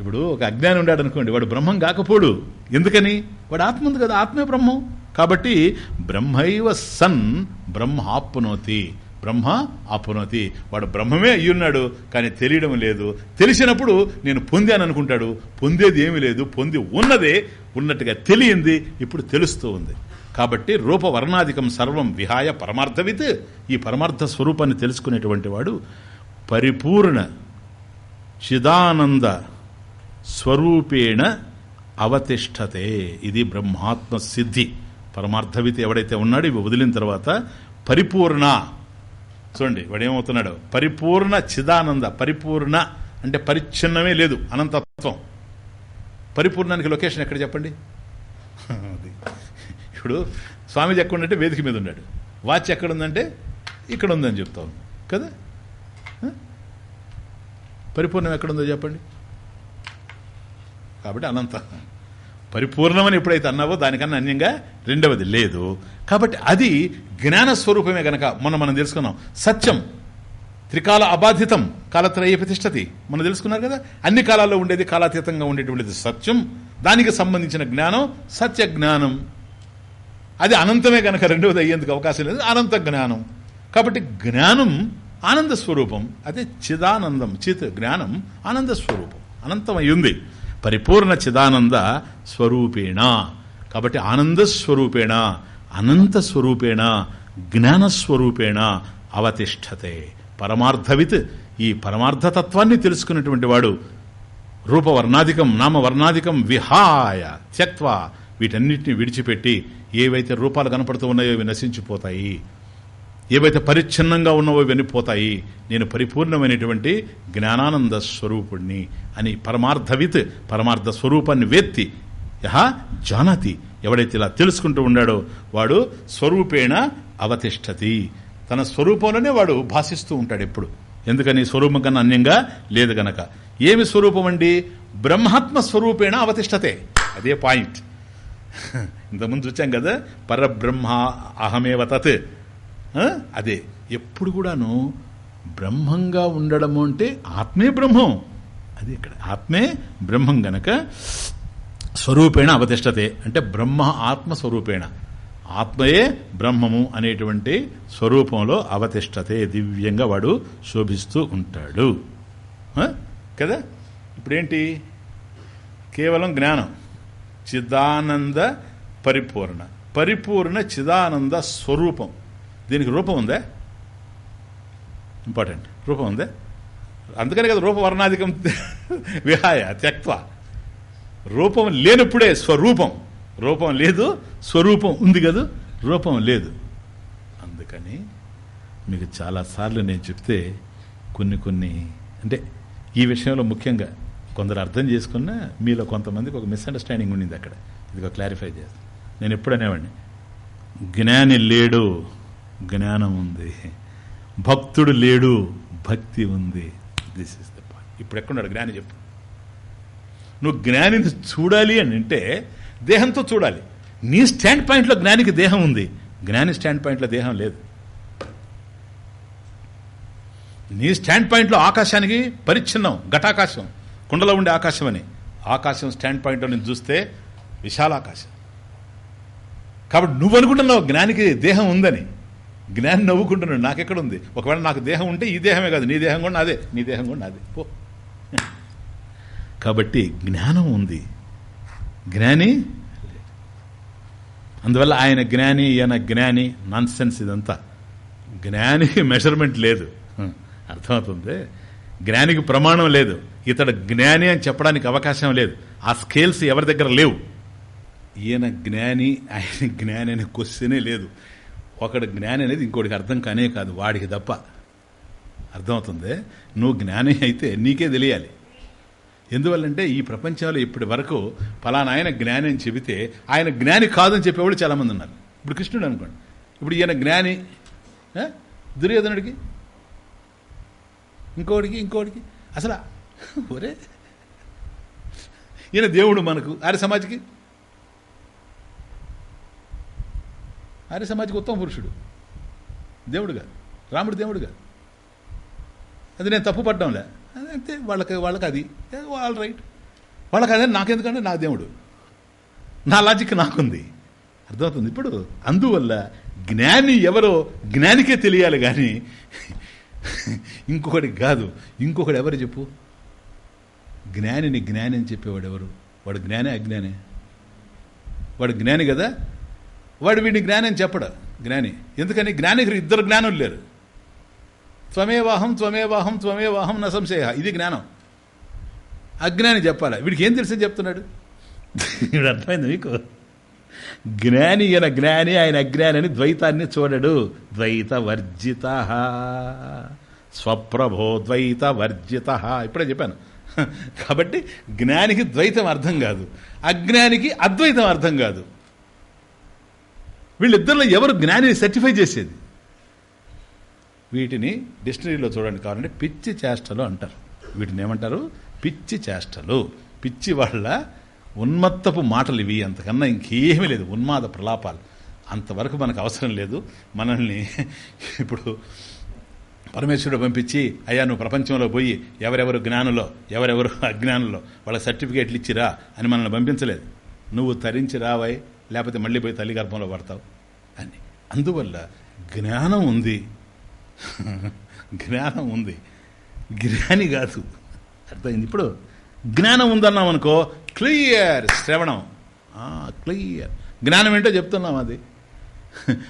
ఇప్పుడు ఒక అజ్ఞాని ఉన్నాడు అనుకోండి వాడు బ్రహ్మం కాకపోడు. ఎందుకని? వాడు ఆత్మ ఉంది కదా ఆత్మే బ్రహ్మం. కాబట్టి బ్రహ్మైవ సన్ బ్రహ్మ ఆప్నోతి బ్రహ్మ ఆప్నోతి. వాడు బ్రహ్మమే అయ్యున్నాడు కానీ తెలియడం లేదు. తెలిసినప్పుడు నేను పొందాను అనుకుంటాడు. పొందేది ఏమీ లేదు పొంది ఉన్నదే ఉన్నట్టుగా తెలియంది ఇప్పుడు తెలుస్తూ ఉంది. కాబట్టి రూపవర్ణాధికం సర్వం విహాయ పరమార్థవిత్. ఈ పరమార్థ స్వరూపాన్ని తెలుసుకునేటువంటి వాడు పరిపూర్ణ చిదానంద స్వరూపేణ అవతిష్టతే ఇది బ్రహ్మాత్మ సిద్ధి పరమార్థవితి ఎవడైతే ఉన్నాడో ఇవి వదిలిన తర్వాత పరిపూర్ణ. చూడండి వాడేమవుతున్నాడు? పరిపూర్ణ చిదానంద. పరిపూర్ణ అంటే పరిచ్ఛిన్నమే లేదు అనంతత్వం. పరిపూర్ణానికి లొకేషన్ ఎక్కడ చెప్పండి? అది. ఇప్పుడు స్వామీజీ ఎక్కడ ఉందంటే వేదిక మీద ఉన్నాడు. వాచ్ ఎక్కడ ఉందంటే ఇక్కడ ఉందని చెప్తాం కదా? పరిపూర్ణం పరిపూర్ణం ఎక్కడుందో చెప్పండి. కాబట్టి అనంత. పరిపూర్ణమని ఎప్పుడైతే అన్నావో దానికన్నా అన్యంగా రెండవది లేదు. కాబట్టి అది జ్ఞాన స్వరూపమే గనక మొన్న మనం తెలుసుకున్నాం. సత్యం. త్రికాల అబాధితం. కాలత్రయ ప్రతిష్టతి. మనం తెలుసుకున్నారు కదా? అన్ని కాలాల్లో ఉండేది కాలాతీతంగా ఉండేటువంటిది సత్యం. దానికి సంబంధించిన జ్ఞానం సత్య జ్ఞానం అది అనంతమే గనక రెండవది అయ్యేందుకు అవకాశం లేదు. అనంత జ్ఞానం. కాబట్టి జ్ఞానం ఆనంద స్వరూపం. అదే చిదానందం. చిత్ జ్ఞానం ఆనంద స్వరూపం. అనంతమై ఉంది. పరిపూర్ణ చిదానంద స్వరూపేణ. కాబట్టి ఆనంద స్వరూపేణ అనంత స్వరూపేణ జ్ఞానస్వరూపేణ అవతిష్టతే పరమార్థవిత్ ఈ పరమార్థతత్వాన్ని తెలుసుకున్నటువంటి వాడు రూపవర్ణాధికం నామవర్ణాధికం విహాయ త్యక్వా వీటన్నిటిని విడిచిపెట్టి ఏవైతే రూపాలు కనపడుతూ ఉన్నాయో అవి నశించిపోతాయి. ఏవైతే పరిచ్ఛిన్నంగా ఉన్నవో వెనిపోతాయి నేను పరిపూర్ణమైనటువంటి జ్ఞానానంద స్వరూపుణ్ణి అని పరమార్థవిత్ పరమార్థ స్వరూపాన్ని వేత్తి యహ జానతి. ఎవడైతే ఇలా తెలుసుకుంటూ ఉన్నాడో వాడు స్వరూపేణ అవతిష్టతి. తన స్వరూపంలోనే వాడు భాషిస్తూ ఉంటాడు ఎప్పుడు. ఎందుకని? స్వరూపం కన్నా అన్యంగా లేదు గనక. ఏమి స్వరూపం అండి? బ్రహ్మాత్మ స్వరూపేణ అవతిష్టతే. అదే పాయింట్. *laughs* ఇంతకుముందు చూచాం కదా పరబ్రహ్మ అహమేవ తత్. అదే ఎప్పుడు కూడాను బ్రహ్మంగా ఉండడము అంటే ఆత్మే బ్రహ్మం. అది ఇక్కడ ఆత్మే బ్రహ్మం గనక స్వరూపేణ అవతిష్టతే. అంటే బ్రహ్మ ఆత్మస్వరూపేణ ఆత్మయే బ్రహ్మము అనేటువంటి స్వరూపంలో అవతిష్టతే దివ్యంగా వాడు శోభిస్తూ ఉంటాడు. కదా? ఇప్పుడేంటి? కేవలం జ్ఞానం. చిదానంద పరిపూర్ణ. పరిపూర్ణ చిదానంద స్వరూపం. దీనికి రూపం ఉందా? ఇంపార్టెంట్. రూపం ఉందా? అందుకని కదా రూపవర్ణాధికం *laughs* విహాయ త్యక్వ రూపం లేనప్పుడే స్వరూపం. రూపం లేదు స్వరూపం ఉంది కదా? రూపం లేదు. అందుకని మీకు చాలాసార్లు నేను చెప్తే కొన్ని కొన్ని అంటే ఈ విషయంలో ముఖ్యంగా కొందరు అర్థం చేసుకున్న మీలో కొంతమందికి ఒక మిస్అండర్స్టాండింగ్ ఉండింది అక్కడ. ఇదిగో క్లారిఫై చేస్తాను నేను ఎప్పుడు అనేవాడిని? జ్ఞాని లేడు. జ్ఞానం ఉంది. భక్తుడు లేడు భక్తి ఉంది. దిస్ ఇస్ ద పాయింట్ ఇప్పుడు ఎక్కడున్నాడు? జ్ఞాని చెప్పు. నువ్వు జ్ఞానిని చూడాలి అని అంటే దేహంతో చూడాలి. నీ స్టాండ్ పాయింట్లో జ్ఞానికి దేహం ఉంది. జ్ఞాని స్టాండ్ పాయింట్లో దేహం లేదు. నీ స్టాండ్ పాయింట్లో ఆకాశానికి పరిచ్ఛిన్నం ఘటాకాశం కుండలో ఉండే ఆకాశం అని. ఆకాశం స్టాండ్ పాయింట్లో నేను చూస్తే విశాల ఆకాశం కాబట్టి నువ్వు అనుకుంటున్నావు జ్ఞానికి దేహం ఉందని. జ్ఞాని నవ్వుకుంటున్నాడు. నాకెక్కడుంది? ఒకవేళ నాకు దేహం ఉంటే ఈ దేహమే కాదు. నీ దేహం కూడా నాదే. నీ దేహం కూడా నాదే. పో. కాబట్టి జ్ఞానం ఉంది. జ్ఞాని? అందువల్ల ఆయన జ్ఞాని ఈయన జ్ఞాని నాన్ సెన్స్ ఇదంతా. జ్ఞానికి మెజర్మెంట్ *laughs* లేదు. అర్థమవుతుంది? జ్ఞానికి ప్రమాణం లేదు. ఇతడు జ్ఞాని అని చెప్పడానికి అవకాశం లేదు. ఆ స్కేల్స్ ఎవరి దగ్గర లేవు? ఈయన జ్ఞాని ఆయన జ్ఞాని అనే క్వశ్చనే లేదు. ఒకడు జ్ఞాని అనేది ఇంకోటికి అర్థం కానే కాదు వాడికి తప్ప. అర్థమవుతుంది? నువ్వు జ్ఞాని అయితే నీకే తెలియాలి. ఎందువల్లంటే ఈ ప్రపంచంలో ఇప్పటి వరకు ఫలానా ఆయన జ్ఞాని అని చెబితే ఆయన జ్ఞాని కాదని చెప్పేవాళ్ళు చాలామంది ఉన్నారు. ఇప్పుడు కృష్ణుడు అనుకోండి. ఇప్పుడు ఈయన జ్ఞాని దుర్యోధనుడికి? ఇంకోటికి ఇంకోటికి అసలు ఒరే! ఈయన దేవుడు మనకు ఆర్య సమాజ్కి? ఆర్య సమాజ్కి ఉత్తమ పురుషుడు. దేవుడుగా రాముడు దేవుడుగా అది నేను తప్పు పడ్డంలే. అంతే వాళ్ళకి వాళ్ళకి అది. ఆల్ రైట్ వాళ్ళకి అదే నాకెందుకంటే నా దేవుడు. నా లాజిక్ నాకుంది. అర్థమవుతుంది? ఇప్పుడు అందువల్ల జ్ఞాని ఎవరో జ్ఞానికే తెలియాలి కానీ *laughs* ఇంకొకటి కాదు. ఇంకొకటి ఎవరు చెప్పు? జ్ఞానిని జ్ఞాని అని చెప్పేవాడు ఎవరు? వాడు జ్ఞానే అజ్ఞానే? వాడు జ్ఞాని కదా? వాడు వీడిని జ్ఞాని అని చెప్పడు. జ్ఞాని. ఎందుకని? జ్ఞానికి ఇద్దరు జ్ఞానులు లేరు. త్వమేవాహం త్వమేవాహం త్వమేవాహం న సంశయ. ఇది జ్ఞానం. అజ్ఞాని చెప్పాలి? వీడికి ఏం తెలిసి చెప్తున్నాడు? వీడు అర్థమైంది మీకు? జ్ఞాని ఈయన జ్ఞాని ఆయన అజ్ఞాని అని ద్వైతాన్ని చూడడు. ద్వైత వర్జిత స్వప్రభో ద్వైత వర్జిత ఇప్పుడే చెప్పాను. *laughs* కాబట్టి జ్ఞానికి ద్వైతం అర్థం కాదు. అజ్ఞానికి అద్వైతం అర్థం కాదు. వీళ్ళిద్దరిలో ఎవరు జ్ఞానిని సర్టిఫై చేసేది? వీటిని డిక్షనరీలో చూడండి కావాలంటే పిచ్చి చేష్టలు అంటారు. వీటిని ఏమంటారు? పిచ్చి చేష్టలు. పిచ్చి వాళ్ళ ఉన్మత్తపు మాటలు ఇవి. అంతకన్నా ఇంకేమీ లేదు. ఉన్మాద ప్రలాపాలు. అంతవరకు మనకు అవసరం లేదు. మనల్ని ఇప్పుడు పరమేశ్వరుడు పంపించి అయ్యా నువ్వు ప్రపంచంలో పోయి ఎవరెవరు జ్ఞానులో ఎవరెవరు అజ్ఞానులో వాళ్ళ సర్టిఫికేట్లు ఇచ్చిరా అని మనల్ని పంపించలేదు. నువ్వు తరించి రావాయి లేకపోతే మళ్ళీ పోయి తల్లి గర్భంలో పడతావు. అందువల్ల జ్ఞానం ఉంది. జ్ఞానం ఉంది. జ్ఞాని కాదు. అర్థమైంది? ఇప్పుడు జ్ఞానం ఉందన్నాం అనుకో క్లియర్ శ్రవణం. క్లియర్. జ్ఞానం ఏంటో చెప్తున్నాం అది.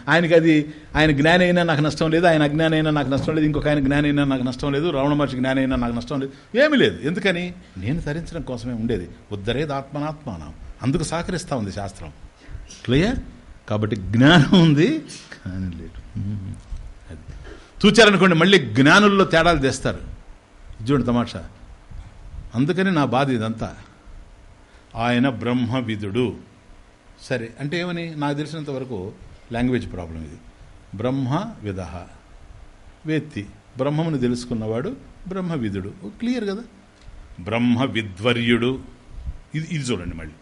ఆయనకి అది ఆయన జ్ఞానం అయినా నాకు నష్టం లేదు ఆయన అజ్ఞానం అయినా నాకు నష్టం లేదు ఇంకొక ఆయన జ్ఞానం అయినా నాకు నష్టం లేదు రావణ మహర్షి జ్ఞానం అయినా నాకు నష్టం లేదు ఏమీ లేదు. ఎందుకని? నేను ధరించడం కోసమే ఉండేది. ఉద్ధరేది ఆత్మనాత్మానం అందుకు సహకరిస్తూ ఉంది శాస్త్రం. క్లియర్? కాబట్టి జ్ఞానం ఉంది కానీ లేదు. చూచారనుకోండి మళ్ళీ జ్ఞానుల్లో తేడాలు తెస్తారు. చూడండి తమాషా. అందుకని నా బాధ ఇదంతా. ఆయన బ్రహ్మవిధుడు సరే అంటే ఏమని? నాకు తెలిసినంత వరకు లాంగ్వేజ్ ప్రాబ్లం ఇది. బ్రహ్మ విధ వేత్తి. బ్రహ్మమును తెలుసుకున్నవాడు బ్రహ్మవిధుడు క్లియర్ కదా? బ్రహ్మ విద్వర్యుడు ఇది ఇది చూడండి మళ్ళీ.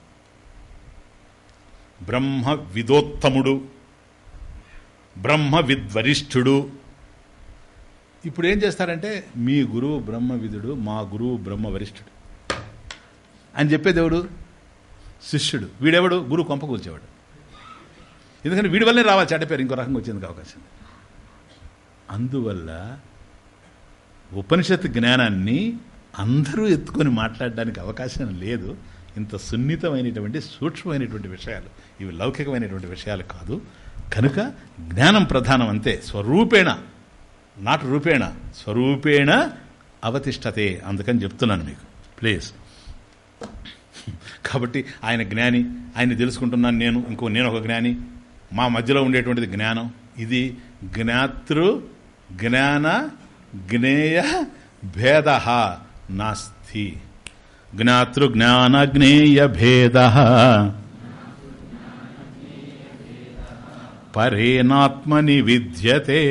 బ్రహ్మ విదోత్తముడు బ్రహ్మ విద్వరిష్ఠుడు ఇప్పుడు ఏం చేస్తారంటే మీ గురువు బ్రహ్మ విధుడు మా గురువు బ్రహ్మ వరిష్ఠుడు అని చెప్పేదేవుడు శిష్యుడు. వీడెవడు? గురువు కొంప కూర్చేవాడు ఎందుకంటే వీడి వల్లనే రావాలి చెడ్డ పేరు ఇంకో రకంగా వచ్చేందుకు అవకాశం అందువల్ల ఉపనిషత్తు జ్ఞానాన్ని అందరూ ఎత్తుకొని మాట్లాడడానికి అవకాశం లేదు. ఇంత సున్నితమైనటువంటి సూక్ష్మమైనటువంటి విషయాలు. ఇవి లౌకికమైనటువంటి విషయాలు కాదు. కనుక జ్ఞానం ప్రధానం అంతే. స్వరూపేణ నాటు రూపేణ స్వరూపేణ అవతిష్టతే అందుకని చెప్తున్నాను మీకు. ప్లీజ్. కాబట్టి ఆయన జ్ఞాని ఆయన తెలుసుకుంటున్నాను నేను ఇంకో నేను ఒక జ్ఞాని. మా మధ్యలో ఉండేటువంటిది జ్ఞానం. ఇది జ్ఞాతృ జ్ఞాన జ్ఞేయ భేద నాస్తి. జ్ఞాతృ జ్ఞాన జ్ఞేయ భేద పరేనాత్మని విద్యతే.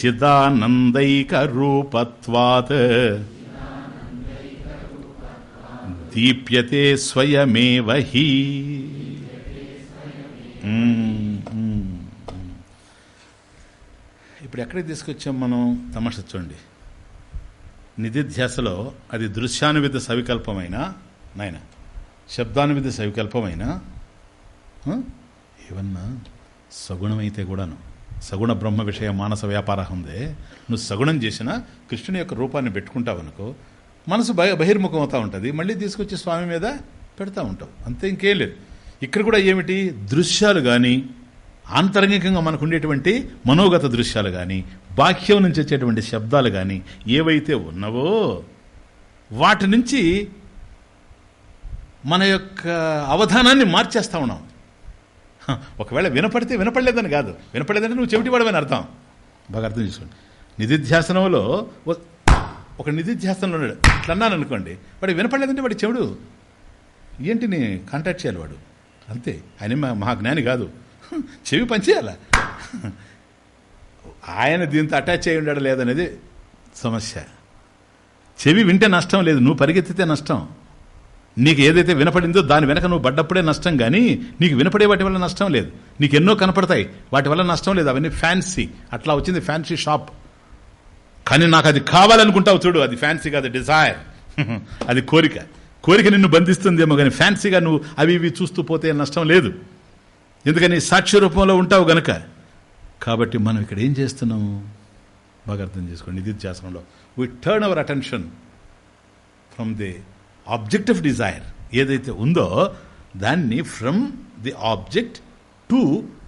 చిదానందైక రూపత్వాత్ దీప్యతే స్వయమేవ హి. ఇప్పుడు ఎక్కడికి తీసుకొచ్చాం మనం? తమాష చూడండి. నిధిధ్యాసలో అది దృశ్యానువిధ సవికల్పమైన నాయన శబ్దానువిధ సవికల్పమైన ఏమన్నా సగుణమైతే కూడాను. సగుణ బ్రహ్మ విషయ మానస వ్యాపారం ఉందే నువ్వు సగుణం చేసినా కృష్ణుని యొక్క రూపాన్ని పెట్టుకుంటావనుకో మనసు బహి బహిర్ముఖం అవుతా ఉంటుంది. మళ్ళీ తీసుకొచ్చి స్వామి మీద పెడతా ఉంటావు. అంతే ఇంకేం లేదు. ఇక్కడ కూడా ఏమిటి? దృశ్యాలు కానీ ఆంతరంగికంగా మనకు ఉండేటువంటి మనోగత దృశ్యాలు కానీ బాహ్యం నుంచి వచ్చేటువంటి శబ్దాలు కానీ ఏవైతే ఉన్నవో వాటి నుంచి మన యొక్క అవధానాన్ని మార్చేస్తా ఉన్నాం. ఒకవేళ వినపడితే వినపడలేదని కాదు. వినపడలేదంటే నువ్వు చెవిటివాడమని అర్థం. బాగా అర్థం చేసుకోండి. నిధిధ్యాసనంలో ఒక నిధిధ్యాసనంలో ఉన్నాడు. ఇట్లా అన్నాను అనుకోండి వాడు వినపడలేదంటే వాడి చెవుడు ఏంటి నీ కాంటాక్ట్ చేయాలి వాడు? అంతే. ఆయన మా- మహాజ్ఞాని కాదు. చెవి పనిచేయాల ఆయన దీంతో అటాచ్ అయి ఉండడం లేదనేది సమస్య. చెవి వింటే నష్టం లేదు నువ్వు పరిగెత్తితే నష్టం. నీకు ఏదైతే వినపడిందో దాని వెనక నువ్వు పడ్డప్పుడే నష్టం కానీ నీకు వినపడే వాటి వల్ల నష్టం లేదు. నీకు ఎన్నో కనపడతాయి వాటి వల్ల నష్టం లేదు. అవన్నీ ఫ్యాన్సీ. అట్లా వచ్చింది ఫ్యాన్సీ షాప్. కానీ నాకు అది కావాలనుకుంటావు చూడు అది ఫ్యాన్సీ కాదు డిజైర్. *laughs* అది కోరిక. కోరిక నిన్ను బంధిస్తుందేమో కానీ ఫ్యాన్సీగా నువ్వు అవి ఇవి చూస్తూ పోతే నష్టం లేదు. ఎందుకని సాక్ష్య రూపంలో ఉంటావు గనక. కాబట్టి మనం ఇక్కడ ఏం చేస్తున్నాము? బాగా అర్థం చేసుకోండి. ఇది చేసడంలో we turn our attention from the object of desire ఏదైతే ఉందో దాన్ని from the object to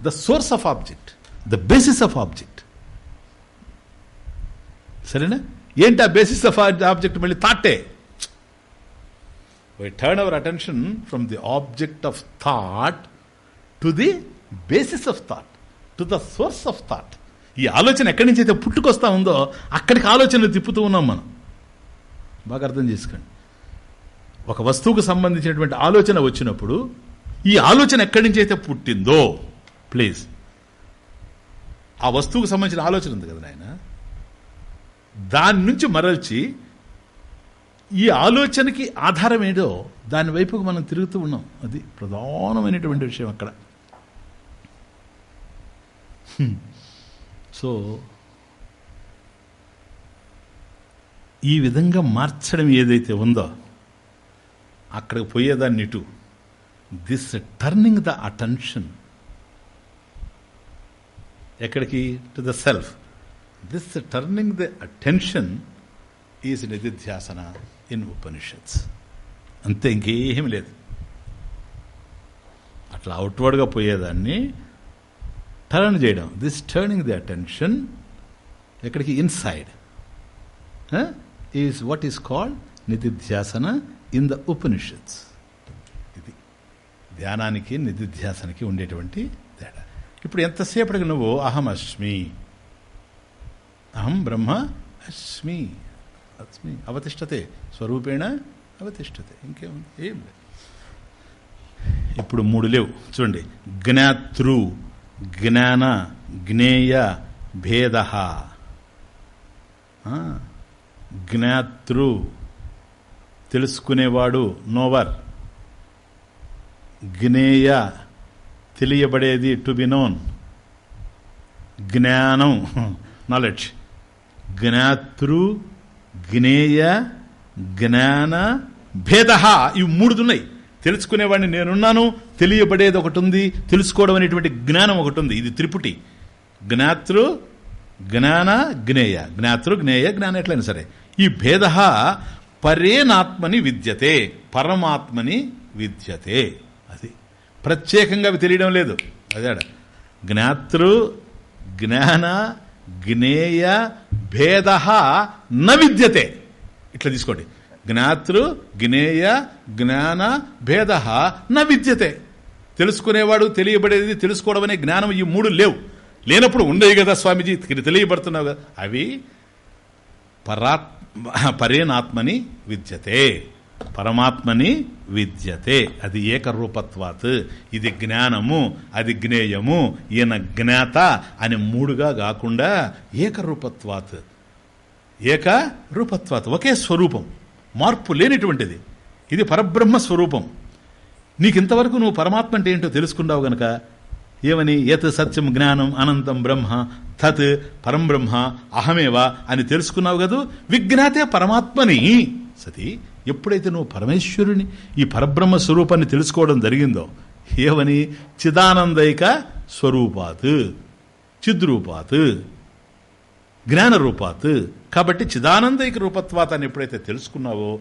the source of object the basis of object సరేనా? ఏంటి ఆ బేసిస్ ఆఫ్ ఆబ్జెక్ట్ మళ్ళీ థాటే we turn our attention from the object of thought to the basis of thought to the source of thought ఈ ఆలోచన ఎక్కడి నుంచి అయితే పుట్టుకొస్తా ఉందో అక్కడికి ఆలోచనలు తిప్పుతూ ఉన్నాం మనం. బాగా అర్థం చేసుకోండి. ఒక వస్తువుకు సంబంధించినటువంటి ఆలోచన వచ్చినప్పుడు ఈ ఆలోచన ఎక్కడి నుంచి అయితే పుట్టిందో ప్లీజ్ ఆ వస్తువుకు సంబంధించిన ఆలోచన ఉంది కదా నాయన? దాని నుంచి మరల్చి ఈ ఆలోచనకి ఆధారం ఏదో దాని వైపుకు మనం తిరుగుతూ ఉన్నాం. అది ప్రధానమైనటువంటి విషయం అక్కడ. Hmm. సో ఈ విధంగా మార్చడం ఏదైతే ఉందో అక్కడికి పోయేదాన్ని ఇటు. దిస్ టర్నింగ్ ద అటెన్షన్ ఎక్కడికి? To the self this turning the attention is నిధిధ్యాసన in Upanishads అంతే ఇంకేం లేదు. అట్లా అవుట్వర్డ్గా పోయేదాన్ని టర్న్ చేయడం దిస్ టర్నింగ్ ది అటెన్షన్ ఎక్కడికి inside is what is called నిధిధ్యాసన in the Upanishads ఇది ధ్యానానికి నిధిధ్యాసనకి ఉండేటువంటి తేడా. ఇప్పుడు ఎంతసేపటికి నువ్వు అహం అస్మి అహం బ్రహ్మ అస్మి అస్మి అవతిష్టతే. స్వరూపేణ అవతిష్టతే. ఇంకేముంది? ఏం లేదు. ఇప్పుడు మూడు లేవు. చూడండి. జ్ఞాతృ. జ్ఞాన జ్ఞేయ భేద జ్ఞాతృ తెలుసుకునేవాడు నోవర్ జ్ఞేయ తెలియబడేది టు బి నోన్ జ్ఞానం నాలెడ్జ్ జ్ఞాతృ జ్ఞేయ జ్ఞాన భేద ఇవి మూడు ఉన్నాయి తెలుసుకునేవాడిని నేనున్నాను తెలియబడేది ఒకటి ఉంది తెలుసుకోవడం అనేటువంటి జ్ఞానం ఒకటి ఉంది ఇది త్రిపుటి. జ్ఞాతృ జ్ఞాన జ్ఞేయ. జ్ఞాతృ జ్ఞేయ జ్ఞాన ఎట్లయినా సరే. ఈ భేద పరేనాత్మని విద్యతే. పరమాత్మని విద్యతే. అది. ప్రత్యేకంగా అవి తెలియడం లేదు. అదే జ్ఞాతృ జ్ఞాన జ్ఞేయ భేద న విద్యతే. ఇట్లా తీసుకోండి. జ్ఞాతృ జ్ఞేయ జ్ఞాన భేద న విద్యతే. తెలుసుకునేవాడు తెలియబడేది తెలుసుకోవడం అనే జ్ఞానం ఈ మూడు లేవు. లేనప్పుడు ఉండేవి కదా స్వామీజీ తెలియబడుతున్నావు కదా. అవి పరాత్ పరేనాత్మని విద్యతే. పరమాత్మని విద్యతే. అది ఏకరూపత్వాత్. ఇది జ్ఞానము అది జ్ఞేయము ఈయన జ్ఞాత అని మూడుగా కాకుండా ఏకరూపత్వాత్. ఏక రూపత్వాత్ ఒకే స్వరూపం. మార్పు లేనిటువంటిది. ఇది పరబ్రహ్మ స్వరూపం. నీకు ఇంతవరకు నువ్వు పరమాత్మ అంటే ఏంటో తెలుసుకున్నావు గనక ఏమని? యత్ సత్యం జ్ఞానం అనంతం బ్రహ్మ తత్ పరంబ్రహ్మ అహమేవా అని తెలుసుకున్నావు కదూ? విజ్ఞాతే పరమాత్మని. సతి ఎప్పుడైతే నువ్వు పరమేశ్వరుని ఈ పరబ్రహ్మ స్వరూపాన్ని తెలుసుకోవడం జరిగిందో ఏమని? చిదానందైక స్వరూపాత్ చిద్రూపాత్ జ్ఞానరూపాత్ కాబట్టి చిదానందైక రూపత్వాతాన్ని అని ఎప్పుడైతే తెలుసుకున్నావో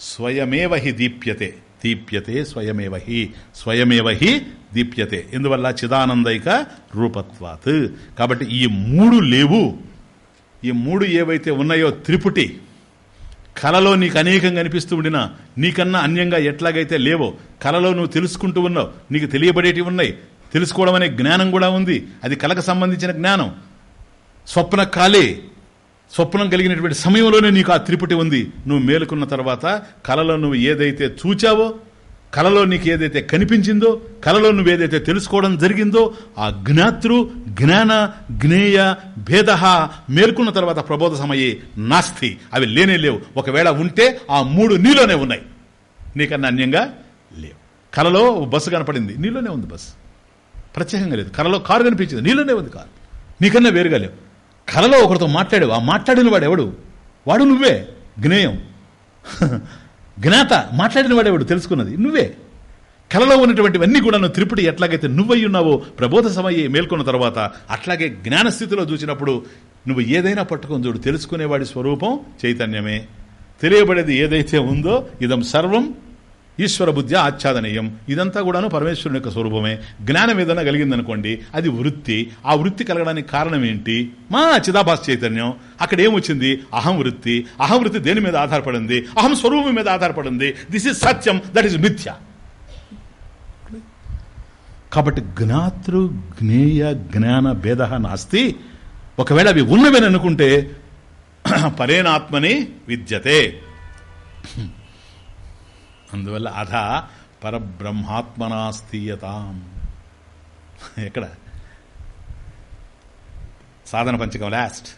స్వయమేవ హి దీప్యతే దీప్యతే స్వయమేవ హి స్వయమేవ హి దీప్యతే. ఎందువల్ల? చిదానందైక రూపత్వాత్. కాబట్టి ఈ మూడు లేవు. ఈ మూడు ఏవైతే ఉన్నాయో త్రిపుటి కలలో నీకు అనేకంగా అనిపిస్తూ ఉండినా నీకన్నా అన్యంగా ఎట్లాగైతే లేవో కలలో నువ్వు తెలుసుకుంటూ ఉన్నావు నీకు తెలియబడేటివి ఉన్నాయి. తెలుసుకోవడం అనే జ్ఞానం కూడా ఉంది. అది కళకు సంబంధించిన జ్ఞానం. స్వప్న కాలే స్వప్నం కలిగినటువంటి సమయంలోనే నీకు ఆ త్రిపుటి ఉంది. నువ్వు మేలుకున్న తర్వాత కలలో నువ్వు ఏదైతే చూచావో కలలో నీకు ఏదైతే కనిపించిందో కలలో నువ్వు ఏదైతే తెలుసుకోవడం జరిగిందో ఆ జ్ఞాతృ జ్ఞాన జ్ఞేయ భేద మేల్కొన్న తర్వాత ప్రబోధ సమయే నాస్తి. అవి లేనే లేవు. ఒకవేళ ఉంటే ఆ మూడు నీలోనే ఉన్నాయి. నీకన్నా అన్యంగా లేవు. కలలో బస్సు కనపడింది. నీలోనే ఉంది బస్సు. ప్రత్యేకంగా లేదు. కలలో కారు కనిపించింది. నీలోనే ఉంది కారు. నీకన్నా వేరుగా లేవు. కలలో ఒకరితో మాట్లాడావు. ఆ మాట్లాడిన వాడు ఎవడు? వాడు నువ్వే. జ్ఞేయం. *laughs* జ్ఞాత మాట్లాడిన వాడేవాడు తెలుసుకున్నది. నువ్వే. కలలో ఉన్నటువంటివన్నీ కూడా నువ్వు త్రిపుటి ఎట్లాగైతే నువ్వై ఉన్నావో ప్రబోధ సమయ మేల్కొన్న తర్వాత అట్లాగే జ్ఞానస్థితిలో చూసినప్పుడు నువ్వు ఏదైనా పట్టుకొని చూడు. తెలుసుకునేవాడి స్వరూపం చైతన్యమే. తెలియబడేది ఏదైతే ఉందో ఇదం సర్వం ఈశ్వర బుద్ధి ఆచ్ఛాదనీయం. ఇదంతా కూడాను పరమేశ్వరుని యొక్క స్వరూపమే. జ్ఞానం ఏదైనా కలిగిందనుకోండి అది వృత్తి. ఆ వృత్తి కలగడానికి కారణం ఏంటి? మా చిదాభాస్ చైతన్యం. అక్కడ ఏమొచ్చింది? అహం వృత్తి. అహం వృత్తి దేని మీద ఆధారపడింది? అహం స్వరూపం మీద ఆధారపడింది. దిస్ ఇస్ సత్యం దట్ ఈస్ మిథ్య కాబట్టి జ్ఞాతృ జ్ఞేయ జ్ఞాన భేద నాస్తి. ఒకవేళ అవి ఉన్నవని అనుకుంటే *clears throat* పరేనాత్మని విద్యతే. అందువల్ల అధ పరబ్రహ్మాత్మనాస్తీయతాం. ఎక్కడ? సాధన పంచకం లాస్ట్.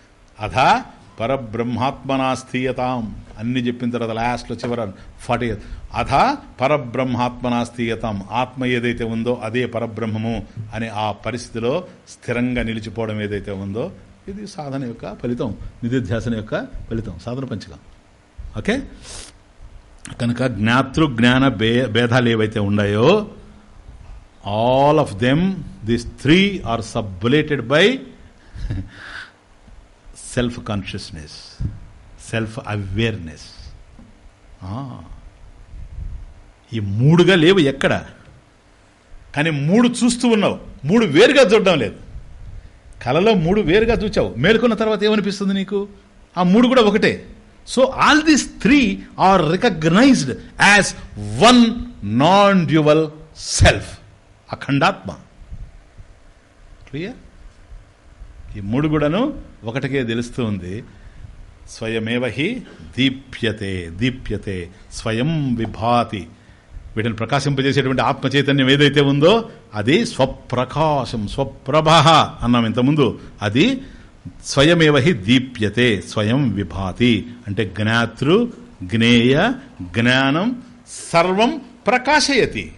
అధ పరబ్రహ్మాత్మనాస్థీయతాం అన్ని చెప్పిన తర్వాత లాస్ట్లో చివర ఫార్టీ అధ పరబ్రహ్మాత్మనాస్థీయతాం ఆత్మ ఏదైతే ఉందో అదే పరబ్రహ్మము అనే ఆ పరిస్థితిలో స్థిరంగా నిలిచిపోవడం ఏదైతే ఉందో ఇది సాధన యొక్క ఫలితం. నిధిధ్యాసన యొక్క ఫలితం. సాధన పంచకం. ఓకే? కనుక జ్ఞాతృ జ్ఞాన భేదాలు ఏవైతే ఉన్నాయో all of them this three are sublated by self consciousness self awareness ఈ మూడుగా లేవు ఎక్కడ? కానీ మూడు చూస్తూ ఉన్నావు. మూడు వేరుగా చూడడం లేదు. కళలో మూడు వేరుగా చూచావు. మేలుకున్న తర్వాత ఏమనిపిస్తుంది నీకు? ఆ మూడు కూడా ఒకటే. So all these three are recognised as one non dual self అఖండాత్మ clear ఈ మూడు కూడాను ఒకటికే తెలుస్తూ ఉంది స్వయమేవ హి దీప్యతే దీప్యతే స్వయం విభాతి. వీటిని ప్రకాశింపజేసేటువంటి ఆత్మ చైతన్యం ఏదైతే ఉందో అది స్వప్రకాశం స్వప్రభ అన్నాం ఇంతకుముందు. అది స్వయమేవ హి దీప్యతే స్వయం విభాతి. అంటే జ్ఞాతృ జ్ఞేయ జ్ఞానం సర్వం ప్రకాశయతి.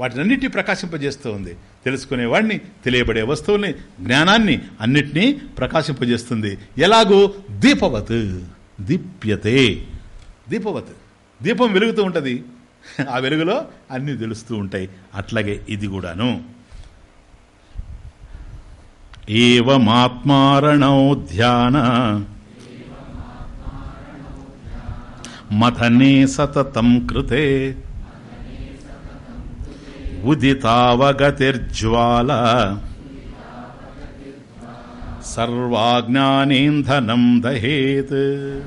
వాటినన్నిటి ప్రకాశింపజేస్తూ ఉంది తెలుసుకునేవాడిని తెలియబడే వస్తువుల్ని జ్ఞానాన్ని అన్నిటినీ ప్రకాశింపజేస్తుంది. ఎలాగూ? దీపవత్. దీప్యతే. దీపవత్. దీపం వెలుగుతూ ఉంటుంది. ఆ వెలుగులో అన్నీ తెలుస్తూ ఉంటాయి. అట్లాగే ఇది కూడాను. ఏవమాత్మారణౌ ధ్యాన. మథనే సతతం కృతే. ఉదితావగతిర్జ్వాల. సర్వాజ్ఞానేంధనం దహేత్.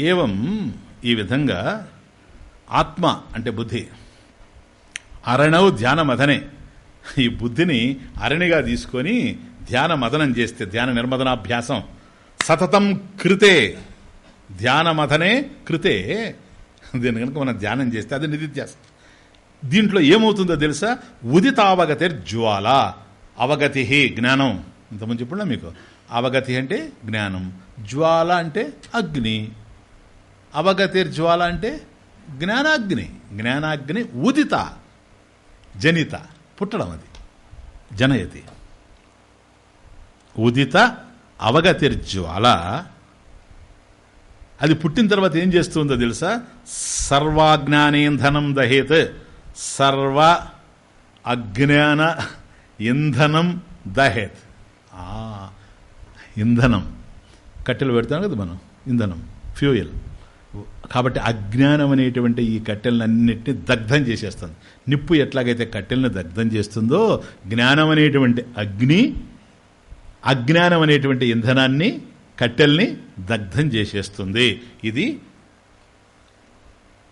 ఏవం ఈ విధంగా ఆత్మ అంటే బుద్ధి. అరణవు ధ్యానమథనే ఈ బుద్ధిని అరణిగా తీసుకొని ధ్యాన మదనం చేస్తే ధ్యాన నిర్మదనాభ్యాసం సతతం కృతే. ధ్యానమథనే కృతే. దీన్ని కనుక మనం ధ్యానం చేస్తే అది నిధిధ్యాసం. దీంట్లో ఏమవుతుందో తెలుసా? ఉదితావగతే జ్వాల. అవగతి జ్ఞానం. ఇంతకుముందు చెప్పుడా మీకు? అవగతి అంటే జ్ఞానం. జ్వాల అంటే అగ్ని. అవగతిర్ జ్వాల అంటే జ్ఞానాగ్ని. జ్ఞానాగ్ని ఉదిత. జనిత పుట్టడం అది. జనయతి. ఉదిత అవగతిర్జ్వాల. అది పుట్టిన తర్వాత ఏం చేస్తుందో తెలుసా? సర్వాజ్ఞానేంధనం దహేత్. సర్వ అజ్ఞాన ఇంధనం దహేత్. ఇంధనం. కట్టెలు పెడతాం కదా మనం? ఇంధనం ఫ్యూయల్. కాబట్టి అజ్ఞానం అనేటువంటి ఈ కట్టెలన్నింటినీ దగ్ధం చేసేస్తుంది. నిప్పు ఎట్లాగైతే కట్టెలను దగ్ధం చేస్తుందో జ్ఞానం అనేటువంటి అగ్ని అజ్ఞానం అనేటువంటి ఇంధనాన్ని కట్టెల్ని దగ్ధం చేసేస్తుంది. ఇది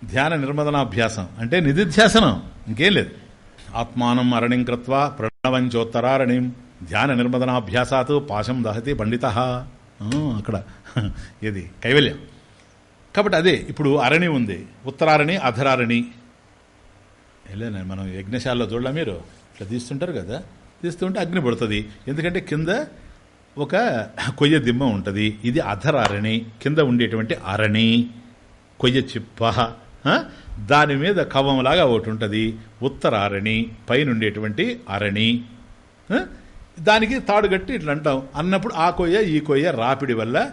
ధ్యాన నిర్మదనాభ్యాసం. అంటే నిధిధ్యాసనం. ఇంకేం లేదు. ఆత్మానం అరణిం కృత్వ ప్రణవంచోత్తరారణిం. ధ్యాన నిర్మదనాభ్యాసాత్ పాశం దహతి పండిత. అక్కడ. ఇది కైవల్యం. కాబట్టి అదే ఇప్పుడు అరణి ఉంది. ఉత్తరారణి అధరారణి. వెళ్ళాను మనం యజ్ఞశాలలో చూడలే మీరు? ఇట్లా తీస్తుంటారు కదా? తీస్తుంటే అగ్ని పడుతుంది. ఎందుకంటే కింద ఒక కొయ్య దిమ్మ ఉంటుంది. ఇది అధర అరణి కింద ఉండేటువంటి అరణి. కొయ్య చిప్ప. దాని మీద కవంలాగా ఒకటి ఉంటుంది. ఉత్తర అరణి. పైన ఉండేటువంటి అరణి దానికి తాడు కట్టి ఇట్లా అంటాం. అన్నప్పుడు ఆ కొయ్య ఈ కొయ్య రాపిడి వల్ల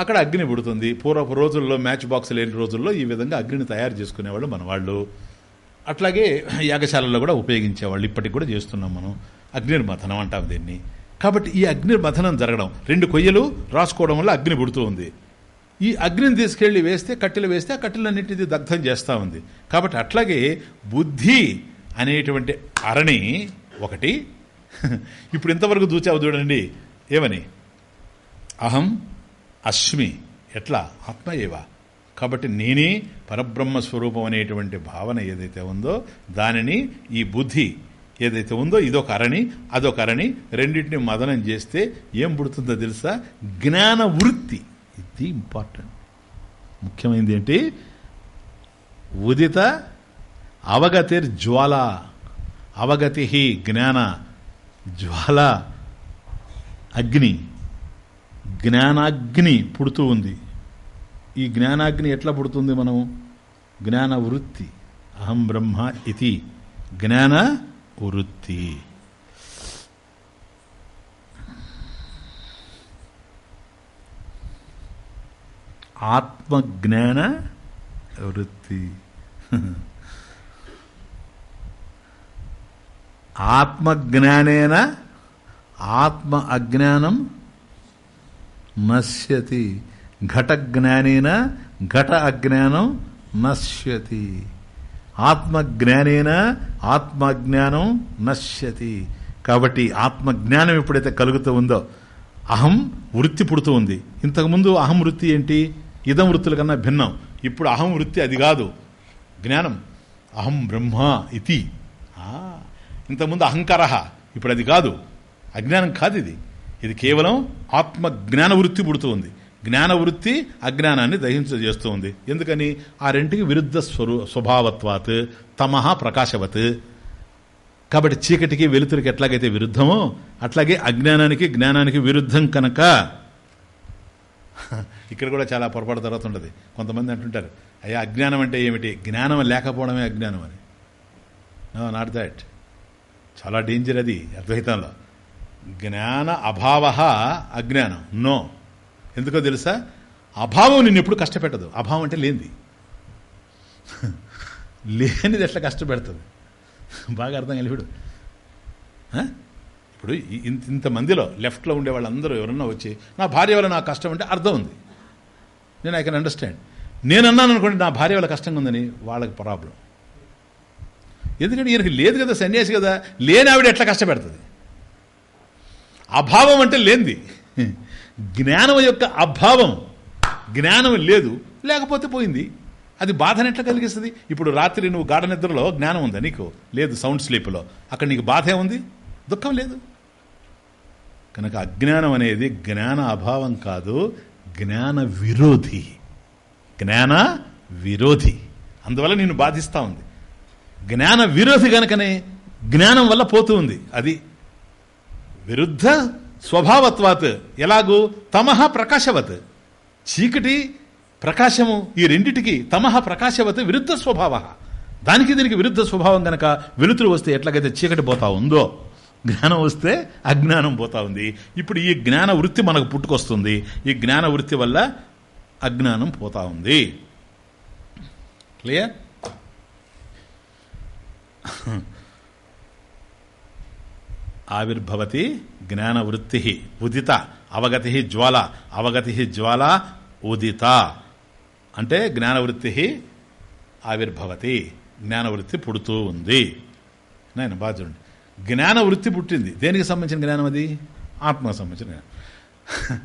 అక్కడ అగ్ని పుడుతుంది. పూర్వపు రోజుల్లో మ్యాచ్ బాక్స్ లేని రోజుల్లో ఈ విధంగా అగ్నిని తయారు చేసుకునేవాళ్ళు మన వాళ్ళు అట్లాగే యాగశాలలో కూడా ఉపయోగించేవాళ్ళు ఇప్పటికి కూడా చేస్తున్నాం మనం. అగ్నిర్మథనం అంటాం దీన్ని. కాబట్టి ఈ అగ్నిర్మథనం జరగడం రెండు కొయ్యలు రాసుకోవడం వల్ల అగ్ని పుడుతూ ఉంది. ఈ అగ్నిని తీసుకెళ్ళి వేస్తే కట్టెలు వేస్తే ఆ కట్టెలన్నింటినీ దగ్ధం చేస్తూ ఉంది. కాబట్టి అట్లాగే బుద్ధి అనేటువంటి అరణి ఒకటి. ఇప్పుడు ఇంతవరకు దూచావు చూడండి. ఏమని? అహం అశ్మి ఎట్లా? ఆత్మ ఏవా? కాబట్టి నేనే పరబ్రహ్మ స్వరూపం అనేటువంటి భావన ఏదైతే ఉందో దానిని ఈ బుద్ధి ఏదైతే ఉందో ఇదొక అరణి అదొక అరణి రెండింటిని మదనం చేస్తే ఏం పుడుతుందో తెలుసా? జ్ఞాన వృత్తి. ఇది ఇంపార్టెంట్ ముఖ్యమైనది ఏంటి? ఉదిత అవగతిర్ జ్వాల. అవగతి జ్ఞాన జ్వాల అగ్ని. జ్ఞానాగ్ని పుడుతూ ఉంది. ఈ జ్ఞానాగ్ని ఎట్లా పుడుతుంది మనం జ్ఞాన వృత్తి. అహం బ్రహ్మ ఇది జ్ఞాన వృత్తి. ఆత్మజ్ఞాన వృత్తి. ఆత్మజ్ఞానేన ఆత్మ అజ్ఞానం నశ్యతి. ఘట జ్ఞానేన ఘట అజ్ఞానం నశ్యతి. ఆత్మజ్ఞానేన ఆత్మజ్ఞానం నశ్యతి. కాబట్టి ఆత్మజ్ఞానం ఎప్పుడైతే కలుగుతూ ఉందో అహం వృత్తి పుడుతూ ఉంది. ఇంతకుముందు అహం వృత్తి ఏంటి? ఇదం వృత్తుల కన్నా భిన్నం. ఇప్పుడు అహం వృత్తి అది కాదు. జ్ఞానం అహం బ్రహ్మ ఇది ఇంతకుముందు అహంకార ఇప్పుడు అది కాదు. అజ్ఞానం కాదు ఇది. ఇది కేవలం ఆత్మజ్ఞాన వృత్తి పుడుతూ ఉంది. జ్ఞాన వృత్తి అజ్ఞానాన్ని దహించజేస్తుంది ఎందుకని? ఆ రెంటికి విరుద్ధ స్వరూ స్వభావత్వాత్ తమహ ప్రకాశవత్. కాబట్టి చీకటికి వెలుతురికి ఎట్లాగైతే విరుద్ధమో అట్లాగే అజ్ఞానానికి జ్ఞానానికి విరుద్ధం కనుక *laughs* ఇక్కడ కూడా చాలా పొరపాటు తర్వాత ఉంటుంది. కొంతమంది అంటుంటారు అయ్యా అజ్ఞానం అంటే ఏమిటి? జ్ఞానం లేకపోవడమే అజ్ఞానం అని. నాట్ దాట్ చాలా డేంజర్ అది అద్వైతంలో. జ్ఞాన అభావ అజ్ఞానం. నో ఎందుకో తెలుసా? అభావం నిన్ను ఎప్పుడు కష్టపెట్టదు. అభావం అంటే లేనిది. లేనిది ఎట్లా కష్టపెడుతుంది బాగా అర్థం కలిపిడు ఇప్పుడు ఇప్పుడు ఇంత ఇంతమందిలో లెఫ్ట్లో ఉండే వాళ్ళందరూ ఎవరన్నా వచ్చి నా భార్య వల్ల నాకు కష్టం అంటే అర్థం ఉంది. నేను ఐ కెన్ అండర్స్టాండ్. నేను అన్నాను అనుకోండి నా భార్య వల్ల కష్టంగా ఉందని వాళ్ళకి ప్రాబ్లం. ఎందుకంటే ఈయనకి లేదు కదా సన్యాసి కదా లేని ఆవిడ ఎట్లా కష్టపెడుతుంది? అభావం అంటే లేనిది. జ్ఞానం యొక్క అభావం. జ్ఞానం లేదు లేకపోతే పోయింది. అది బాధను ఎట్లా కలిగిస్తుంది? ఇప్పుడు రాత్రి నువ్వు గాఢ నిద్రలో జ్ఞానం ఉందా నీకు? లేదు సౌండ్ స్లీప్లో. అక్కడ నీకు బాధ ఏముంది? దుఃఖం లేదు. కనుక అజ్ఞానం అనేది జ్ఞాన అభావం కాదు జ్ఞాన విరోధి. జ్ఞాన విరోధి. అందువల్ల నేను బాధిస్తూ ఉంది. జ్ఞాన విరోధి కనుకనే జ్ఞానం వల్ల పోతూ ఉంది. అది విరుద్ధ స్వభావత్వాత్ ఎలాగూ తమహ ప్రకాశవత్. చీకటి ప్రకాశము ఈ రెండిటికి తమహ ప్రకాశవత్ విరుద్ధ స్వభావ. దానికి దీనికి విరుద్ధ స్వభావం గనక వెలుతురు వస్తే ఎట్లాగైతే చీకటి పోతా ఉందో జ్ఞానం వస్తే అజ్ఞానం పోతా ఉంది. ఇప్పుడు ఈ జ్ఞాన వృత్తి మనకు పుట్టుకొస్తుంది. ఈ జ్ఞాన వృత్తి వల్ల అజ్ఞానం పోతా ఉంది. క్లియర్? ఆవిర్భవతి జ్ఞానవృత్తి ఉదిత అవగతి జ్వాల అవగతి జ్వాల ఉదిత. అంటే జ్ఞానవృత్తి ఆవిర్భవతి జ్ఞానవృత్తి పుడుతూ ఉంది. నేను బాగా చూడండి. జ్ఞానవృత్తి పుట్టింది. దేనికి సంబంధించిన జ్ఞానం అది? ఆత్మకు సంబంధించిన జ్ఞానం.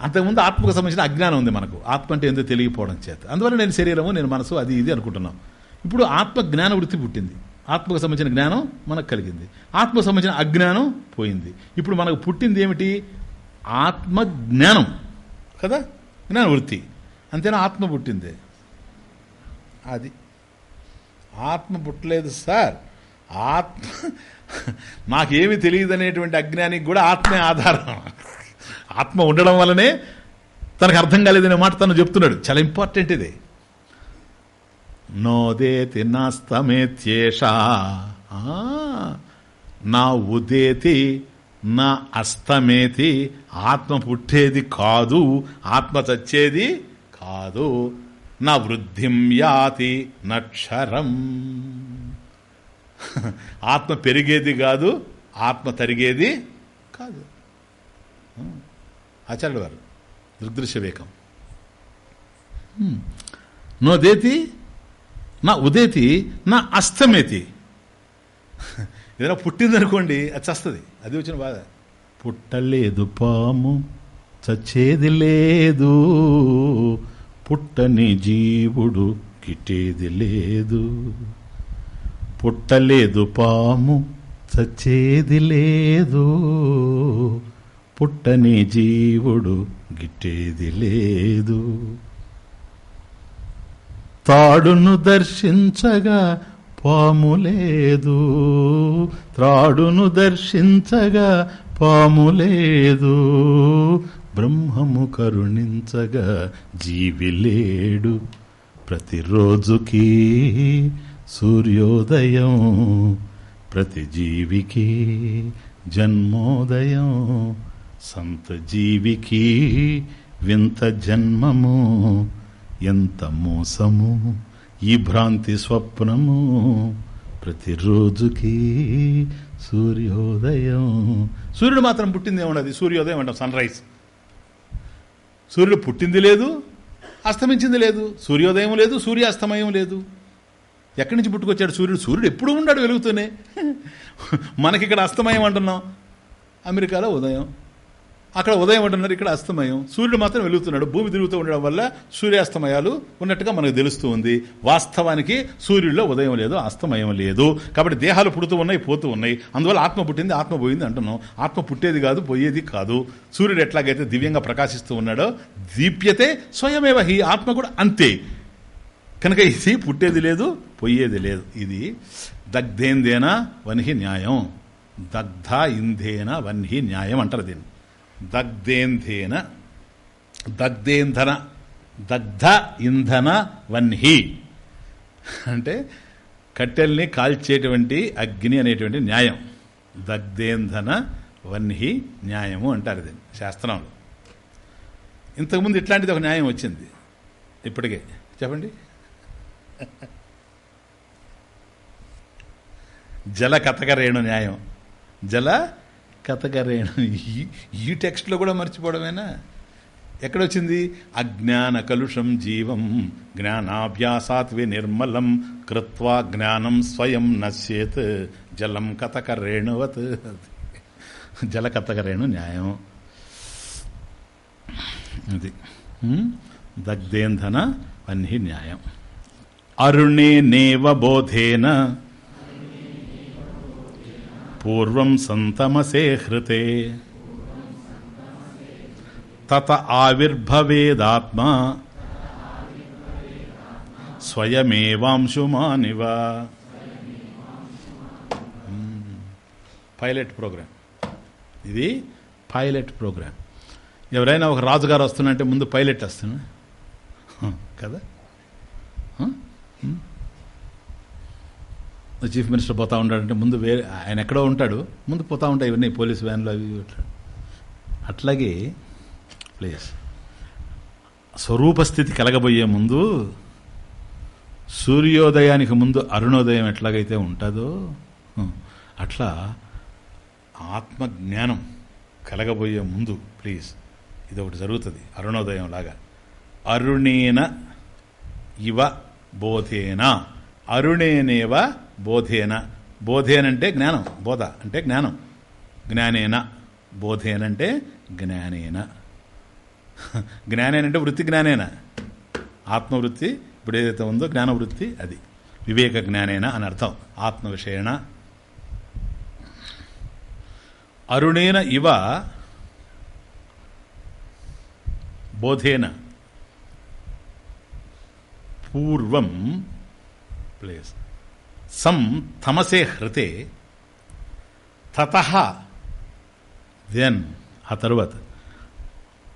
అంతకుముందు ఆత్మకు సంబంధించిన అజ్ఞానం ఉంది మనకు. ఆత్మ అంటే ఎందుకు తెలియకపోవడం చేత. అందువల్ల నేను శరీరము నేను మనసు అది ఇది అనుకుంటున్నాం. ఇప్పుడు ఆత్మ జ్ఞాన వృత్తి పుట్టింది. ఆత్మకు సంబంధించిన జ్ఞానం మనకు కలిగింది. ఆత్మకు సంబంధించిన అజ్ఞానం పోయింది. ఇప్పుడు మనకు పుట్టింది ఏమిటి? ఆత్మ జ్ఞానం కదా? జ్ఞాన వృత్తి అంతేనా? ఆత్మ పుట్టింది. అది. ఆత్మ పుట్టలేదు సార్. ఆత్మ *laughs* నాకేమి తెలియదు అనేటువంటి అజ్ఞానికి కూడా ఆత్మే ఆధారం. ఆత్మ ఉండడం వల్లనే తనకు అర్థం కాలేదనే మాట తను చెప్తున్నాడు. చాలా ఇంపార్టెంట్ ఇది. నోదేతి నాస్తమేత్యేష నా ఉదేతి నా అస్తమేతి ఆత్మ పుట్టేది కాదు ఆత్మ చచ్చేది కాదు. నా వృద్ధిం యాతి నక్షరం. ఆత్మ పెరిగేది కాదు ఆత్మ తరిగేది కాదు. ఆచార్యుడు వారు దృగ్దృశ్య వేకం నోదేతి నా ఉదేతి నా అస్తమేతి. ఏదైనా పుట్టిందనుకోండి అది చస్తుంది. అది వచ్చిన బాధ. పుట్టలేదు పాము చచ్చేది లేదు. పుట్టని జీవుడు గిట్టేది లేదు. పుట్టలేదు పాము చచ్చేది లేదు. పుట్టని జీవుడు గిట్టేది లేదు. తాడును దర్శించగా పాము లేదు. త్రాడును దర్శించగా పాము లేదు. బ్రహ్మము కరుణించగా జీవి లేడు. ప్రతిరోజుకి సూర్యోదయం ప్రతి జీవికి జన్మోదయం. సంత జీవికి వింత జన్మము ఎంత మోసము ఈ భ్రాంతి స్వప్నము ప్రతిరోజుకి సూర్యోదయం. సూర్యుడు మాత్రం పుట్టింది ఏమన్నది సూర్యోదయం అంటాం సన్ రైజ్ సూర్యుడు పుట్టింది లేదు అస్తమించింది లేదు సూర్యోదయం లేదు సూర్యాస్తమయం లేదు. ఎక్కడి నుంచి పుట్టుకొచ్చాడు సూర్యుడు? సూర్యుడు ఎప్పుడు ఉన్నాడు వెలుగుతూనే. *laughs* మనకి ఇక్కడ అస్తమయం అంటున్నాం. అమెరికాలో ఉదయం. అక్కడ ఉదయం అంటున్నారు ఇక్కడ అస్తమయం. సూర్యుడు మాత్రం వెలుగుతున్నాడు. భూమి తిరుగుతూ ఉండడం వల్ల సూర్యాస్తమయాలు ఉన్నట్టుగా మనకు తెలుస్తూ ఉంది. వాస్తవానికి సూర్యుడిలో ఉదయం లేదు అస్తమయం లేదు. కాబట్టి దేహాలు పుడుతూ ఉన్నాయి పోతూ ఉన్నాయి. అందువల్ల ఆత్మ పుట్టింది ఆత్మ పోయింది అంటున్నాం. ఆత్మ పుట్టేది కాదు పోయేది కాదు. సూర్యుడు ఎట్లాగైతే దివ్యంగా ప్రకాశిస్తూ ఉన్నాడో దీప్యతే స్వయమేవ హి ఆత్మ కూడా అంతే. కనుక ఇది పుట్టేది లేదు పోయేది లేదు. ఇది దగ్ధేందేనా వన్హి న్యాయం. దగ్ధ ఇంధేన వన్హి న్యాయం అంటారు దీన్ని. దగ్ధేంధేన దగ్ధేంధన దగ్ధ ఇంధన వన్హి. అంటే కట్టెల్ని కాల్చేటువంటి అగ్ని అనేటువంటి న్యాయం. దగ్ధేంధన వన్హి న్యాయము అంటారు దీన్ని శాస్త్రంలో. ఇంతకుముందు ఇట్లాంటిది ఒక న్యాయం వచ్చింది. ఇప్పటికే. చెప్పండి. జల కథకరేణు న్యాయం. జల కథకరేణ. ఈ ఈ టెక్స్ట్లో కూడా మర్చిపోవడమేనా? ఎక్కడొచ్చింది? అజ్ఞాన కలుషం జీవం జ్ఞానాభ్యాసాత్ నిర్మలం కృత్వా జ్ఞానం స్వయం నశ్యేత్ జలం కథకరేణువత్. జల కథకరేణు న్యాయం. అది దగ్ధేంధన అన్ని న్యాయం. అరుణే నేవ బోధేన పూర్వం సంతమసే హృతే తత ఆవిర్భవేదాత్మ స్వయమేవాంశుమానివ పైలట్ ప్రోగ్రామ్ ఇది పైలట్ ప్రోగ్రామ్ ఎవరైనా ఒక రాజుగారు వస్తున్నంటే ముందు పైలట్ వస్తున్నా. *laughs* కదా? చీఫ్ మినిస్టర్ పోతా ఉంటాడంటే ముందు వేరే ఆయన ఎక్కడో ఉంటాడు. ముందు పోతా ఉంటాయి ఇవన్నీ పోలీస్ వ్యాన్లు అవి అట్లాగే ప్లీజ్. స్వరూపస్థితి కలగబోయే ముందు సూర్యోదయానికి ముందు అరుణోదయం ఎట్లాగైతే ఉంటుందో అట్లా ఆత్మజ్ఞానం కలగబోయే ముందు ప్లీజ్. ఇది ఒకటి జరుగుతుంది అరుణోదయం లాగా. అరుణేన ఇవ బోధేన. అరుణేనేవ బోధేన. బోధేనంటే జ్ఞానం బోధ అంటే జ్ఞానం. జ్ఞానేన బోధేనంటే జ్ఞానేన. *laughs* జ్ఞానేనంటే వృత్తి జ్ఞానేన. ఆత్మవృత్తి ఇప్పుడు ఏదైతే ఉందో జ్ఞానవృత్తి అది. వివేక జ్ఞానేన అని అర్థం. ఆత్మ విషయణ అరుణేన ఇవ బోధేన. పూర్వం ప్లేస్. సం తమసే హృతే తత. దెన్ ఆ తరువాత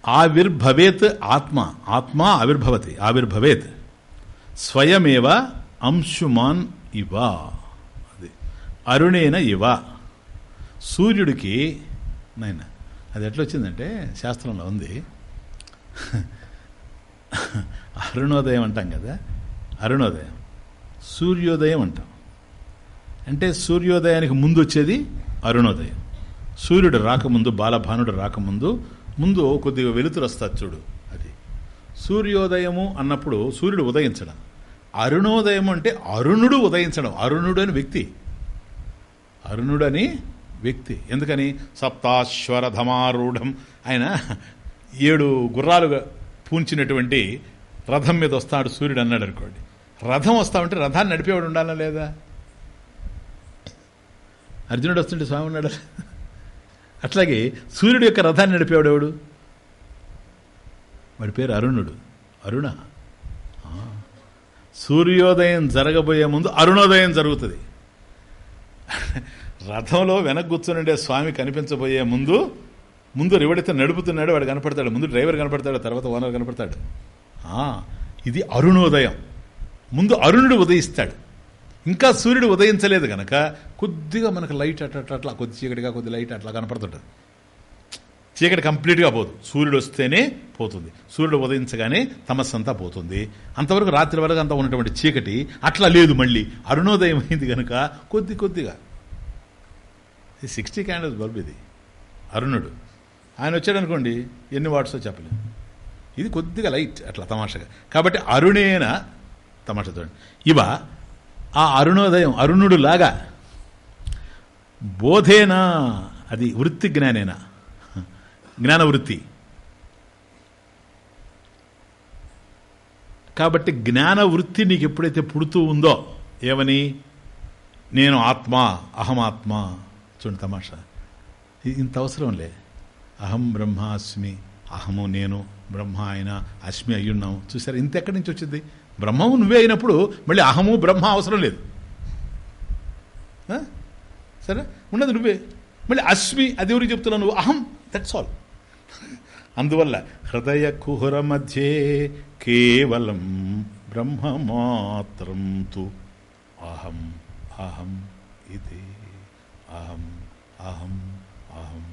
ఆవిర్భవేత్ ఆత్మ ఆత్మ ఆవిర్భవతి ఆవిర్భవేత్. స్వయమేవ అంశుమాన్ ఇవ. అది అరుణేన ఇవ. సూర్యుడికి నైనా అది ఎట్లా వచ్చిందంటే శాస్త్రంలో ఉంది. అరుణోదయం అంటాం కదా అరుణోదయం. సూర్యోదయం అంటాం. అంటే సూర్యోదయానికి ముందు వచ్చేది అరుణోదయం. సూర్యుడు రాకముందు బాలభానుడు రాకముందు ముందు కొద్దిగా వెలుతురు వస్తుంది చూడు అది. సూర్యోదయము అన్నప్పుడు సూర్యుడు ఉదయించడం. అరుణోదయం అంటే అరుణుడు ఉదయించడం. అరుణుడు అని వ్యక్తి. అరుణుడు అని వ్యక్తి. ఎందుకని? సప్తాశ్వరధమారూఢం. ఆయన ఏడు గుర్రాలుగా పూంచినటువంటి రథం మీద వస్తాడు సూర్యుడు అన్నాడు అనుకోండి. రథం వస్తామంటే రథాన్ని నడిపేవాడు ఉండాలా లేదా? అర్జునుడు వస్తుంటే స్వామి ఉన్నాడు అట్లాగే సూర్యుడు యొక్క రథాన్ని నడిపేవాడు ఎవడు? వాడి పేరు అరుణుడు. అరుణ. సూర్యోదయం జరగబోయే ముందు అరుణోదయం జరుగుతుంది. రథంలో వెనక కూర్చుని స్వామి కనిపించబోయే ముందు ముందు ఎవడైతే నడుపుతున్నాడో వాడు కనపడతాడు. ముందు డ్రైవర్ కనపడతాడు తర్వాత ఓనర్ కనపడతాడు. ఇది అరుణోదయం. ముందు అరుణుడు ఉదయిస్తాడు. ఇంకా సూర్యుడు ఉదయించలేదు కనుక కొద్దిగా మనకు లైట్ అట్లా అట్లా కొద్ది చీకటిగా కొద్ది లైట్ అట్లా కనపడుతుంటుంది. చీకటి కంప్లీట్గా పోదు. సూర్యుడు వస్తేనే పోతుంది. సూర్యుడు ఉదయించగానే తమస్సు అంతా పోతుంది. అంతవరకు రాత్రి వరకు అంతా ఉన్నటువంటి చీకటి అట్లా లేదు మళ్ళీ. అరుణోదయం అయింది కనుక కొద్ది కొద్దిగా. సిక్స్టీ క్యాండిల్స్ బల్బ్ ఇది. అరుణుడు. ఆయన వచ్చాడు అనుకోండి ఎన్ని వాట్సో చెప్పలేము ఇది కొద్దిగా లైట్ అట్లా తమాషగా. కాబట్టి అరుణేన తమాషా చూడండి. ఇవ ఆ అరుణోదయం అరుణుడు లాగా బోధేనా? అది వృత్తి జ్ఞానేనా? జ్ఞాన వృత్తి కాబట్టి జ్ఞాన వృత్తి నీకు ఎప్పుడైతే పుడుతూ ఉందో ఏమని? నేను ఆత్మ అహమాత్మ. చూడండి తమాషా. ఇంత అవసరం లే అహం బ్రహ్మాస్మి అహము నేను బ్రహ్మ ఆయన అస్మి అయ్యున్నాము. చూసారు ఇంత ఎక్కడి నుంచి వచ్చింది? బ్రహ్మము నువ్వే అయినప్పుడు మళ్ళీ అహము బ్రహ్మ అవసరం లేదు. సరే? ఉన్నది నువ్వే. మళ్ళీ అస్మి అది ఎవరికి చెప్తున్నావు నువ్వు? అహం దట్స్ ఆల్ అందువల్ల హృదయ కుహుర మధ్యే కేవలం బ్రహ్మ మాత్రం తు అహం అహం ఇది. అహం అహం అహం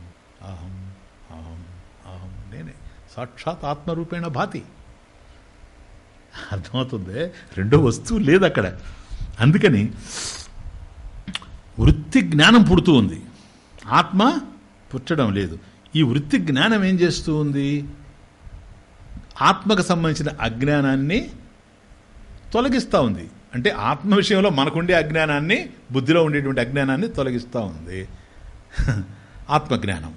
అహం అహం అహం నేనే. సాక్షాత్ ఆత్మరూపేణ భాతి. అర్థమవుతుంది? రెండో వస్తువు లేదు అక్కడ. అందుకని వృత్తి జ్ఞానం పుడుతూ ఉంది. ఆత్మ పుట్టడం లేదు. ఈ వృత్తి జ్ఞానం ఏం చేస్తూ ఉంది? ఆత్మకు సంబంధించిన అజ్ఞానాన్ని తొలగిస్తూ ఉంది. అంటే ఆత్మ విషయంలో మనకుండే అజ్ఞానాన్ని బుద్ధిలో ఉండేటువంటి అజ్ఞానాన్ని తొలగిస్తూ ఉంది. *laughs* ఆత్మజ్ఞానం.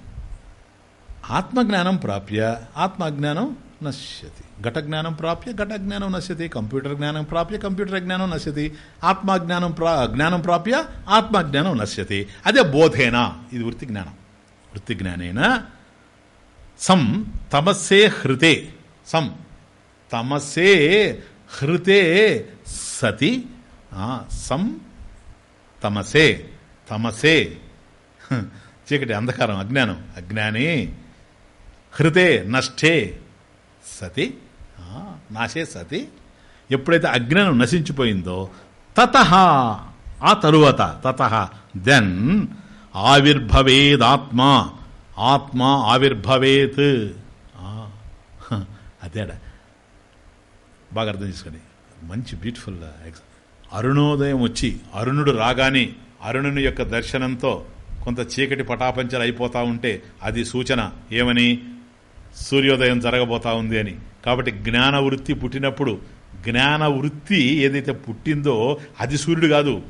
ఆత్మజ్ఞానం ప్రాప్య ఆత్మజ్ఞానం నశ్యతి. ఘటజ్ఞానం ప్రాప్య ఘటజ్ఞానం నశ్యతి. కంప్యూటర్ జ్ఞానం ప్రాప్య కంప్యూటర్ జ్ఞానం నశ్యతి. ఆత్మజ్ఞానం ప్రా జ్ఞానం ప్రాప్య ఆత్మజ్ఞానం నశ్యతి. అదే బోధేనా? ఇది వృత్తి జ్ఞానం. వృత్తి జ్ఞానేన సం తమస్సే హృతే. సం తమసే హృతే సతి. సం తమసే తమసే చీకటి అంధకారం అజ్ఞానం. అజ్ఞాని హృతే నష్టే. సతి? నాశే సతి. ఎప్పుడైతే అజ్ఞానం నశించిపోయిందో తత ఆ తరువాత తత దెన్ ఆవిర్భవేద్ ఆత్మ ఆవిర్భవేత్. అదేడా బాగా అర్థం చేసుకోండి. మంచి బ్యూటిఫుల్ అరుణోదయం వచ్చి అరుణుడు రాగానే అరుణుని యొక్క దర్శనంతో కొంత చీకటి పటాపంచలు అయిపోతా ఉంటే అది సూచన ఏమని? సూర్యోదయం జరగబోతా ఉంది అని. కాబట్టి జ్ఞాన వృత్తి పుట్టినప్పుడు జ్ఞాన వృత్తి ఏదైతే పుట్టిందో అది సూర్యుడు కాదు.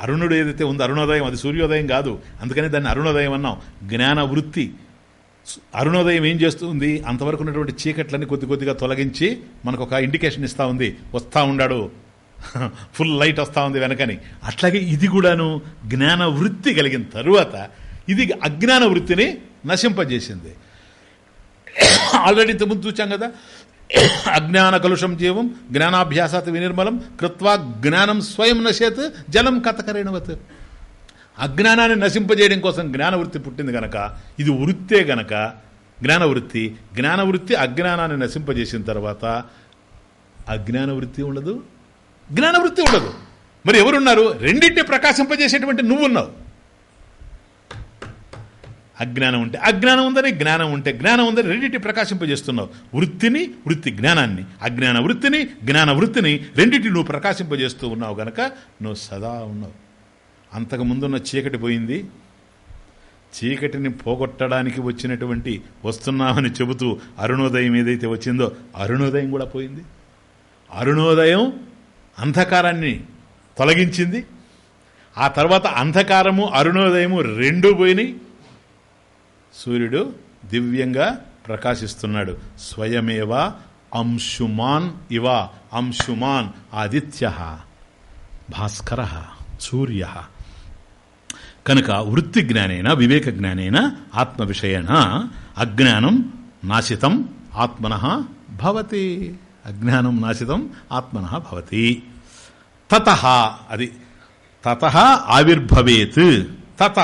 అరుణుడు ఏదైతే ఉందో అరుణోదయం అది సూర్యోదయం కాదు. అందుకని దాన్ని అరుణోదయం అన్నాం. జ్ఞాన వృత్తి అరుణోదయం ఏం చేస్తుంది? అంతవరకు ఉన్నటువంటి చీకట్లన్నీ కొద్ది కొద్దిగా తొలగించి మనకు ఒక ఇండికేషన్ ఇస్తూ ఉంది. వస్తూ ఉండాడు. ఫుల్ లైట్ వస్తూ ఉంది వెనకని. అట్లాగే ఇది కూడాను జ్ఞాన వృత్తి కలిగిన తరువాత ఇది అజ్ఞాన వృత్తిని నశింపజేసింది. ఆల్రెడీ ఇంతకుముందు చూచాం కదా. అజ్ఞాన కలుషం జీవం జ్ఞానాభ్యాసాత్ వినిర్మలం కృత్వా జ్ఞానం స్వయం నశేత్ జలం కథకరేణవత్. అజ్ఞానాన్ని నశింపజేయడం కోసం జ్ఞానవృత్తి పుట్టింది గనక ఇది వృత్తే గనక జ్ఞానవృత్తి జ్ఞానవృత్తి అజ్ఞానాన్ని నశింపజేసిన తర్వాత అజ్ఞాన వృత్తి ఉండదు జ్ఞానవృత్తి ఉండదు. మరి ఎవరున్నారు? రెండింటి ప్రకాశింపజేసేటువంటి నువ్వున్నావు. అజ్ఞానం ఉంటే అజ్ఞానం ఉందని జ్ఞానం ఉంటే జ్ఞానం ఉందని రెండింటి ప్రకాశింపజేస్తున్నావు. వృత్తిని వృత్తి జ్ఞానాన్ని. అజ్ఞాన వృత్తిని జ్ఞాన వృత్తిని రెండింటి నువ్వు ప్రకాశింపజేస్తూ ఉన్నావు గనక నువ్వు సదా ఉన్నావు. అంతకు ముందున్న చీకటి పోయింది. చీకటిని పోగొట్టడానికి వచ్చినటువంటి వస్తున్నామని చెబుతూ అరుణోదయం ఏదైతే వచ్చిందో అరుణోదయం కూడా పోయింది. అరుణోదయం అంధకారాన్ని తొలగించింది. ఆ తర్వాత అంధకారము అరుణోదయము రెండూ పోయినాయి. సూర్యుడు దివ్యంగా ప్రకాశిస్తున్నాడు. స్వయమేవ అంశుమాన్ ఇవ అంశుమాన్ ఆదిత్య భాస్కర సూర్య. కనుక వృత్తి జ్ఞానైన వివేక జ్ఞానైన ఆత్మ విషయణ అజ్ఞానం నాశితం ఆత్మన భవతి. అజ్ఞానం నాశితం ఆత్మన భవతి. తత అది తత ఆవిర్భవేత్. తత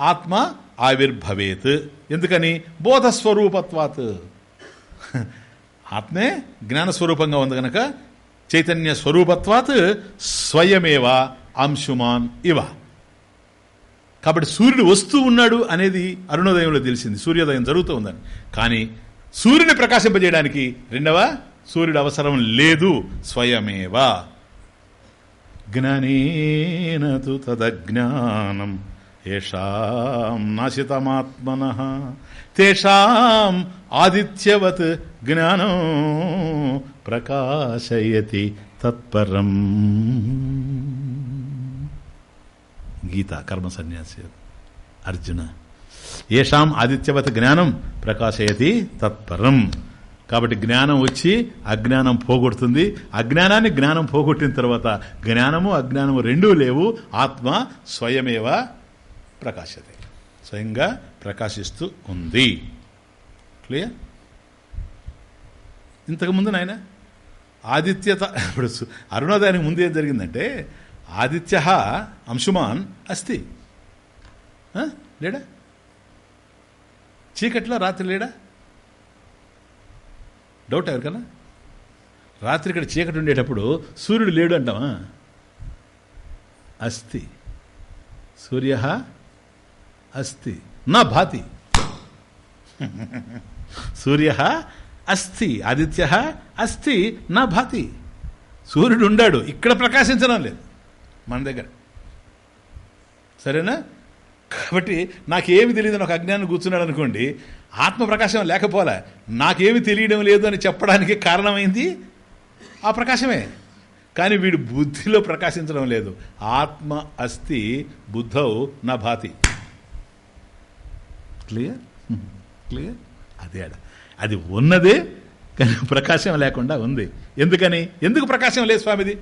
ఆత్మ ఆవిర్భవేత్. ఎందుకని? బోధస్వరూపత్వాత్. ఆత్మే జ్ఞానస్వరూపంగా ఉంది కనుక చైతన్య స్వరూపత్వాత్ స్వయమేవ అంశుమాన్ ఇవ. కాబట్టి సూర్యుడు వస్తూ ఉన్నాడు అనేది అరుణోదయంలో తెలిసింది. సూర్యోదయం జరుగుతూ ఉందని. కానీ సూర్యుని ప్రకాశింపజేయడానికి రెండవ సూర్యుడు అవసరం లేదు. స్వయమేవ? జ్ఞానేన తు తదజ్ఞానం. ఏషాం నాశితమాత్మన. తేషాం ఆదిత్యవత్ జ్ఞానం ప్రకాశయతి తత్పరం. గీత కర్మ సన్యాసి అర్జున. ఏషాం ఆదిత్యవత్ జ్ఞానం ప్రకాశయతి తత్పరం. కాబట్టి జ్ఞానం వచ్చి అజ్ఞానం పోగొడుతుంది. అజ్ఞానాన్ని జ్ఞానం పోగొట్టిన తర్వాత జ్ఞానము అజ్ఞానము రెండూ లేవు. ఆత్మ స్వయమేవ ప్రకాశతే. స్వయంగా ప్రకాశిస్తూ ఉంది. క్లియర్ ఇంతకుముందు నాయన ఆదిత్యత ఇప్పుడు అరుణోదయానికి ముందు ఏం జరిగిందంటే ఆదిత్య అంశుమాన్ అస్తి లేడా? చీకట్లో రాత్రి లేడా? డౌట్ ఎవరికన్నా? రాత్రి ఇక్కడ చీకటి ఉండేటప్పుడు సూర్యుడు లేడు అంటామా అస్తి సూర్య అస్తి నా భాతి. సూర్య అస్థి ఆదిత్య అస్థి నా భాతి. సూర్యుడు ఉండాడు ఇక్కడ ప్రకాశించడం లేదు మన దగ్గర. సరేనా? కాబట్టి నాకేమి తెలియదు నాకు అజ్ఞానం కూర్చున్నాడు అనుకోండి ఆత్మ ప్రకాశం లేకపోలే నాకేమి తెలియడం లేదు అని చెప్పడానికి కారణమైంది? ఆ ప్రకాశమే. కానీ వీడు బుద్ధిలో ప్రకాశించడం లేదు. ఆత్మ అస్థి బుద్ధౌ నా భాతి. క్లియర్ క్లియర్ అదే అది ఉన్నదే కానీ ప్రకాశం లేకుండా ఉంది. ఎందుకని? ఎందుకు ప్రకాశం లేదు స్వామిది?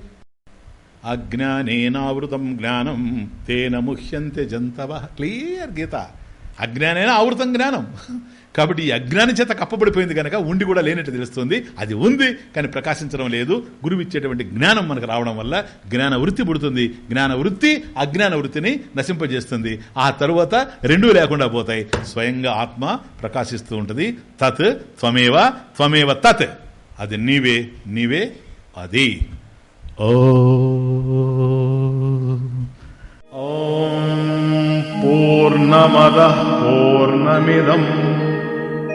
అజ్ఞానేనావృతం జ్ఞానం తేన ముహ్యంతే జంతవ. క్లియర్ గీత. అజ్ఞానైనా ఆవృతం జ్ఞానం. కాబట్టి ఈ అజ్ఞాని చేత కప్పబడిపోయింది కనుక ఉండి కూడా లేనట్టు తెలుస్తుంది. అది ఉంది కానీ ప్రకాశించడం లేదు. గురువు ఇచ్చేటువంటి జ్ఞానం మనకు రావడం వల్ల జ్ఞాన వృత్తి పుడుతుంది. జ్ఞాన వృత్తి అజ్ఞాన వృత్తిని నశింపజేస్తుంది. ఆ తరువాత రెండూ లేకుండా పోతాయి. స్వయంగా ఆత్మ ప్రకాశిస్తూ ఉంటుంది. తత్ త్వమేవ త్వమేవ తత్. అది నీవే నీవే అది. ఓ పూర్ణమద పూర్ణమిదం.